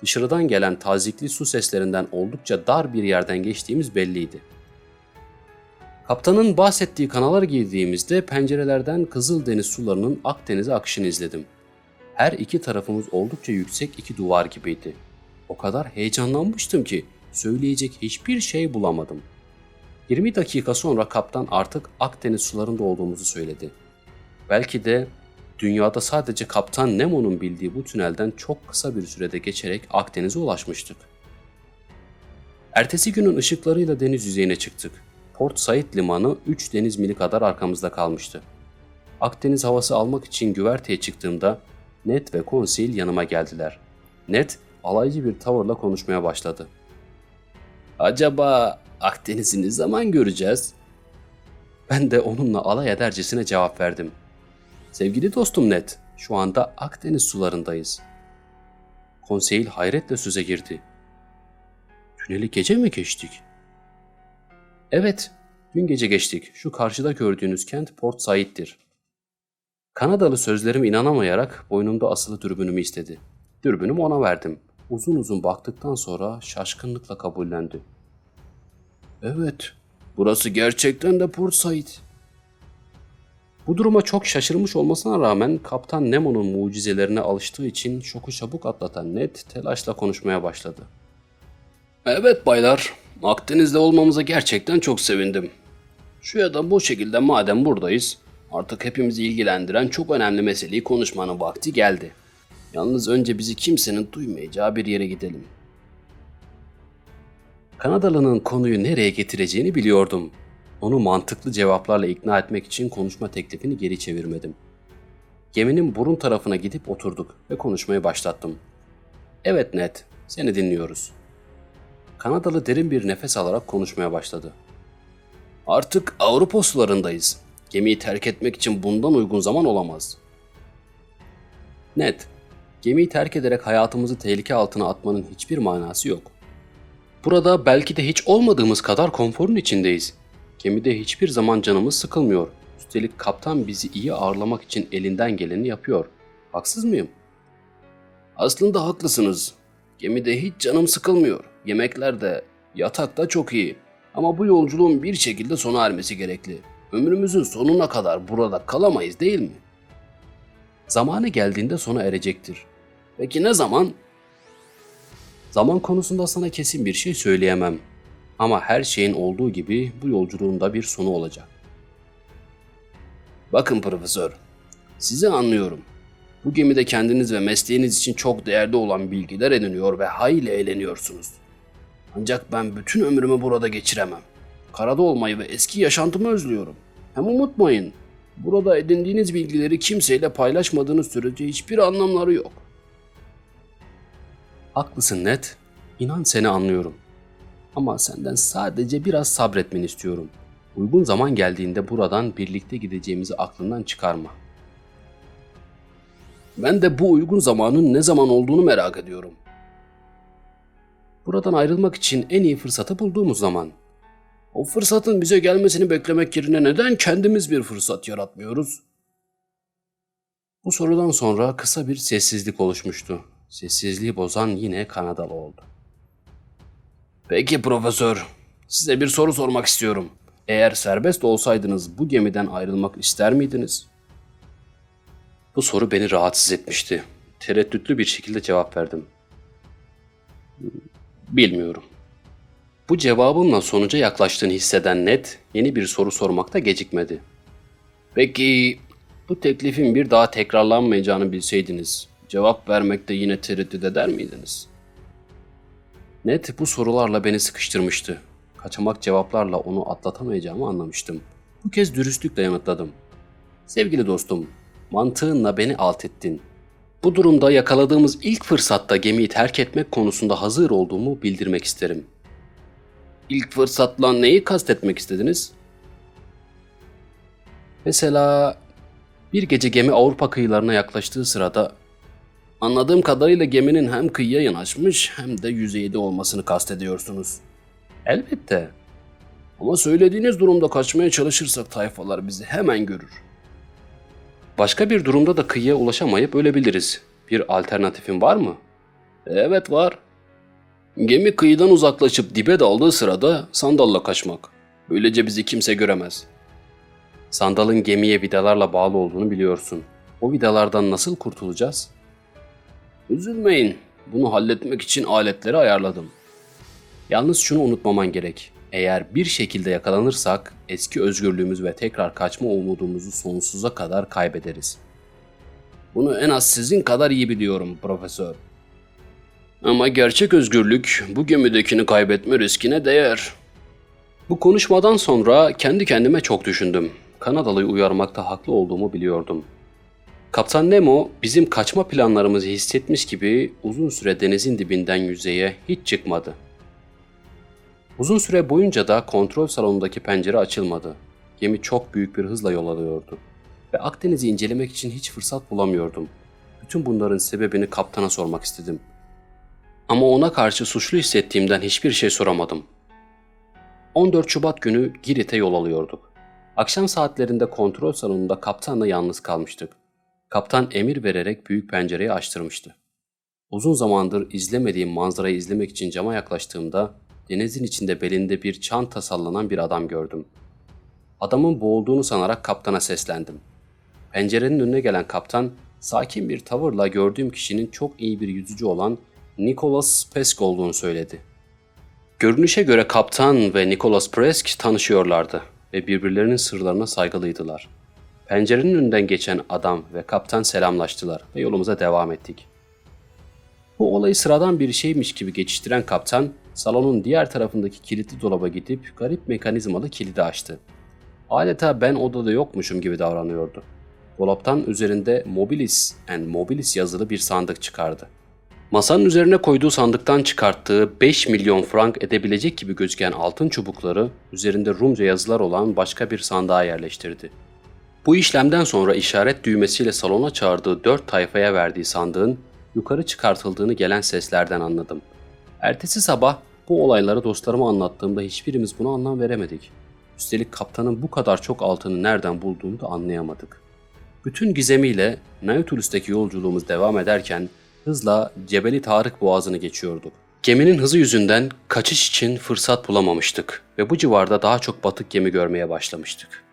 Dışarıdan gelen tazikli su seslerinden oldukça dar bir yerden geçtiğimiz belliydi. Kaptanın bahsettiği kanala girdiğimizde pencerelerden Kızıldeniz sularının Akdeniz'e akışını izledim. Her iki tarafımız oldukça yüksek iki duvar gibiydi. O kadar heyecanlanmıştım ki söyleyecek hiçbir şey bulamadım. 20 dakika sonra kaptan artık Akdeniz sularında olduğumuzu söyledi. Belki de dünyada sadece kaptan Nemo'nun bildiği bu tünelden çok kısa bir sürede geçerek Akdeniz'e ulaşmıştık. Ertesi günün ışıklarıyla deniz yüzeyine çıktık. Port Said limanı 3 deniz mili kadar arkamızda kalmıştı. Akdeniz havası almak için güverteye çıktığımda Ned ve Konsil yanıma geldiler. Ned alaycı bir tavırla konuşmaya başladı. Acaba Akdeniz'i ne zaman göreceğiz? Ben de onunla alay edercesine cevap verdim. Sevgili dostum Ned, şu anda Akdeniz sularındayız. Konseyil hayretle söze girdi. Tüneli gece mi geçtik? Evet, dün gece geçtik. Şu karşıda gördüğünüz kent Port Said'dir. Kanadalı sözlerime inanamayarak boynumda asılı dürbünümü istedi. Dürbünümü ona verdim. Uzun uzun baktıktan sonra şaşkınlıkla kabullendi. Evet, burası gerçekten de Port Said. Bu duruma çok şaşırmış olmasına rağmen Kaptan Nemo'nun mucizelerine alıştığı için şoku çabuk atlatan Ned telaşla konuşmaya başladı. Evet baylar, Akdeniz'de olmamıza gerçekten çok sevindim. Şu ya da bu şekilde madem buradayız, artık hepimizi ilgilendiren çok önemli meseleyi konuşmanın vakti geldi. Yalnız önce bizi kimsenin duymayacağı bir yere gidelim. Kanadalı'nın konuyu nereye getireceğini biliyordum. Onu mantıklı cevaplarla ikna etmek için konuşma teklifini geri çevirmedim. Geminin burun tarafına gidip oturduk ve konuşmayı başlattım. Evet Ned, seni dinliyoruz. Kanadalı derin bir nefes alarak konuşmaya başladı. Artık Avrupa sularındayız. Gemiyi terk etmek için bundan uygun zaman olamaz. Ned, gemiyi terk ederek hayatımızı tehlike altına atmanın hiçbir manası yok. Burada belki de hiç olmadığımız kadar konforun içindeyiz. Gemide hiçbir zaman canımız sıkılmıyor. Üstelik kaptan bizi iyi ağırlamak için elinden geleni yapıyor. Haksız mıyım? Aslında haklısınız. Gemide hiç canım sıkılmıyor. Yemekler de, yatak da çok iyi. Ama bu yolculuğun bir şekilde sona ermesi gerekli. Ömrümüzün sonuna kadar burada kalamayız değil mi? Zamanı geldiğinde sona erecektir. Peki ne zaman? Zaman konusunda sana kesin bir şey söyleyemem. Ama her şeyin olduğu gibi bu yolculuğun da bir sonu olacak. Bakın profesör, sizi anlıyorum. Bu gemide kendiniz ve mesleğiniz için çok değerli olan bilgiler ediniyor ve hayli eğleniyorsunuz. Ancak ben bütün ömrümü burada geçiremem. Karada olmayı ve eski yaşantımı özlüyorum. Hem unutmayın, burada edindiğiniz bilgileri kimseyle paylaşmadığınız sürece hiçbir anlamları yok. Haklısın Ned. İnan seni anlıyorum. Ama senden sadece biraz sabretmeni istiyorum. Uygun zaman geldiğinde buradan birlikte gideceğimizi aklından çıkarma. Ben de bu uygun zamanın ne zaman olduğunu merak ediyorum. Buradan ayrılmak için en iyi fırsatı bulduğumuz zaman. O fırsatın bize gelmesini beklemek yerine neden kendimiz bir fırsat yaratmıyoruz? Bu sorudan sonra kısa bir sessizlik oluşmuştu. Sessizliği bozan yine Kanadalı oldu. Peki profesör, size bir soru sormak istiyorum. Eğer serbest olsaydınız bu gemiden ayrılmak ister miydiniz? Bu soru beni rahatsız etmişti. Tereddütlü bir şekilde cevap verdim. Bilmiyorum. Bu cevabımla sonuca yaklaştığını hisseden Ned yeni bir soru sormakta gecikmedi. Peki bu teklifin bir daha tekrarlanmayacağını bilseydiniz cevap vermekte yine tereddüt eder miydiniz? Ned bu sorularla beni sıkıştırmıştı. kaçamak cevaplarla onu atlatamayacağımı anlamıştım. Bu kez dürüstlükle yanıtladım. Sevgili dostum, mantığınla beni alt ettin. Bu durumda yakaladığımız ilk fırsatta gemiyi terk etmek konusunda hazır olduğumu bildirmek isterim. İlk fırsatla neyi kastetmek istediniz? Mesela bir gece gemi Avrupa kıyılarına yaklaştığı sırada anladığım kadarıyla geminin hem kıyıya yanaşmış hem de yüzeyde olmasını kastediyorsunuz. Elbette. Ama söylediğiniz durumda kaçmaya çalışırsak tayfalar bizi hemen görür. Başka bir durumda da kıyıya ulaşamayıp ölebiliriz. Bir alternatifin var mı? Evet var. Gemi kıyıdan uzaklaşıp dibe daldığı sırada sandalla kaçmak. Böylece bizi kimse göremez. Sandalın gemiye vidalarla bağlı olduğunu biliyorsun. O vidalardan nasıl kurtulacağız? Üzülmeyin. Bunu halletmek için aletleri ayarladım. Yalnız şunu unutmaman gerek. Eğer bir şekilde yakalanırsak eski özgürlüğümüz ve tekrar kaçma umudumuzu sonsuza kadar kaybederiz. Bunu en az sizin kadar iyi biliyorum profesör. Ama gerçek özgürlük bu gemidekini kaybetme riskine değer. Bu konuşmadan sonra kendi kendime çok düşündüm. Kanadalı'yı uyarmakta haklı olduğumu biliyordum. Kaptan Nemo bizim kaçma planlarımızı hissetmiş gibi uzun süre denizin dibinden yüzeye hiç çıkmadı. Uzun süre boyunca da kontrol salonundaki pencere açılmadı. Gemi çok büyük bir hızla yol alıyordu. Ve Akdeniz'i incelemek için hiç fırsat bulamıyordum. Bütün bunların sebebini kaptana sormak istedim. Ama ona karşı suçlu hissettiğimden hiçbir şey soramadım. 14 Şubat günü Girit'e yol alıyorduk. Akşam saatlerinde kontrol salonunda kaptanla yalnız kalmıştık. Kaptan emir vererek büyük pencereyi açtırmıştı. Uzun zamandır izlemediğim manzarayı izlemek için cama yaklaştığımda denizin içinde belinde bir çanta sallanan bir adam gördüm. Adamın boğulduğunu sanarak kaptana seslendim. Pencerenin önüne gelen kaptan sakin bir tavırla gördüğüm kişinin çok iyi bir yüzücü olan Nicholas Pesk olduğunu söyledi. Görünüşe göre kaptan ve Nicholas Presk tanışıyorlardı ve birbirlerinin sırlarına saygılıydılar. Pencerenin önünden geçen adam ve kaptan selamlaştılar ve yolumuza devam ettik. Bu olayı sıradan bir şeymiş gibi geçiştiren kaptan, salonun diğer tarafındaki kilitli dolaba gidip garip mekanizmalı kilidi açtı. Adeta ben odada yokmuşum gibi davranıyordu. Dolaptan üzerinde Mobilis and Mobilis yazılı bir sandık çıkardı. Masanın üzerine koyduğu sandıktan çıkarttığı 5 milyon frank edebilecek gibi gözüken altın çubukları üzerinde Rumca yazılar olan başka bir sandığa yerleştirdi. Bu işlemden sonra işaret düğmesiyle salona çağırdığı dört tayfaya verdiği sandığın yukarı çıkartıldığını gelen seslerden anladım. Ertesi sabah bu olayları dostlarıma anlattığımda hiçbirimiz buna anlam veremedik. Üstelik kaptanın bu kadar çok altını nereden bulduğunu da anlayamadık. Bütün gizemiyle Nautilus'taki yolculuğumuz devam ederken hızla Cebeli Tarık Boğazı'nı geçiyorduk. Geminin hızı yüzünden kaçış için fırsat bulamamıştık ve bu civarda daha çok batık gemi görmeye başlamıştık.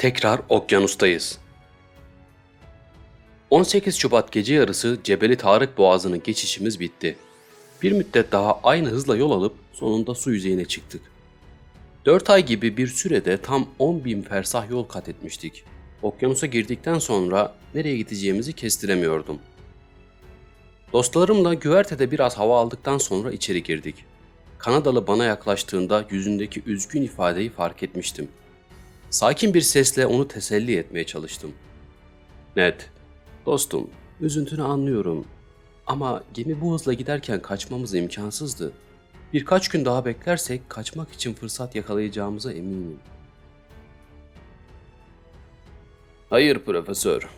Tekrar okyanustayız. 18 Şubat gece yarısı Cebeli Tarık Boğazı'nı geçişimiz bitti. Bir müddet daha aynı hızla yol alıp sonunda su yüzeyine çıktık. 4 ay gibi bir sürede tam 10 bin fersah yol kat etmiştik. Okyanusa girdikten sonra nereye gideceğimizi kestiremiyordum. Dostlarımla güvertede biraz hava aldıktan sonra içeri girdik. Kanadalı bana yaklaştığında yüzündeki üzgün ifadeyi fark etmiştim. Sakin bir sesle onu teselli etmeye çalıştım. Ned, dostum, üzüntünü anlıyorum. Ama gemi bu hızla giderken kaçmamız imkansızdı. Birkaç gün daha beklersek kaçmak için fırsat yakalayacağımıza eminim. Hayır profesör.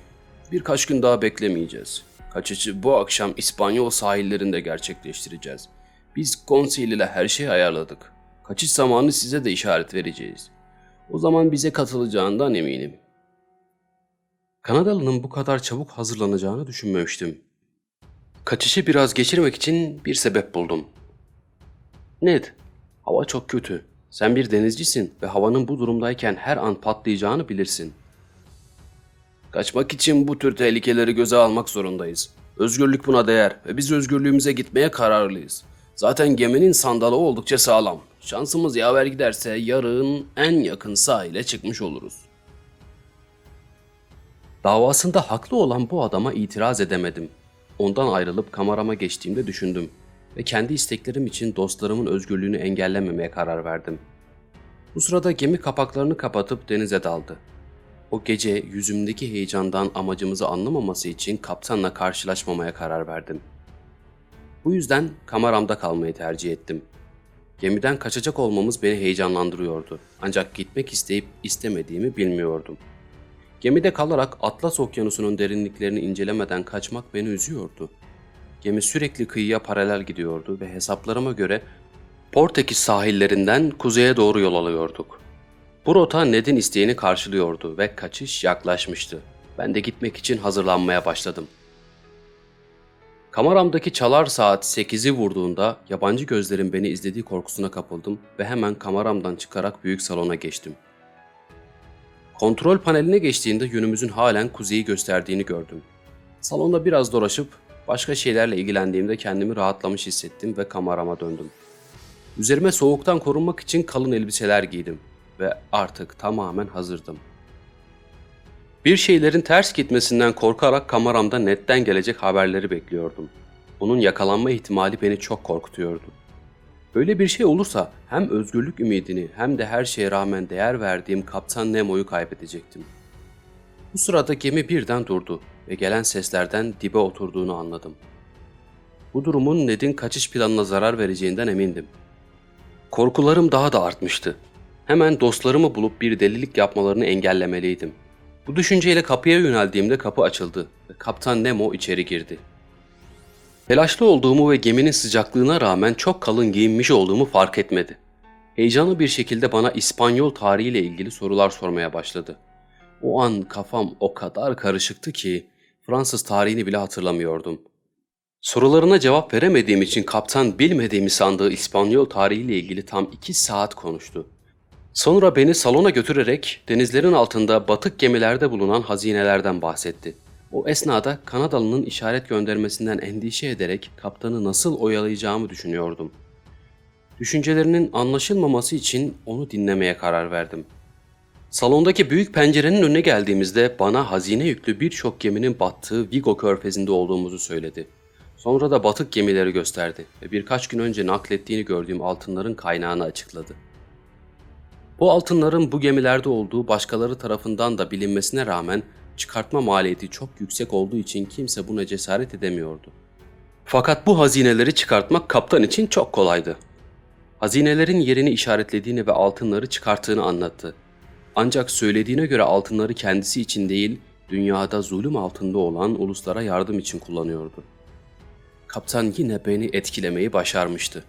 Birkaç gün daha beklemeyeceğiz. Kaçışı bu akşam İspanyol sahillerinde gerçekleştireceğiz. Biz konseil ile her şeyi ayarladık. Kaçış zamanı size de işaret vereceğiz. O zaman bize katılacağından eminim. Kanadalı'nın bu kadar çabuk hazırlanacağını düşünmemiştim. Kaçışı biraz geçirmek için bir sebep buldum. Ned, hava çok kötü. Sen bir denizcisin ve havanın bu durumdayken her an patlayacağını bilirsin. Kaçmak için bu tür tehlikeleri göze almak zorundayız. Özgürlük buna değer ve biz özgürlüğümüze gitmeye kararlıyız. Zaten geminin sandalı oldukça sağlam. Şansımız yaver giderse yarın en yakın sahile çıkmış oluruz. Davasında haklı olan bu adama itiraz edemedim. Ondan ayrılıp kamerama geçtiğimde düşündüm. ve kendi isteklerim için dostlarımın özgürlüğünü engellememeye karar verdim. Bu sırada gemi kapaklarını kapatıp denize daldı. O gece yüzümdeki heyecandan amacımızı anlamaması için kaptanla karşılaşmamaya karar verdim. Bu yüzden kameramda kalmayı tercih ettim. Gemiden kaçacak olmamız beni heyecanlandırıyordu. Ancak gitmek isteyip istemediğimi bilmiyordum. Gemide kalarak Atlas Okyanusu'nun derinliklerini incelemeden kaçmak beni üzüyordu. Gemi sürekli kıyıya paralel gidiyordu ve hesaplarıma göre Portekiz sahillerinden kuzeye doğru yol alıyorduk. Bu rota Ned'in isteğini karşılıyordu ve kaçış yaklaşmıştı. Ben de gitmek için hazırlanmaya başladım. Kameramdaki çalar saat 8'i vurduğunda yabancı gözlerin beni izlediği korkusuna kapıldım ve hemen kameramdan çıkarak büyük salona geçtim. Kontrol paneline geçtiğinde yönümüzün halen kuzeyi gösterdiğini gördüm. Salonda biraz dolaşıp başka şeylerle ilgilendiğimde kendimi rahatlamış hissettim ve kamerama döndüm. Üzerime soğuktan korunmak için kalın elbiseler giydim ve artık tamamen hazırdım. Bir şeylerin ters gitmesinden korkarak kameramda netten gelecek haberleri bekliyordum. Bunun yakalanma ihtimali beni çok korkutuyordu. Böyle bir şey olursa hem özgürlük ümidini hem de her şeye rağmen değer verdiğim Kaptan Nemo'yu kaybedecektim. Bu sırada gemi birden durdu ve gelen seslerden dibe oturduğunu anladım. Bu durumun Ned'in kaçış planına zarar vereceğinden emindim. Korkularım daha da artmıştı. Hemen dostlarımı bulup bir delilik yapmalarını engellemeliydim. Bu düşünceyle kapıya yöneldiğimde kapı açıldı ve Kaptan Nemo içeri girdi. Telaşlı olduğumu ve geminin sıcaklığına rağmen çok kalın giyinmiş olduğumu fark etmedi. Heyecanlı bir şekilde bana İspanyol tarihiyle ilgili sorular sormaya başladı. O an kafam o kadar karışıktı ki Fransız tarihini bile hatırlamıyordum. Sorularına cevap veremediğim için kaptan bilmediğimi sandığı İspanyol tarihiyle ilgili tam iki saat konuştu. Sonra beni salona götürerek denizlerin altında batık gemilerde bulunan hazinelerden bahsetti. O esnada Kanadalı'nın işaret göndermesinden endişe ederek kaptanı nasıl oyalayacağımı düşünüyordum. Düşüncelerinin anlaşılmaması için onu dinlemeye karar verdim. Salondaki büyük pencerenin önüne geldiğimizde bana hazine yüklü birçok geminin battığı Vigo körfezinde olduğumuzu söyledi. Sonra da batık gemileri gösterdi ve birkaç gün önce naklettiğini gördüğüm altınların kaynağını açıkladı. Bu altınların bu gemilerde olduğu başkaları tarafından da bilinmesine rağmen çıkartma maliyeti çok yüksek olduğu için kimse buna cesaret edemiyordu. Fakat bu hazineleri çıkartmak kaptan için çok kolaydı. Hazinelerin yerini işaretlediğini ve altınları çıkarttığını anlattı. Ancak söylediğine göre altınları kendisi için değil, dünyada zulüm altında olan uluslara yardım için kullanıyordu. Kaptan yine beni etkilemeyi başarmıştı.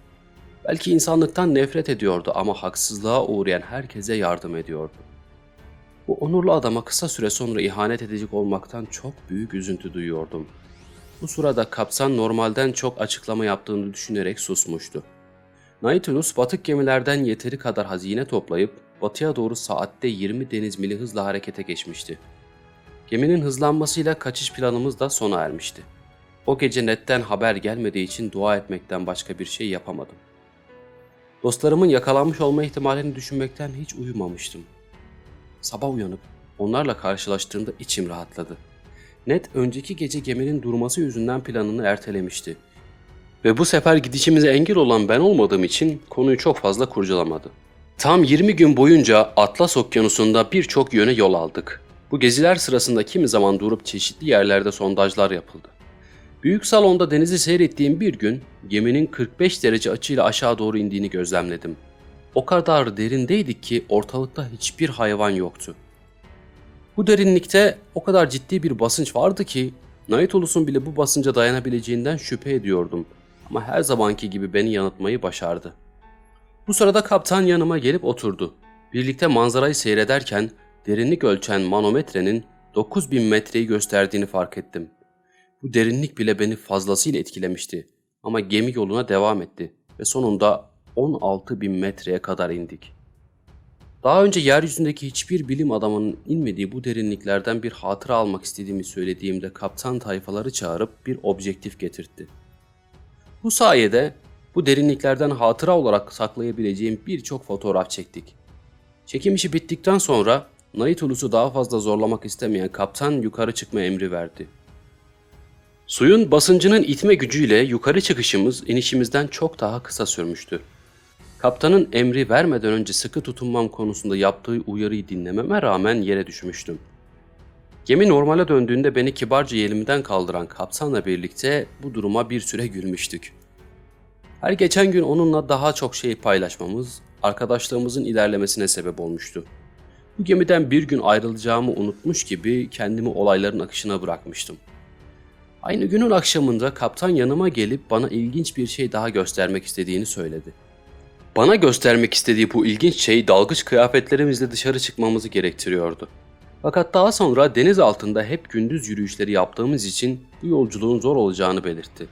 Belki insanlıktan nefret ediyordu ama haksızlığa uğrayan herkese yardım ediyordu. Bu onurlu adama kısa süre sonra ihanet edecek olmaktan çok büyük üzüntü duyuyordum. Bu sırada kaptan normalden çok açıklama yaptığını düşünerek susmuştu. Nautilus batık gemilerden yeteri kadar hazine toplayıp batıya doğru saatte 20 deniz mili hızla harekete geçmişti. Geminin hızlanmasıyla kaçış planımız da sona ermişti. O gece netten haber gelmediği için dua etmekten başka bir şey yapamadım. Dostlarımın yakalanmış olma ihtimalini düşünmekten hiç uyumamıştım. Sabah uyanıp onlarla karşılaştığımda içim rahatladı. Ned önceki gece geminin durması yüzünden planını ertelemişti. Ve bu sefer gidişimize engel olan ben olmadığım için konuyu çok fazla kurcalamadı. Tam 20 gün boyunca Atlas Okyanusu'nda birçok yöne yol aldık. Bu geziler sırasında kimi zaman durup çeşitli yerlerde sondajlar yapıldı. Büyük salonda denizi seyrettiğim bir gün geminin 45 derece açıyla aşağı doğru indiğini gözlemledim. O kadar derindeydik ki ortalıkta hiçbir hayvan yoktu. Bu derinlikte o kadar ciddi bir basınç vardı ki Naitulus'un bile bu basınca dayanabileceğinden şüphe ediyordum. Ama her zamanki gibi beni yanıltmayı başardı. Bu sırada kaptan yanıma gelip oturdu. Birlikte manzarayı seyrederken derinlik ölçen manometrenin 9000 metreyi gösterdiğini fark ettim. Bu derinlik bile beni fazlasıyla etkilemişti. Ama gemi yoluna devam etti ve sonunda 16 bin metreye kadar indik. Daha önce yeryüzündeki hiçbir bilim adamının inmediği bu derinliklerden bir hatıra almak istediğimi söylediğimde kaptan tayfaları çağırıp bir objektif getirtti. Bu sayede bu derinliklerden hatıra olarak saklayabileceğim birçok fotoğraf çektik. Çekim işi bittikten sonra Naitulus'u daha fazla zorlamak istemeyen kaptan yukarı çıkma emri verdi. Suyun basıncının itme gücüyle yukarı çıkışımız inişimizden çok daha kısa sürmüştü. Kaptanın emri vermeden önce sıkı tutunmam konusunda yaptığı uyarıyı dinlememe rağmen yere düşmüştüm. Gemi normale döndüğünde beni kibarca yerimden kaldıran kaptanla birlikte bu duruma bir süre gülmüştük. Her geçen gün onunla daha çok şey paylaşmamız, arkadaşlığımızın ilerlemesine sebep olmuştu. Bu gemiden bir gün ayrılacağımı unutmuş gibi kendimi olayların akışına bırakmıştım. Aynı günün akşamında kaptan yanıma gelip bana ilginç bir şey daha göstermek istediğini söyledi. Bana göstermek istediği bu ilginç şey dalgıç kıyafetlerimizle dışarı çıkmamızı gerektiriyordu. Fakat daha sonra deniz altında hep gündüz yürüyüşleri yaptığımız için bu yolculuğun zor olacağını belirtti.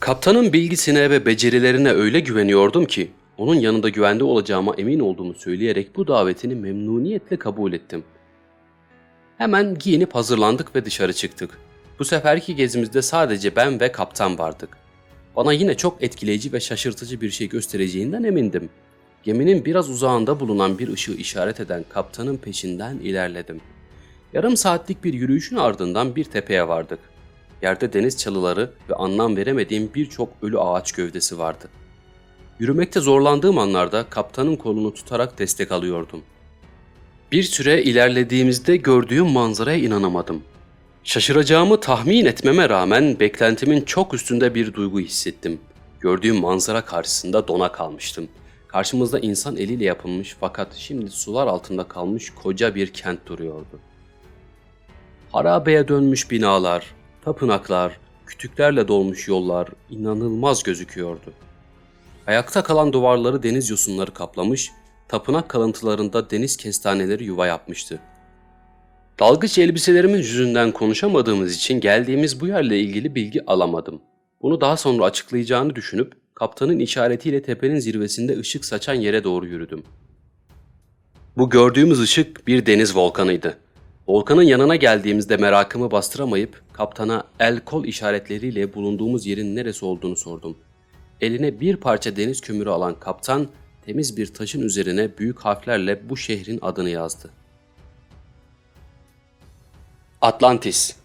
Kaptanın bilgisine ve becerilerine öyle güveniyordum ki onun yanında güvende olacağıma emin olduğumu söyleyerek bu davetini memnuniyetle kabul ettim. Hemen giyinip hazırlandık ve dışarı çıktık. Bu seferki gezimizde sadece ben ve kaptan vardık. Bana yine çok etkileyici ve şaşırtıcı bir şey göstereceğinden emindim. Geminin biraz uzağında bulunan bir ışığı işaret eden kaptanın peşinden ilerledim. Yarım saatlik bir yürüyüşün ardından bir tepeye vardık. Yerde deniz çalıları ve anlam veremediğim birçok ölü ağaç gövdesi vardı. Yürümekte zorlandığım anlarda kaptanın kolunu tutarak destek alıyordum. Bir süre ilerlediğimizde gördüğüm manzaraya inanamadım. Şaşıracağımı tahmin etmeme rağmen beklentimin çok üstünde bir duygu hissettim. Gördüğüm manzara karşısında dona kalmıştım. Karşımızda insan eliyle yapılmış fakat şimdi sular altında kalmış koca bir kent duruyordu. Harabeye dönmüş binalar, tapınaklar, kütüklerle dolmuş yollar inanılmaz gözüküyordu. Ayakta kalan duvarları deniz yosunları kaplamış, tapınak kalıntılarında deniz kestaneleri yuva yapmıştı. Dalgıç elbiselerimin yüzünden konuşamadığımız için geldiğimiz bu yerle ilgili bilgi alamadım. Bunu daha sonra açıklayacağını düşünüp kaptanın işaretiyle tepenin zirvesinde ışık saçan yere doğru yürüdüm. Bu gördüğümüz ışık bir deniz volkanıydı. Volkanın yanına geldiğimizde merakımı bastıramayıp kaptana el kol işaretleriyle bulunduğumuz yerin neresi olduğunu sordum. Eline bir parça deniz kömürü alan kaptan temiz bir taşın üzerine büyük harflerle bu şehrin adını yazdı. Atlantis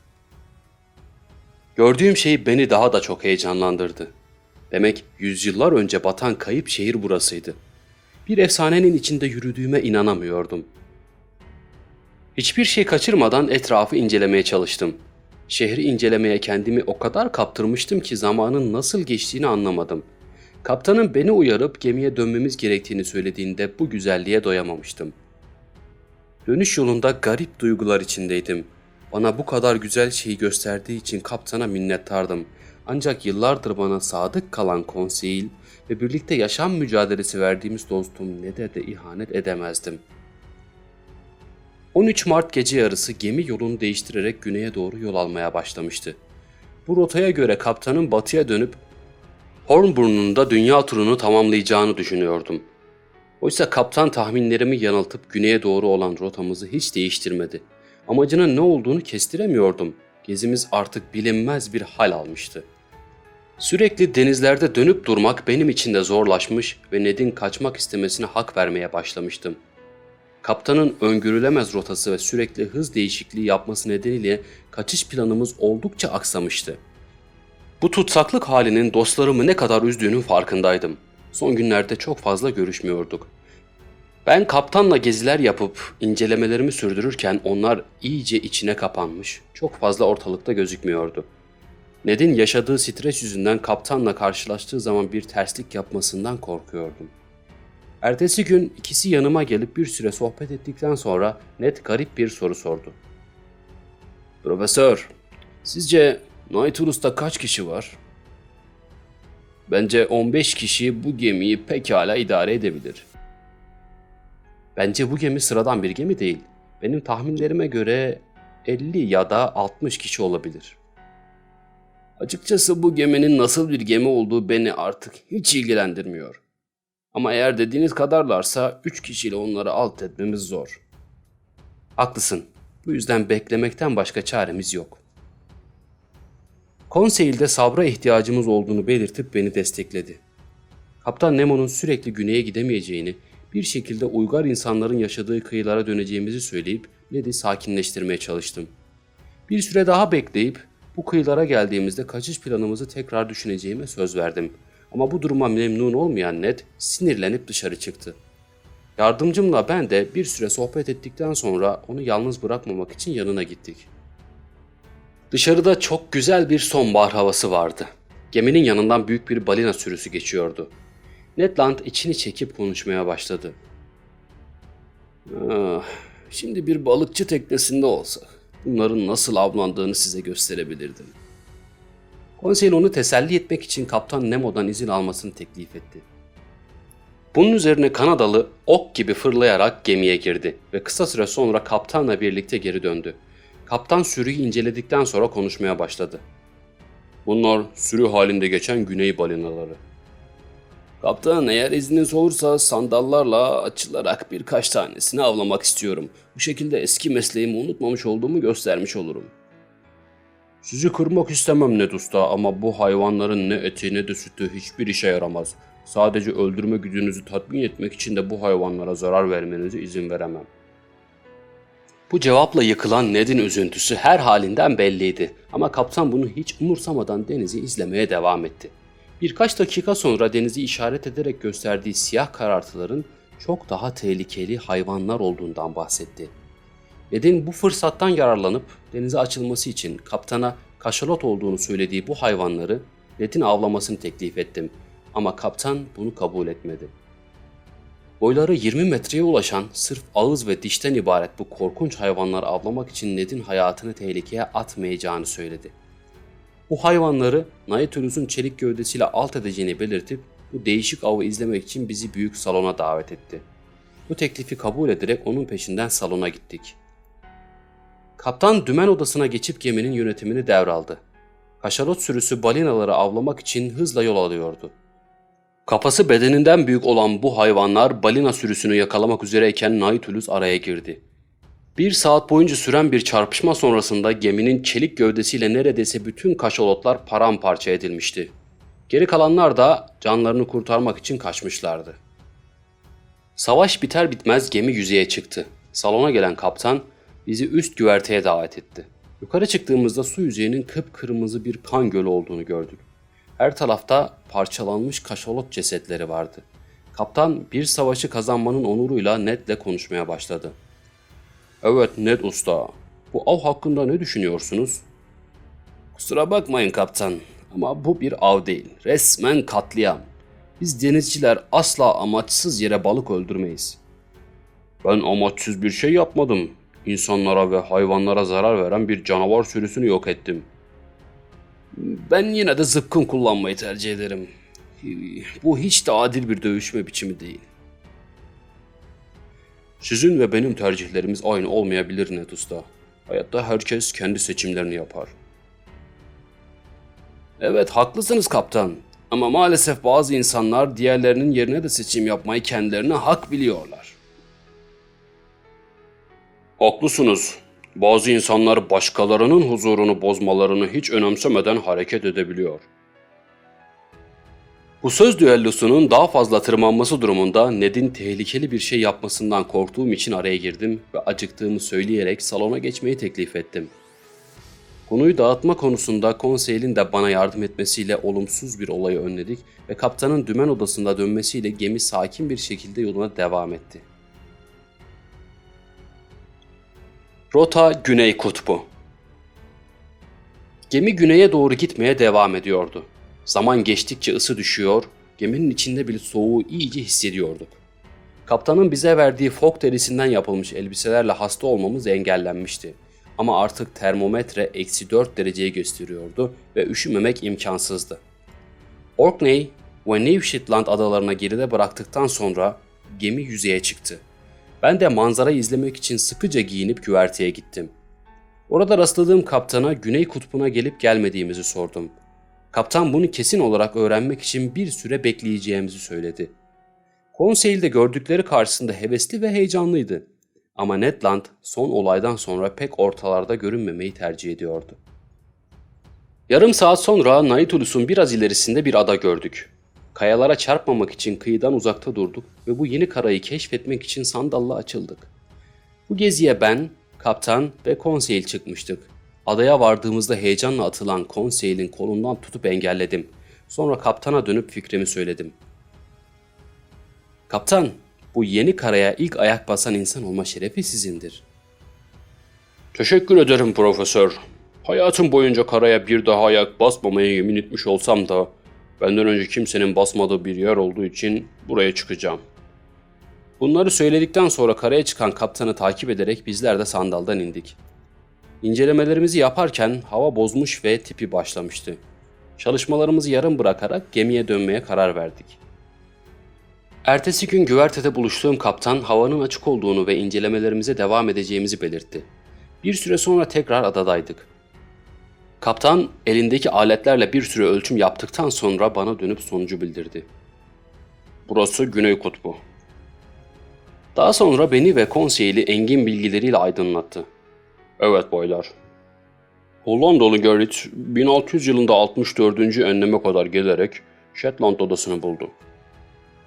Gördüğüm şey beni daha da çok heyecanlandırdı. Demek yüzyıllar önce batan kayıp şehir burasıydı. Bir efsanenin içinde yürüdüğüme inanamıyordum. Hiçbir şey kaçırmadan etrafı incelemeye çalıştım. Şehri incelemeye kendimi o kadar kaptırmıştım ki zamanın nasıl geçtiğini anlamadım. Kaptanın beni uyarıp gemiye dönmemiz gerektiğini söylediğinde bu güzelliğe doyamamıştım. Dönüş yolunda garip duygular içindeydim. Bana bu kadar güzel şeyi gösterdiği için kaptana minnettardım. Ancak yıllardır bana sadık kalan konseil ve birlikte yaşam mücadelesi verdiğimiz dostum ne de de ihanet edemezdim. 13 Mart gece yarısı gemi yolunu değiştirerek güneye doğru yol almaya başlamıştı. Bu rotaya göre kaptanın batıya dönüp Hornburnu'nda dünya turunu tamamlayacağını düşünüyordum. Oysa kaptan tahminlerimi yanıltıp güneye doğru olan rotamızı hiç değiştirmedi. Amacının ne olduğunu kestiremiyordum. Gezimiz artık bilinmez bir hal almıştı. Sürekli denizlerde dönüp durmak benim için de zorlaşmış ve Ned'in kaçmak istemesine hak vermeye başlamıştım. Kaptanın öngörülemez rotası ve sürekli hız değişikliği yapması nedeniyle kaçış planımız oldukça aksamıştı. Bu tutsaklık halinin dostlarımı ne kadar üzdüğünün farkındaydım. Son günlerde çok fazla görüşmüyorduk. Ben kaptanla geziler yapıp incelemelerimi sürdürürken onlar iyice içine kapanmış, çok fazla ortalıkta gözükmüyordu. Ned'in yaşadığı stres yüzünden kaptanla karşılaştığı zaman bir terslik yapmasından korkuyordum. Ertesi gün ikisi yanıma gelip bir süre sohbet ettikten sonra Ned garip bir soru sordu. Profesör, sizce Nautilus'ta kaç kişi var? Bence 15 kişi bu gemiyi pekala idare edebilir. Bence bu gemi sıradan bir gemi değil. Benim tahminlerime göre 50 ya da 60 kişi olabilir. Açıkçası bu geminin nasıl bir gemi olduğu beni artık hiç ilgilendirmiyor. Ama eğer dediğiniz kadarlarsa 3 kişiyle onları alt etmemiz zor. Haklısın. Bu yüzden beklemekten başka çaremiz yok. Konseyilde sabra ihtiyacımız olduğunu belirtip beni destekledi. Kaptan Nemo'nun sürekli güneye gidemeyeceğini, bir şekilde uygar insanların yaşadığı kıyılara döneceğimizi söyleyip Ned'i sakinleştirmeye çalıştım. Bir süre daha bekleyip Bu kıyılara geldiğimizde kaçış planımızı tekrar düşüneceğime söz verdim. Ama bu duruma memnun olmayan Ned sinirlenip dışarı çıktı. Yardımcımla ben de bir süre sohbet ettikten sonra onu yalnız bırakmamak için yanına gittik. Dışarıda çok güzel bir sonbahar havası vardı. Geminin yanından büyük bir balina sürüsü geçiyordu. Ned Land içini çekip konuşmaya başladı. Ah, şimdi bir balıkçı teknesinde olsa bunların nasıl avlandığını size gösterebilirdim. Konsey onu teselli etmek için Kaptan Nemo'dan izin almasını teklif etti. Bunun üzerine Kanadalı ok gibi fırlayarak gemiye girdi ve kısa süre sonra kaptanla birlikte geri döndü. Kaptan sürüyü inceledikten sonra konuşmaya başladı. Bunlar sürü halinde geçen güney balinaları. Kaptan eğer izniniz olursa sandallarla açılarak birkaç tanesini avlamak istiyorum. Bu şekilde eski mesleğimi unutmamış olduğumu göstermiş olurum. Sizi kırmak istemem Ned Usta ama bu hayvanların ne eti ne de sütü hiçbir işe yaramaz. Sadece öldürme gücünüzü tatmin etmek için de bu hayvanlara zarar vermenize izin veremem. Bu cevapla yıkılan Ned'in üzüntüsü her halinden belliydi ama kaptan bunu hiç umursamadan denizi izlemeye devam etti. Birkaç dakika sonra denizi işaret ederek gösterdiği siyah karartıların çok daha tehlikeli hayvanlar olduğundan bahsetti. Ned'in bu fırsattan yararlanıp denize açılması için kaptana kaşalot olduğunu söylediği bu hayvanları Ned'in avlamasını teklif ettim ama kaptan bunu kabul etmedi. Boyları 20 metreye ulaşan sırf ağız ve dişten ibaret bu korkunç hayvanları avlamak için Ned'in hayatını tehlikeye atmayacağını söyledi. Bu hayvanları Nautilus'un çelik gövdesiyle alt edeceğini belirtip bu değişik avı izlemek için bizi büyük salona davet etti. Bu teklifi kabul ederek onun peşinden salona gittik. Kaptan dümen odasına geçip geminin yönetimini devraldı. Kaşalot sürüsü balinaları avlamak için hızla yol alıyordu. Kafası bedeninden büyük olan bu hayvanlar balina sürüsünü yakalamak üzereyken Nautilus araya girdi. Bir saat boyunca süren bir çarpışma sonrasında geminin çelik gövdesiyle neredeyse bütün kaşalotlar paramparça edilmişti. Geri kalanlar da canlarını kurtarmak için kaçmışlardı. Savaş biter bitmez gemi yüzeye çıktı. Salona gelen kaptan bizi üst güverteye davet etti. Yukarı çıktığımızda su yüzeyinin kıpkırmızı bir kan gölü olduğunu gördük. Her tarafta parçalanmış kaşalot cesetleri vardı. Kaptan bir savaşı kazanmanın onuruyla Ned'le konuşmaya başladı. Evet Ned Usta, bu av hakkında ne düşünüyorsunuz? Kusura bakmayın kaptan ama bu bir av değil, resmen katliam. Biz denizciler asla amaçsız yere balık öldürmeyiz. Ben amaçsız bir şey yapmadım. İnsanlara ve hayvanlara zarar veren bir canavar sürüsünü yok ettim. Ben yine de zıpkın kullanmayı tercih ederim. Bu hiç de adil bir dövüşme biçimi değil. Sizin ve benim tercihlerimiz aynı olmayabilir Ned Usta. Hayatta herkes kendi seçimlerini yapar. Evet haklısınız kaptan. Ama maalesef bazı insanlar diğerlerinin yerine de seçim yapmayı kendilerine hak biliyorlar. Haklısınız. Bazı insanlar başkalarının huzurunu bozmalarını hiç önemsemeden hareket edebiliyor. Bu söz düellosunun daha fazla tırmanması durumunda Ned'in tehlikeli bir şey yapmasından korktuğum için araya girdim ve acıktığımı söyleyerek salona geçmeyi teklif ettim. Konuyu dağıtma konusunda konseylin de bana yardım etmesiyle olumsuz bir olayı önledik ve kaptanın dümen odasında dönmesiyle gemi sakin bir şekilde yoluna devam etti. Rota Güney Kutbu Gemi güneye doğru gitmeye devam ediyordu. Zaman geçtikçe ısı düşüyor, geminin içinde bile soğuğu iyice hissediyorduk. Kaptanın bize verdiği fok derisinden yapılmış elbiselerle hasta olmamız engellenmişti. Ama artık termometre eksi 4 dereceyi gösteriyordu ve üşümemek imkansızdı. Orkney ve New Shetland adalarına geride bıraktıktan sonra gemi yüzeye çıktı. Ben de manzarayı izlemek için sıkıca giyinip güverteye gittim. Orada rastladığım kaptana Güney Kutbu'na gelip gelmediğimizi sordum. Kaptan bunu kesin olarak öğrenmek için bir süre bekleyeceğimizi söyledi. Konseyde gördükleri karşısında hevesli ve heyecanlıydı. Ama Ned Land son olaydan sonra pek ortalarda görünmemeyi tercih ediyordu. Yarım saat sonra Naitulus'un biraz ilerisinde bir ada gördük. Kayalara çarpmamak için kıyıdan uzakta durduk ve bu yeni karayı keşfetmek için sandalla açıldık. Bu geziye ben, kaptan ve konseyil çıkmıştık. Adaya vardığımızda heyecanla atılan konseylin kolundan tutup engelledim. Sonra kaptana dönüp fikrimi söyledim. Kaptan, bu yeni karaya ilk ayak basan insan olma şerefi sizindir. Teşekkür ederim profesör. Hayatım boyunca karaya bir daha ayak basmamaya yemin etmiş olsam da benden önce kimsenin basmadığı bir yer olduğu için buraya çıkacağım. Bunları söyledikten sonra karaya çıkan kaptanı takip ederek bizler de sandaldan indik. İncelemelerimizi yaparken hava bozmuş ve tipi başlamıştı. Çalışmalarımızı yarım bırakarak gemiye dönmeye karar verdik. Ertesi gün güvertede buluştuğum kaptan havanın açık olduğunu ve incelemelerimize devam edeceğimizi belirtti. Bir süre sonra tekrar adadaydık. Kaptan elindeki aletlerle bir süre ölçüm yaptıktan sonra bana dönüp sonucu bildirdi. Burası Güney Kutbu. Daha sonra beni ve konseyli engin bilgileriyle aydınlattı. Evet baylar. Hollandalı Gerrit 1600 yılında 64. enleme kadar gelerek Shetland adasını buldu.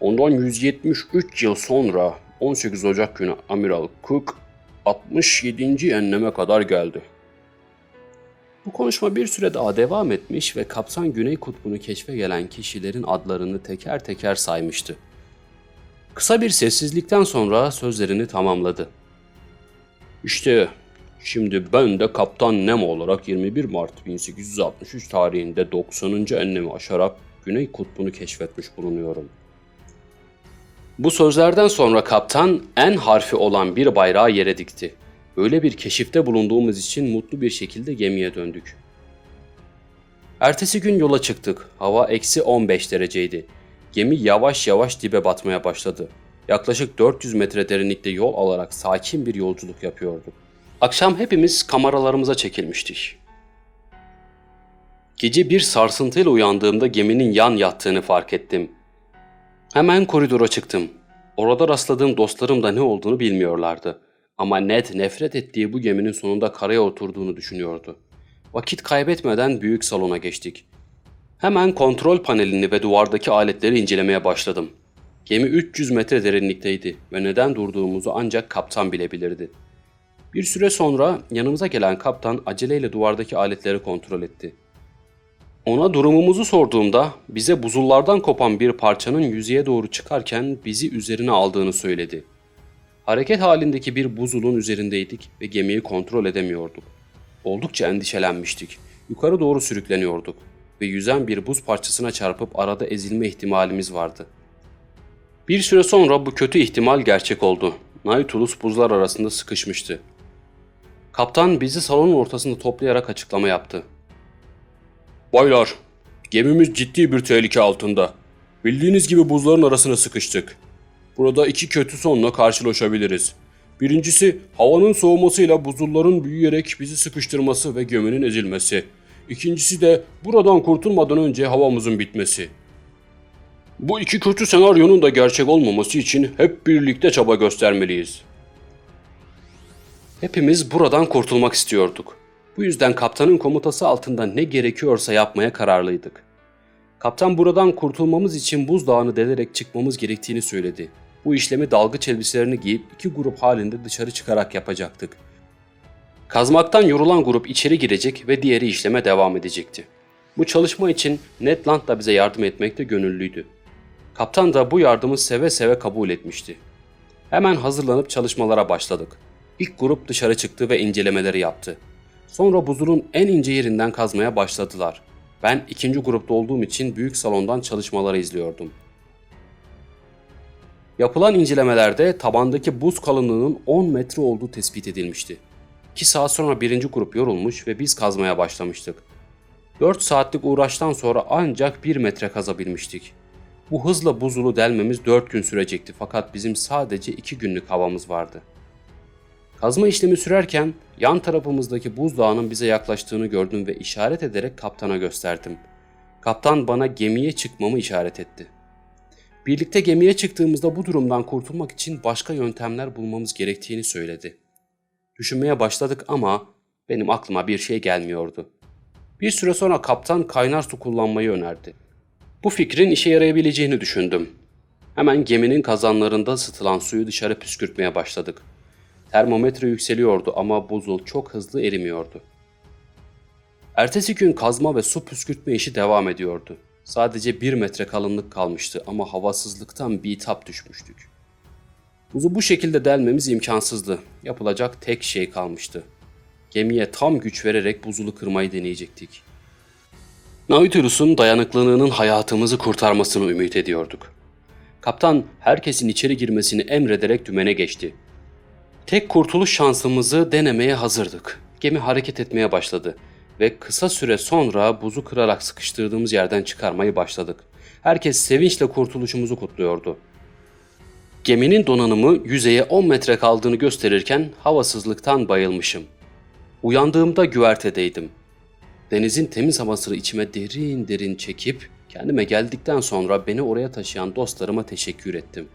Ondan 173 yıl sonra 18 Ocak günü Amiral Cook 67. enleme kadar geldi. Bu konuşma bir süre daha devam etmiş ve kaptan Güney Kutbu'nu keşfe gelen kişilerin adlarını teker teker saymıştı. Kısa bir sessizlikten sonra sözlerini tamamladı. İşte şimdi ben de Kaptan Nemo olarak 21 Mart 1863 tarihinde 90. enlemi aşarak Güney Kutbu'nu keşfetmiş bulunuyorum. Bu sözlerden sonra kaptan en harfi olan bir bayrağı yere dikti. Böyle bir keşifte bulunduğumuz için mutlu bir şekilde gemiye döndük. Ertesi gün yola çıktık. Hava eksi 15 dereceydi. Gemi yavaş yavaş dibe batmaya başladı. Yaklaşık 400 metre derinlikte yol alarak sakin bir yolculuk yapıyorduk. Akşam hepimiz kameralarımıza çekilmiştik. Gece bir sarsıntıyla uyandığımda geminin yan yattığını fark ettim. Hemen koridora çıktım. Orada rastladığım dostlarım da ne olduğunu bilmiyorlardı. Ama Ned nefret ettiği bu geminin sonunda karaya oturduğunu düşünüyordu. Vakit kaybetmeden büyük salona geçtik. Hemen kontrol panelini ve duvardaki aletleri incelemeye başladım. Gemi 300 metre derinlikteydi ve neden durduğumuzu ancak kaptan bilebilirdi. Bir süre sonra yanımıza gelen kaptan aceleyle duvardaki aletleri kontrol etti. Ona durumumuzu sorduğumda bize buzullardan kopan bir parçanın yüzeye doğru çıkarken bizi üzerine aldığını söyledi. Hareket halindeki bir buzulun üzerindeydik ve gemiyi kontrol edemiyorduk. Oldukça endişelenmiştik. Yukarı doğru sürükleniyorduk ve yüzen bir buz parçasına çarpıp arada ezilme ihtimalimiz vardı. Bir süre sonra bu kötü ihtimal gerçek oldu. Nautilus buzlar arasında sıkışmıştı. Kaptan bizi salonun ortasında toplayarak açıklama yaptı. Baylar, gemimiz ciddi bir tehlike altında. Bildiğiniz gibi buzların arasına sıkıştık. Burada iki kötü sonla karşılaşabiliriz. Birincisi havanın soğumasıyla buzulların büyüyerek bizi sıkıştırması ve geminin ezilmesi. İkincisi de buradan kurtulmadan önce havamızın bitmesi. Bu iki kötü senaryonun da gerçek olmaması için hep birlikte çaba göstermeliyiz. Hepimiz buradan kurtulmak istiyorduk. Bu yüzden kaptanın komutası altında ne gerekiyorsa yapmaya kararlıydık. Kaptan buradan kurtulmamız için buzdağını delerek çıkmamız gerektiğini söyledi. Bu işlemi dalgıç elbiselerini giyip iki grup halinde dışarı çıkarak yapacaktık. Kazmaktan yorulan grup içeri girecek ve diğeri işleme devam edecekti. Bu çalışma için Ned Land da bize yardım etmekte gönüllüydü. Kaptan da bu yardımı seve seve kabul etmişti. Hemen hazırlanıp çalışmalara başladık. İlk grup dışarı çıktı ve incelemeleri yaptı. Sonra buzulun en ince yerinden kazmaya başladılar. Ben ikinci grupta olduğum için büyük salondan çalışmaları izliyordum. Yapılan incelemelerde tabandaki buz kalınlığının 10 metre olduğu tespit edilmişti. 2 saat sonra birinci grup yorulmuş ve biz kazmaya başlamıştık. 4 saatlik uğraştan sonra ancak 1 metre kazabilmiştik. Bu hızla buzulu delmemiz 4 gün sürecekti fakat bizim sadece 2 günlük havamız vardı. Kazma işlemi sürerken yan tarafımızdaki buzdağının bize yaklaştığını gördüm ve işaret ederek kaptana gösterdim. Kaptan bana gemiye çıkmamı işaret etti. Birlikte gemiye çıktığımızda bu durumdan kurtulmak için başka yöntemler bulmamız gerektiğini söyledi. Düşünmeye başladık ama benim aklıma bir şey gelmiyordu. Bir süre sonra kaptan kaynar su kullanmayı önerdi. Bu fikrin işe yarayabileceğini düşündüm. Hemen geminin kazanlarında ısıtılan suyu dışarı püskürtmeye başladık. Termometre yükseliyordu ama buzul çok hızlı erimiyordu. Ertesi gün kazma ve su püskürtme işi devam ediyordu. Sadece bir metre kalınlık kalmıştı ama havasızlıktan bitap düşmüştük. Buzu bu şekilde delmemiz imkansızdı. Yapılacak tek şey kalmıştı. Gemiye tam güç vererek buzulu kırmayı deneyecektik. Nautilus'un dayanıklılığının hayatımızı kurtarmasını ümit ediyorduk. Kaptan herkesin içeri girmesini emrederek dümene geçti. Tek kurtuluş şansımızı denemeye hazırdık. Gemi hareket etmeye başladı ve kısa süre sonra buzu kırarak sıkıştırdığımız yerden çıkarmayı başladık. Herkes sevinçle kurtuluşumuzu kutluyordu. Geminin donanımı yüzeye 10 metre kaldığını gösterirken havasızlıktan bayılmışım. Uyandığımda güvertedeydim. Denizin temiz havasını içime derin derin çekip kendime geldikten sonra beni oraya taşıyan dostlarıma teşekkür ettim.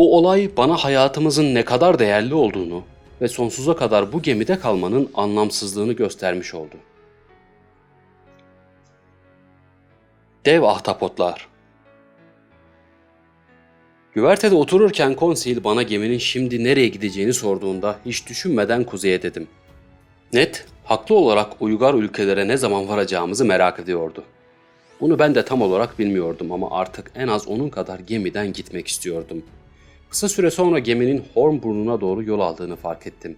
Bu olay bana hayatımızın ne kadar değerli olduğunu ve sonsuza kadar bu gemide kalmanın anlamsızlığını göstermiş oldu. Dev ahtapotlar Güvertede otururken konsil bana geminin şimdi nereye gideceğini sorduğunda hiç düşünmeden kuzeye dedim. Net, haklı olarak uygar ülkelere ne zaman varacağımızı merak ediyordu. Bunu ben de tam olarak bilmiyordum ama artık en az onun kadar gemiden gitmek istiyordum. Kısa süre sonra geminin Horn burnuna doğru yol aldığını fark ettim.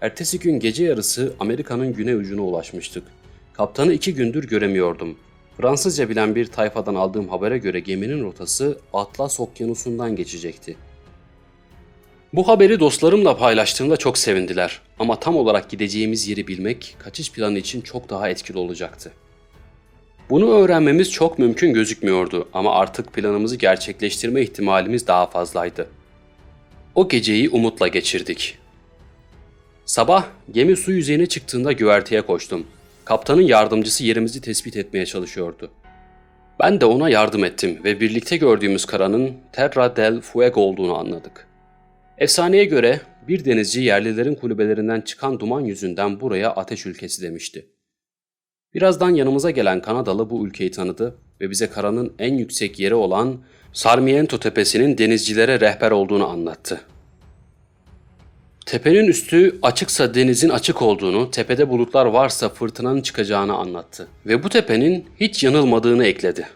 Ertesi gün gece yarısı Amerika'nın güney ucuna ulaşmıştık. Kaptanı iki gündür göremiyordum. Fransızca bilen bir tayfadan aldığım habere göre geminin rotası Atlas Okyanusu'ndan geçecekti. Bu haberi dostlarımla paylaştığımda çok sevindiler ama tam olarak gideceğimiz yeri bilmek kaçış planı için çok daha etkili olacaktı. Bunu öğrenmemiz çok mümkün gözükmüyordu ama artık planımızı gerçekleştirme ihtimalimiz daha fazlaydı. O geceyi umutla geçirdik. Sabah gemi su yüzeyine çıktığında güverteye koştum. Kaptanın yardımcısı yerimizi tespit etmeye çalışıyordu. Ben de ona yardım ettim ve birlikte gördüğümüz karanın Terra del Fuego olduğunu anladık. Efsaneye göre bir denizci yerlilerin kulübelerinden çıkan duman yüzünden buraya ateş ülkesi demişti. Birazdan yanımıza gelen Kanadalı bu ülkeyi tanıdı ve bize karanın en yüksek yeri olan Sarmiento Tepesi'nin denizcilere rehber olduğunu anlattı. Tepenin üstü açıksa denizin açık olduğunu, tepede bulutlar varsa fırtınanın çıkacağını anlattı ve bu tepenin hiç yanılmadığını ekledi.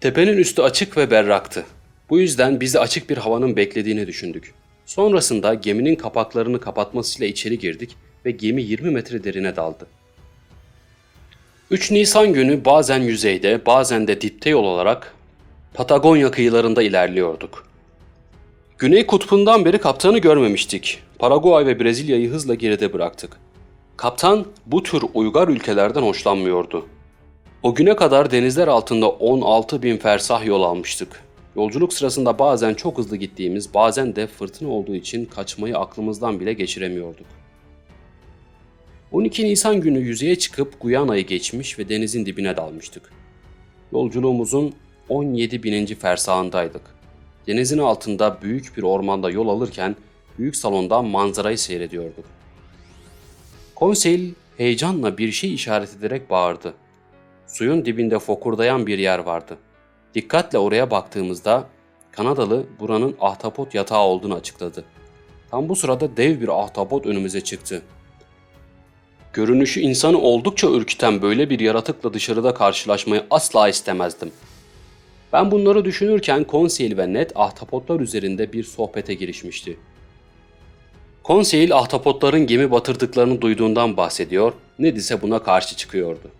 Tepenin üstü açık ve berraktı. Bu yüzden bizi açık bir havanın beklediğini düşündük. Sonrasında geminin kapaklarını kapatmasıyla içeri girdik ve gemi 20 metre derine daldı. 3 Nisan günü bazen yüzeyde, bazen de dipte yol olarak Patagonya kıyılarında ilerliyorduk. Güney kutbundan beri kaptanı görmemiştik. Paraguay ve Brezilya'yı hızla geride bıraktık. Kaptan bu tür uygar ülkelerden hoşlanmıyordu. O güne kadar denizler altında 16 bin fersah yol almıştık. Yolculuk sırasında bazen çok hızlı gittiğimiz, bazen de fırtına olduğu için kaçmayı aklımızdan bile geçiremiyorduk. 12 Nisan günü yüzeye çıkıp Guyana'yı geçmiş ve denizin dibine dalmıştık. Yolculuğumuzun 17 bininci fersahındaydık. Denizin altında büyük bir ormanda yol alırken büyük salonda manzarayı seyrediyorduk. Konseil heyecanla bir şey işaret ederek bağırdı. Suyun dibinde fokurdayan bir yer vardı. Dikkatle oraya baktığımızda Kanadalı buranın ahtapot yatağı olduğunu açıkladı. Tam bu sırada dev bir ahtapot önümüze çıktı. Görünüşü insanı oldukça ürküten böyle bir yaratıkla dışarıda karşılaşmayı asla istemezdim. Ben bunları düşünürken Conseil ve Ned ahtapotlar üzerinde bir sohbete girişmişti. Conseil ahtapotların gemi batırdıklarını duyduğundan bahsediyor, Ned ise buna karşı çıkıyordu.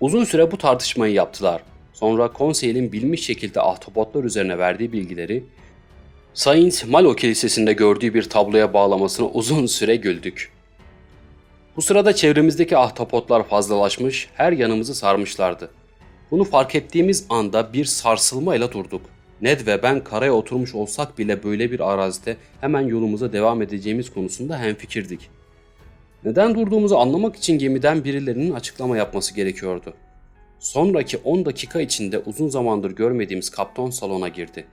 Uzun süre bu tartışmayı yaptılar. Sonra Conseil'in bilmiş şekilde ahtapotlar üzerine verdiği bilgileri Saint Malo Kilisesi'nde gördüğü bir tabloya bağlamasına uzun süre güldük. Bu sırada çevremizdeki ahtapotlar fazlalaşmış, her yanımızı sarmışlardı. Bunu fark ettiğimiz anda bir sarsılmayla durduk. Ned ve ben karaya oturmuş olsak bile böyle bir arazide hemen yolumuza devam edeceğimiz konusunda hemfikirdik. Neden durduğumuzu anlamak için gemiden birilerinin açıklama yapması gerekiyordu. Sonraki 10 dakika içinde uzun zamandır görmediğimiz kapton salona girdi.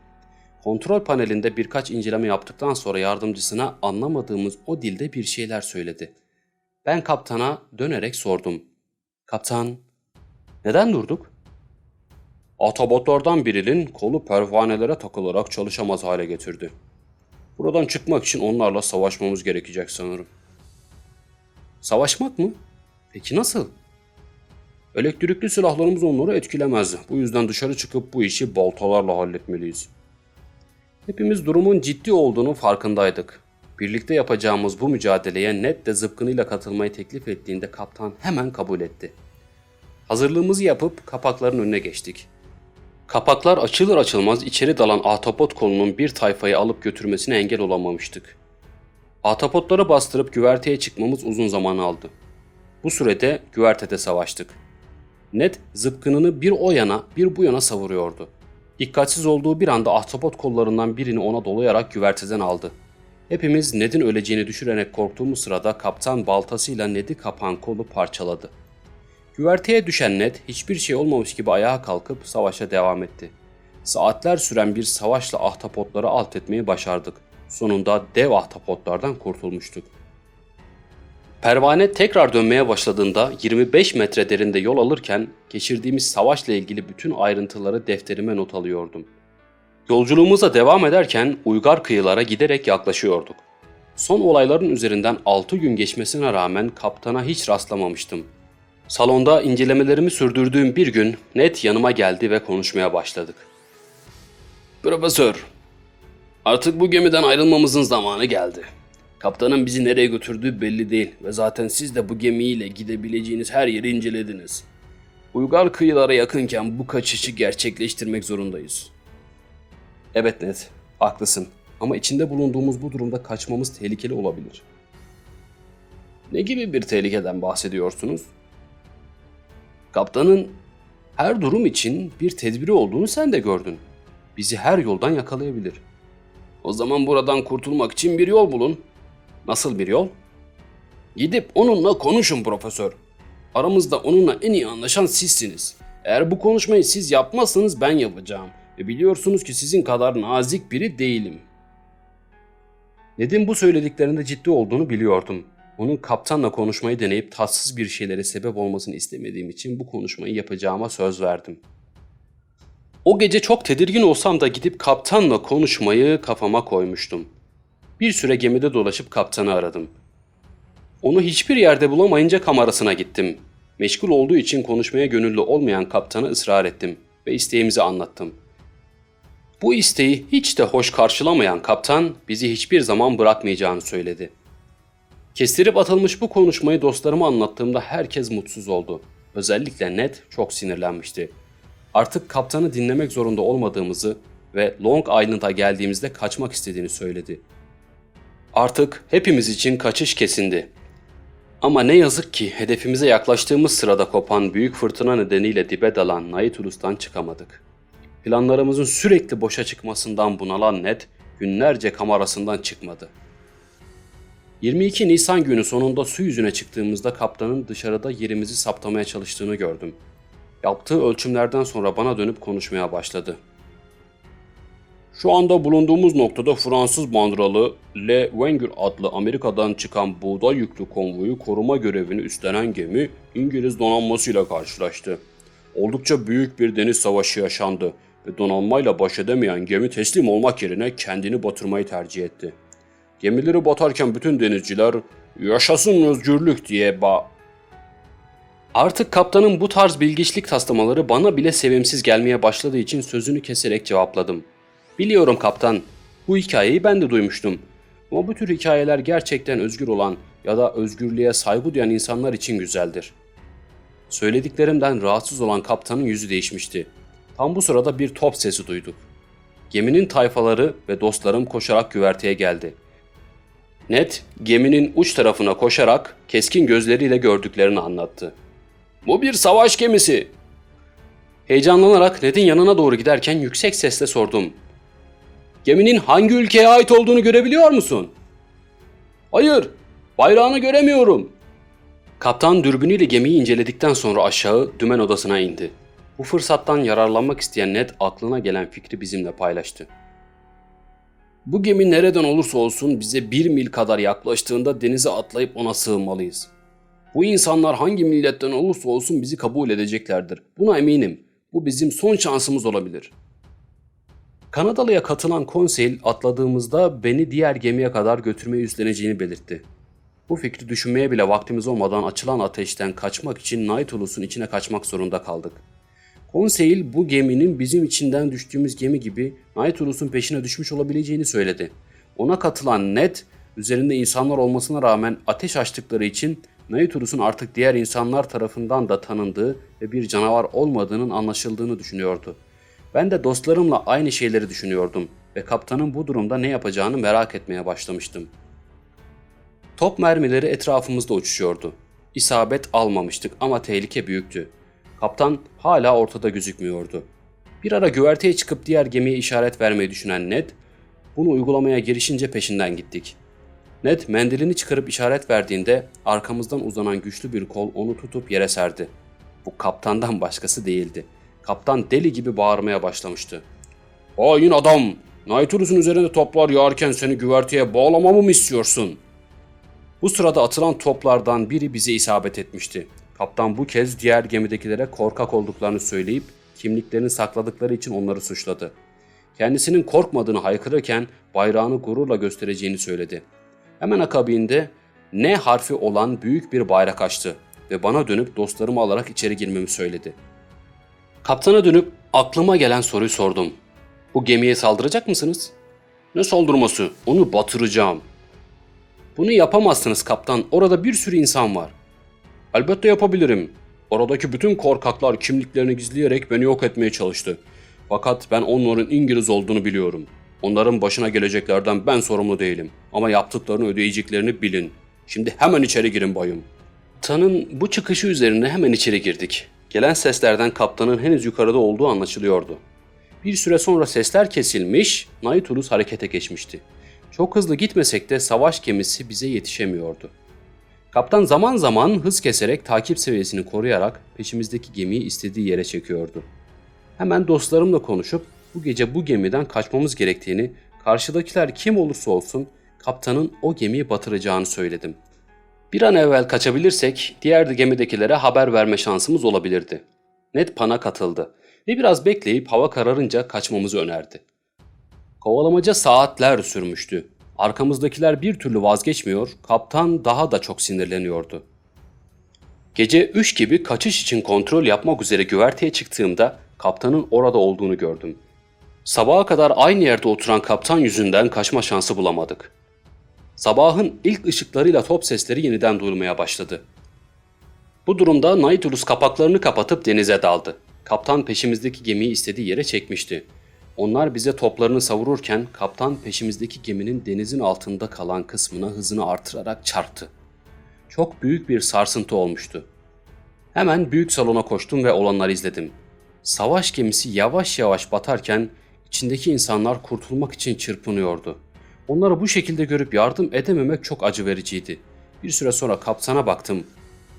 Kontrol panelinde birkaç inceleme yaptıktan sonra yardımcısına anlamadığımız o dilde bir şeyler söyledi. Ben kaptana dönerek sordum. Kaptan, neden durduk? Otobotlardan birinin kolu pervanelere takılarak çalışamaz hale getirdi. Buradan çıkmak için onlarla savaşmamız gerekecek sanırım. Savaşmak mı? Peki nasıl? Elektrikli silahlarımız onları etkilemez. Bu yüzden dışarı çıkıp bu işi baltalarla halletmeliyiz. Hepimiz durumun ciddi olduğunu farkındaydık. Birlikte yapacağımız bu mücadeleye Ned de zıpkınıyla katılmayı teklif ettiğinde kaptan hemen kabul etti. Hazırlığımızı yapıp kapakların önüne geçtik. Kapaklar açılır açılmaz içeri dalan ahtapot kolunun bir tayfayı alıp götürmesine engel olamamıştık. Ahtapotları bastırıp güverteye çıkmamız uzun zaman aldı. Bu sürede güvertede savaştık. Ned zıpkınını bir o yana bir bu yana savuruyordu. Dikkatsiz olduğu bir anda ahtapot kollarından birini ona dolayarak güverteden aldı. Hepimiz Ned'in öleceğini düşürerek korktuğumuz sırada kaptan baltasıyla Ned'i kapan kolu parçaladı. Güverteye düşen Ned hiçbir şey olmamış gibi ayağa kalkıp savaşa devam etti. Saatler süren bir savaşla ahtapotları alt etmeyi başardık. Sonunda dev ahtapotlardan kurtulmuştuk. Pervane tekrar dönmeye başladığında 25 metre derinde yol alırken geçirdiğimiz savaşla ilgili bütün ayrıntıları defterime not alıyordum. Yolculuğumuza devam ederken uygar kıyılara giderek yaklaşıyorduk. Son olayların üzerinden 6 gün geçmesine rağmen kaptana hiç rastlamamıştım. Salonda incelemelerimi sürdürdüğüm bir gün Ned yanıma geldi ve konuşmaya başladık. Profesör, artık bu gemiden ayrılmamızın zamanı geldi. Kaptanın bizi nereye götürdüğü belli değil ve zaten siz de bu gemiyle gidebileceğiniz her yeri incelediniz. Uygar kıyılara yakınken bu kaçışı gerçekleştirmek zorundayız. Evet Ned, haklısın. Ama içinde bulunduğumuz bu durumda kaçmamız tehlikeli olabilir. Ne gibi bir tehlikeden bahsediyorsunuz? Kaptanın her durum için bir tedbiri olduğunu sen de gördün. Bizi her yoldan yakalayabilir. O zaman buradan kurtulmak için bir yol bulun. Nasıl bir yol? Gidip onunla konuşun profesör. Aramızda onunla en iyi anlaşan sizsiniz. Eğer bu konuşmayı siz yapmazsanız ben yapacağım. Ve biliyorsunuz ki sizin kadar nazik biri değilim. Ned'in bu söylediklerinde ciddi olduğunu biliyordum. Onun kaptanla konuşmayı deneyip tatsız bir şeylere sebep olmasını istemediğim için bu konuşmayı yapacağıma söz verdim. O gece çok tedirgin olsam da gidip kaptanla konuşmayı kafama koymuştum. Bir süre gemide dolaşıp kaptanı aradım. Onu hiçbir yerde bulamayınca kamerasına gittim. Meşgul olduğu için konuşmaya gönüllü olmayan kaptana ısrar ettim ve isteğimizi anlattım. Bu isteği hiç de hoş karşılamayan kaptan bizi hiçbir zaman bırakmayacağını söyledi. Kestirip atılmış bu konuşmayı dostlarıma anlattığımda herkes mutsuz oldu. Özellikle Ned çok sinirlenmişti. Artık kaptanı dinlemek zorunda olmadığımızı ve Long Island'a geldiğimizde kaçmak istediğini söyledi. Artık hepimiz için kaçış kesindi. Ama ne yazık ki hedefimize yaklaştığımız sırada kopan büyük fırtına nedeniyle dibe dalan Naitulus'tan çıkamadık. Planlarımızın sürekli boşa çıkmasından bunalan Ned günlerce kamerasından çıkmadı. 22 Nisan günü sonunda su yüzüne çıktığımızda kaptanın dışarıda yerimizi saptamaya çalıştığını gördüm. Yaptığı ölçümlerden sonra bana dönüp konuşmaya başladı. Şu anda bulunduğumuz noktada Fransız bandıralı Le Wenger adlı Amerika'dan çıkan buğday yüklü konvoyu koruma görevini üstlenen gemi İngiliz donanmasıyla karşılaştı. Oldukça büyük bir deniz savaşı yaşandı ve donanmayla baş edemeyen gemi teslim olmak yerine kendini batırmayı tercih etti. Gemileri batarken bütün denizciler yaşasın özgürlük diye ba... Artık kaptanın bu tarz bilgiçlik taslamaları bana bile sevimsiz gelmeye başladığı için sözünü keserek cevapladım. Biliyorum kaptan, bu hikayeyi ben de duymuştum. Ama bu tür hikayeler gerçekten özgür olan ya da özgürlüğe saygı duyan insanlar için güzeldir. Söylediklerimden rahatsız olan kaptanın yüzü değişmişti. Tam bu sırada bir top sesi duyduk. Geminin tayfaları ve dostlarım koşarak güverteye geldi. Ned, geminin uç tarafına koşarak keskin gözleriyle gördüklerini anlattı. Bu bir savaş gemisi. Heyecanlanarak Ned'in yanına doğru giderken yüksek sesle sordum. Geminin hangi ülkeye ait olduğunu görebiliyor musun? Hayır, bayrağını göremiyorum. Kaptan dürbünüyle gemiyi inceledikten sonra aşağı dümen odasına indi. Bu fırsattan yararlanmak isteyen Ned aklına gelen fikri bizimle paylaştı. Bu gemi nereden olursa olsun bize bir mil kadar yaklaştığında denize atlayıp ona sığınmalıyız. Bu insanlar hangi milletten olursa olsun bizi kabul edeceklerdir. Buna eminim. Bu bizim son şansımız olabilir. Kanadalı'ya katılan konseil atladığımızda beni diğer gemiye kadar götürmeyi üstleneceğini belirtti. Bu fikri düşünmeye bile vaktimiz olmadan açılan ateşten kaçmak için Nautilus'un içine kaçmak zorunda kaldık. Conseil bu geminin bizim içinden düştüğümüz gemi gibi Nautilus'un peşine düşmüş olabileceğini söyledi. Ona katılan Ned, üzerinde insanlar olmasına rağmen ateş açtıkları için Nautilus'un artık diğer insanlar tarafından da tanındığı ve bir canavar olmadığının anlaşıldığını düşünüyordu. Ben de dostlarımla aynı şeyleri düşünüyordum ve kaptanın bu durumda ne yapacağını merak etmeye başlamıştım. Top mermileri etrafımızda uçuşuyordu. İsabet almamıştık ama tehlike büyüktü. Kaptan hala ortada gözükmüyordu. Bir ara güverteye çıkıp diğer gemiye işaret vermeyi düşünen Ned, bunu uygulamaya girişince peşinden gittik. Ned mendilini çıkarıp işaret verdiğinde arkamızdan uzanan güçlü bir kol onu tutup yere serdi. Bu kaptandan başkası değildi. Kaptan deli gibi bağırmaya başlamıştı. Hain adam! Nautulus'un üzerinde toplar yağarken seni güverteye bağlamamı mı istiyorsun? Bu sırada atılan toplardan biri bize isabet etmişti. Kaptan bu kez diğer gemidekilere korkak olduklarını söyleyip kimliklerini sakladıkları için onları suçladı. Kendisinin korkmadığını haykırırken bayrağını gururla göstereceğini söyledi. Hemen akabinde N harfi olan büyük bir bayrak açtı ve bana dönüp dostlarımı alarak içeri girmemi söyledi. Kaptana dönüp aklıma gelen soruyu sordum. Bu gemiye saldıracak mısınız? Ne saldırması? Onu batıracağım. Bunu yapamazsınız kaptan. Orada bir sürü insan var. Elbette yapabilirim. Oradaki bütün korkaklar kimliklerini gizleyerek beni yok etmeye çalıştı. Fakat ben onların İngiliz olduğunu biliyorum. Onların başına geleceklerden ben sorumlu değilim. Ama yaptıklarını ödeyeceklerini bilin. Şimdi hemen içeri girin bayım. Tan'ın bu çıkışı üzerine hemen içeri girdik. Gelen seslerden kaptanın henüz yukarıda olduğu anlaşılıyordu. Bir süre sonra sesler kesilmiş, Nautilus harekete geçmişti. Çok hızlı gitmesek de savaş gemisi bize yetişemiyordu. Kaptan zaman zaman hız keserek takip seviyesini koruyarak peşimizdeki gemiyi istediği yere çekiyordu. Hemen dostlarımla konuşup bu gece bu gemiden kaçmamız gerektiğini, karşıdakiler kim olursa olsun kaptanın o gemiyi batıracağını söyledim. Bir an evvel kaçabilirsek diğer gemidekilere haber verme şansımız olabilirdi. Ned Pan'a katıldı ve biraz bekleyip hava kararınca kaçmamızı önerdi. Kovalamaca saatler sürmüştü. Arkamızdakiler bir türlü vazgeçmiyor, kaptan daha da çok sinirleniyordu. Gece 3 gibi kaçış için kontrol yapmak üzere güverteye çıktığımda kaptanın orada olduğunu gördüm. Sabaha kadar aynı yerde oturan kaptan yüzünden kaçma şansı bulamadık. Sabahın ilk ışıklarıyla top sesleri yeniden duyulmaya başladı. Bu durumda Nautilus kapaklarını kapatıp denize daldı. Kaptan peşimizdeki gemiyi istediği yere çekmişti. Onlar bize toplarını savururken kaptan peşimizdeki geminin denizin altında kalan kısmına hızını artırarak çarptı. Çok büyük bir sarsıntı olmuştu. Hemen büyük salona koştum ve olanları izledim. Savaş gemisi yavaş yavaş batarken içindeki insanlar kurtulmak için çırpınıyordu. Onları bu şekilde görüp yardım edememek çok acı vericiydi. Bir süre sonra kaptana baktım.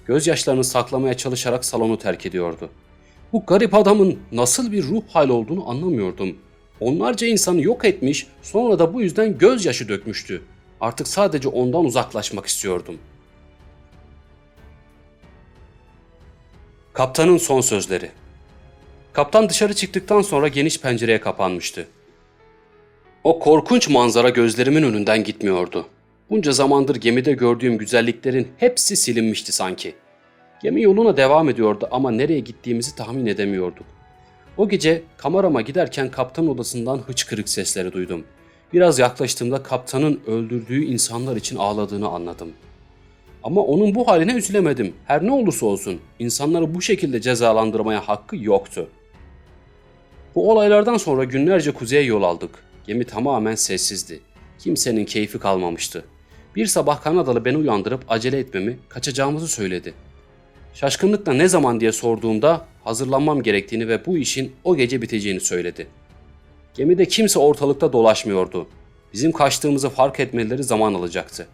Gözyaşlarını saklamaya çalışarak salonu terk ediyordu. Bu garip adamın nasıl bir ruh hali olduğunu anlamıyordum. Onlarca insanı yok etmiş, sonra da bu yüzden gözyaşı dökmüştü. Artık sadece ondan uzaklaşmak istiyordum. Kaptanın son sözleri. Kaptan dışarı çıktıktan sonra geniş pencereye kapanmıştı. O korkunç manzara gözlerimin önünden gitmiyordu. Bunca zamandır gemide gördüğüm güzelliklerin hepsi silinmişti sanki. Gemi yoluna devam ediyordu ama nereye gittiğimizi tahmin edemiyorduk. O gece kamerama giderken kaptan odasından hıçkırık sesleri duydum. Biraz yaklaştığımda kaptanın öldürdüğü insanlar için ağladığını anladım. Ama onun bu haline üzülemedim. Her ne olursa olsun insanları bu şekilde cezalandırmaya hakkı yoktu. Bu olaylardan sonra günlerce kuzeye yol aldık. Gemi tamamen sessizdi. Kimsenin keyfi kalmamıştı. Bir sabah Kanadalı beni uyandırıp acele etmemi, kaçacağımızı söyledi. Şaşkınlıkla ne zaman diye sorduğumda hazırlanmam gerektiğini ve bu işin o gece biteceğini söyledi. Gemide kimse ortalıkta dolaşmıyordu. Bizim kaçtığımızı fark etmeleri zaman alacaktı.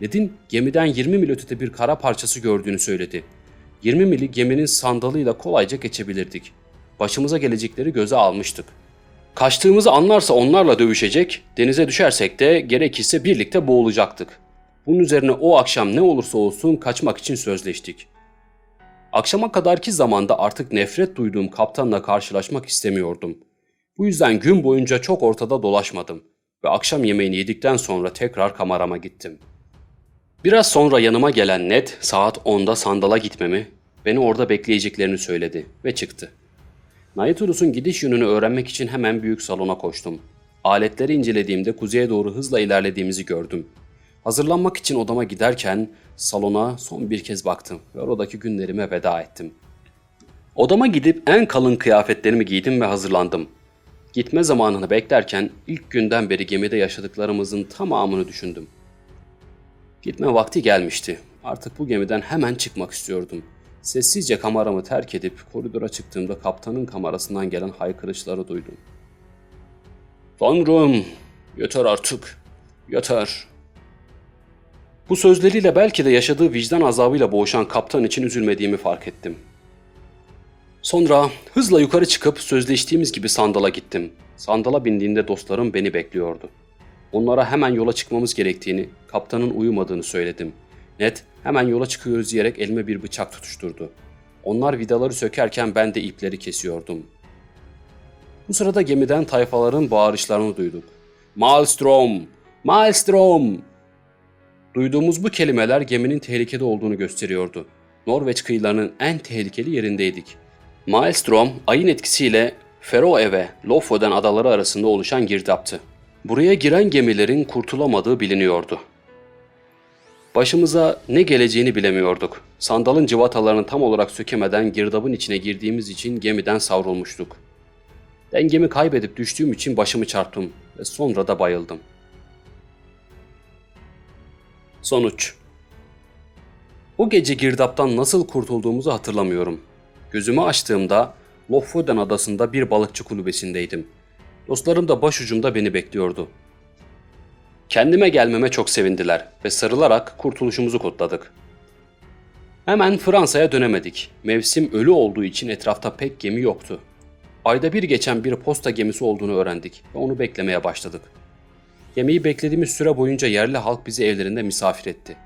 Ned'in gemiden 20 mil ötede bir kara parçası gördüğünü söyledi. 20 mili geminin sandalıyla kolayca geçebilirdik. Başımıza gelecekleri göze almıştık. Kaçtığımızı anlarsa onlarla dövüşecek, denize düşersek de gerekirse birlikte boğulacaktık. Bunun üzerine o akşam ne olursa olsun kaçmak için sözleştik. Akşama kadarki zamanda artık nefret duyduğum kaptanla karşılaşmak istemiyordum. Bu yüzden gün boyunca çok ortada dolaşmadım ve akşam yemeğini yedikten sonra tekrar kamerama gittim. Biraz sonra yanıma gelen Ned saat 10'da sandala gitmemi, beni orada bekleyeceklerini söyledi ve çıktı. Nautilus'un gidiş yönünü öğrenmek için hemen büyük salona koştum. Aletleri incelediğimde kuzeye doğru hızla ilerlediğimizi gördüm. Hazırlanmak için odama giderken salona son bir kez baktım ve oradaki günlerime veda ettim. Odama gidip en kalın kıyafetlerimi giydim ve hazırlandım. Gitme zamanını beklerken ilk günden beri gemide yaşadıklarımızın tamamını düşündüm. Gitme vakti gelmişti. Artık bu gemiden hemen çıkmak istiyordum. Sessizce kameramı terk edip koridora çıktığımda kaptanın kamerasından gelen haykırışları duydum. Tanrım, yeter artık, yeter. Bu sözleriyle belki de yaşadığı vicdan azabıyla boğuşan kaptan için üzülmediğimi fark ettim. Sonra hızla yukarı çıkıp sözleştiğimiz gibi sandala gittim. Sandala bindiğinde dostlarım beni bekliyordu. Onlara hemen yola çıkmamız gerektiğini, kaptanın uyumadığını söyledim. Ned hemen yola çıkıyoruz diyerek elime bir bıçak tutuşturdu. Onlar vidaları sökerken ben de ipleri kesiyordum. Bu sırada gemiden tayfaların bağırışlarını duyduk. Maelstrom! Maelstrom! Duyduğumuz bu kelimeler geminin tehlikede olduğunu gösteriyordu. Norveç kıyılarının en tehlikeli yerindeydik. Maelstrom, ayın etkisiyle Feroe ve Lofoten adaları arasında oluşan girdaptı. Buraya giren gemilerin kurtulamadığı biliniyordu. Başımıza ne geleceğini bilemiyorduk. Sandalın cıvatalarını tam olarak sökemeden girdabın içine girdiğimiz için gemiden savrulmuştuk. Dengemi kaybedip düştüğüm için başımı çarptım ve sonra da bayıldım. Sonuç O gece girdaptan nasıl kurtulduğumuzu hatırlamıyorum. Gözümü açtığımda Lofoten adasında bir balıkçı kulübesindeydim. Dostlarım da başucumda beni bekliyordu. Kendime gelmeme çok sevindiler ve sarılarak kurtuluşumuzu kutladık. Hemen Fransa'ya dönemedik. Mevsim ölü olduğu için etrafta pek gemi yoktu. Ayda bir geçen bir posta gemisi olduğunu öğrendik ve onu beklemeye başladık. Gemiyi beklediğimiz süre boyunca yerli halk bizi evlerinde misafir etti.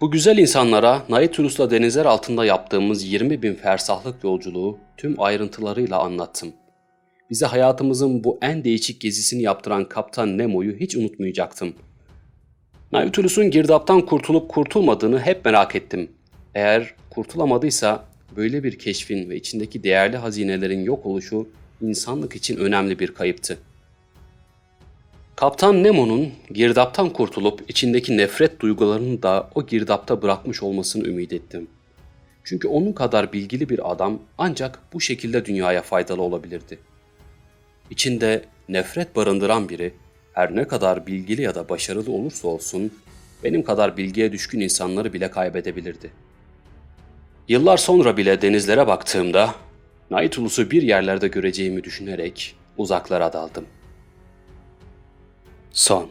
Bu güzel insanlara Naitulus'la denizler altında yaptığımız 20 bin fersahlık yolculuğu tüm ayrıntılarıyla anlattım. Bize hayatımızın bu en değişik gezisini yaptıran Kaptan Nemo'yu hiç unutmayacaktım. Nautilus'un girdaptan kurtulup kurtulmadığını hep merak ettim. Eğer kurtulamadıysa böyle bir keşfin ve içindeki değerli hazinelerin yok oluşu insanlık için önemli bir kayıptı. Kaptan Nemo'nun girdaptan kurtulup içindeki nefret duygularını da o girdapta bırakmış olmasını ümit ettim. Çünkü onun kadar bilgili bir adam ancak bu şekilde dünyaya faydalı olabilirdi. İçinde nefret barındıran biri her ne kadar bilgili ya da başarılı olursa olsun benim kadar bilgiye düşkün insanları bile kaybedebilirdi. Yıllar sonra bile denizlere baktığımda Naitulus'u bir yerlerde göreceğimi düşünerek uzaklara daldım. Son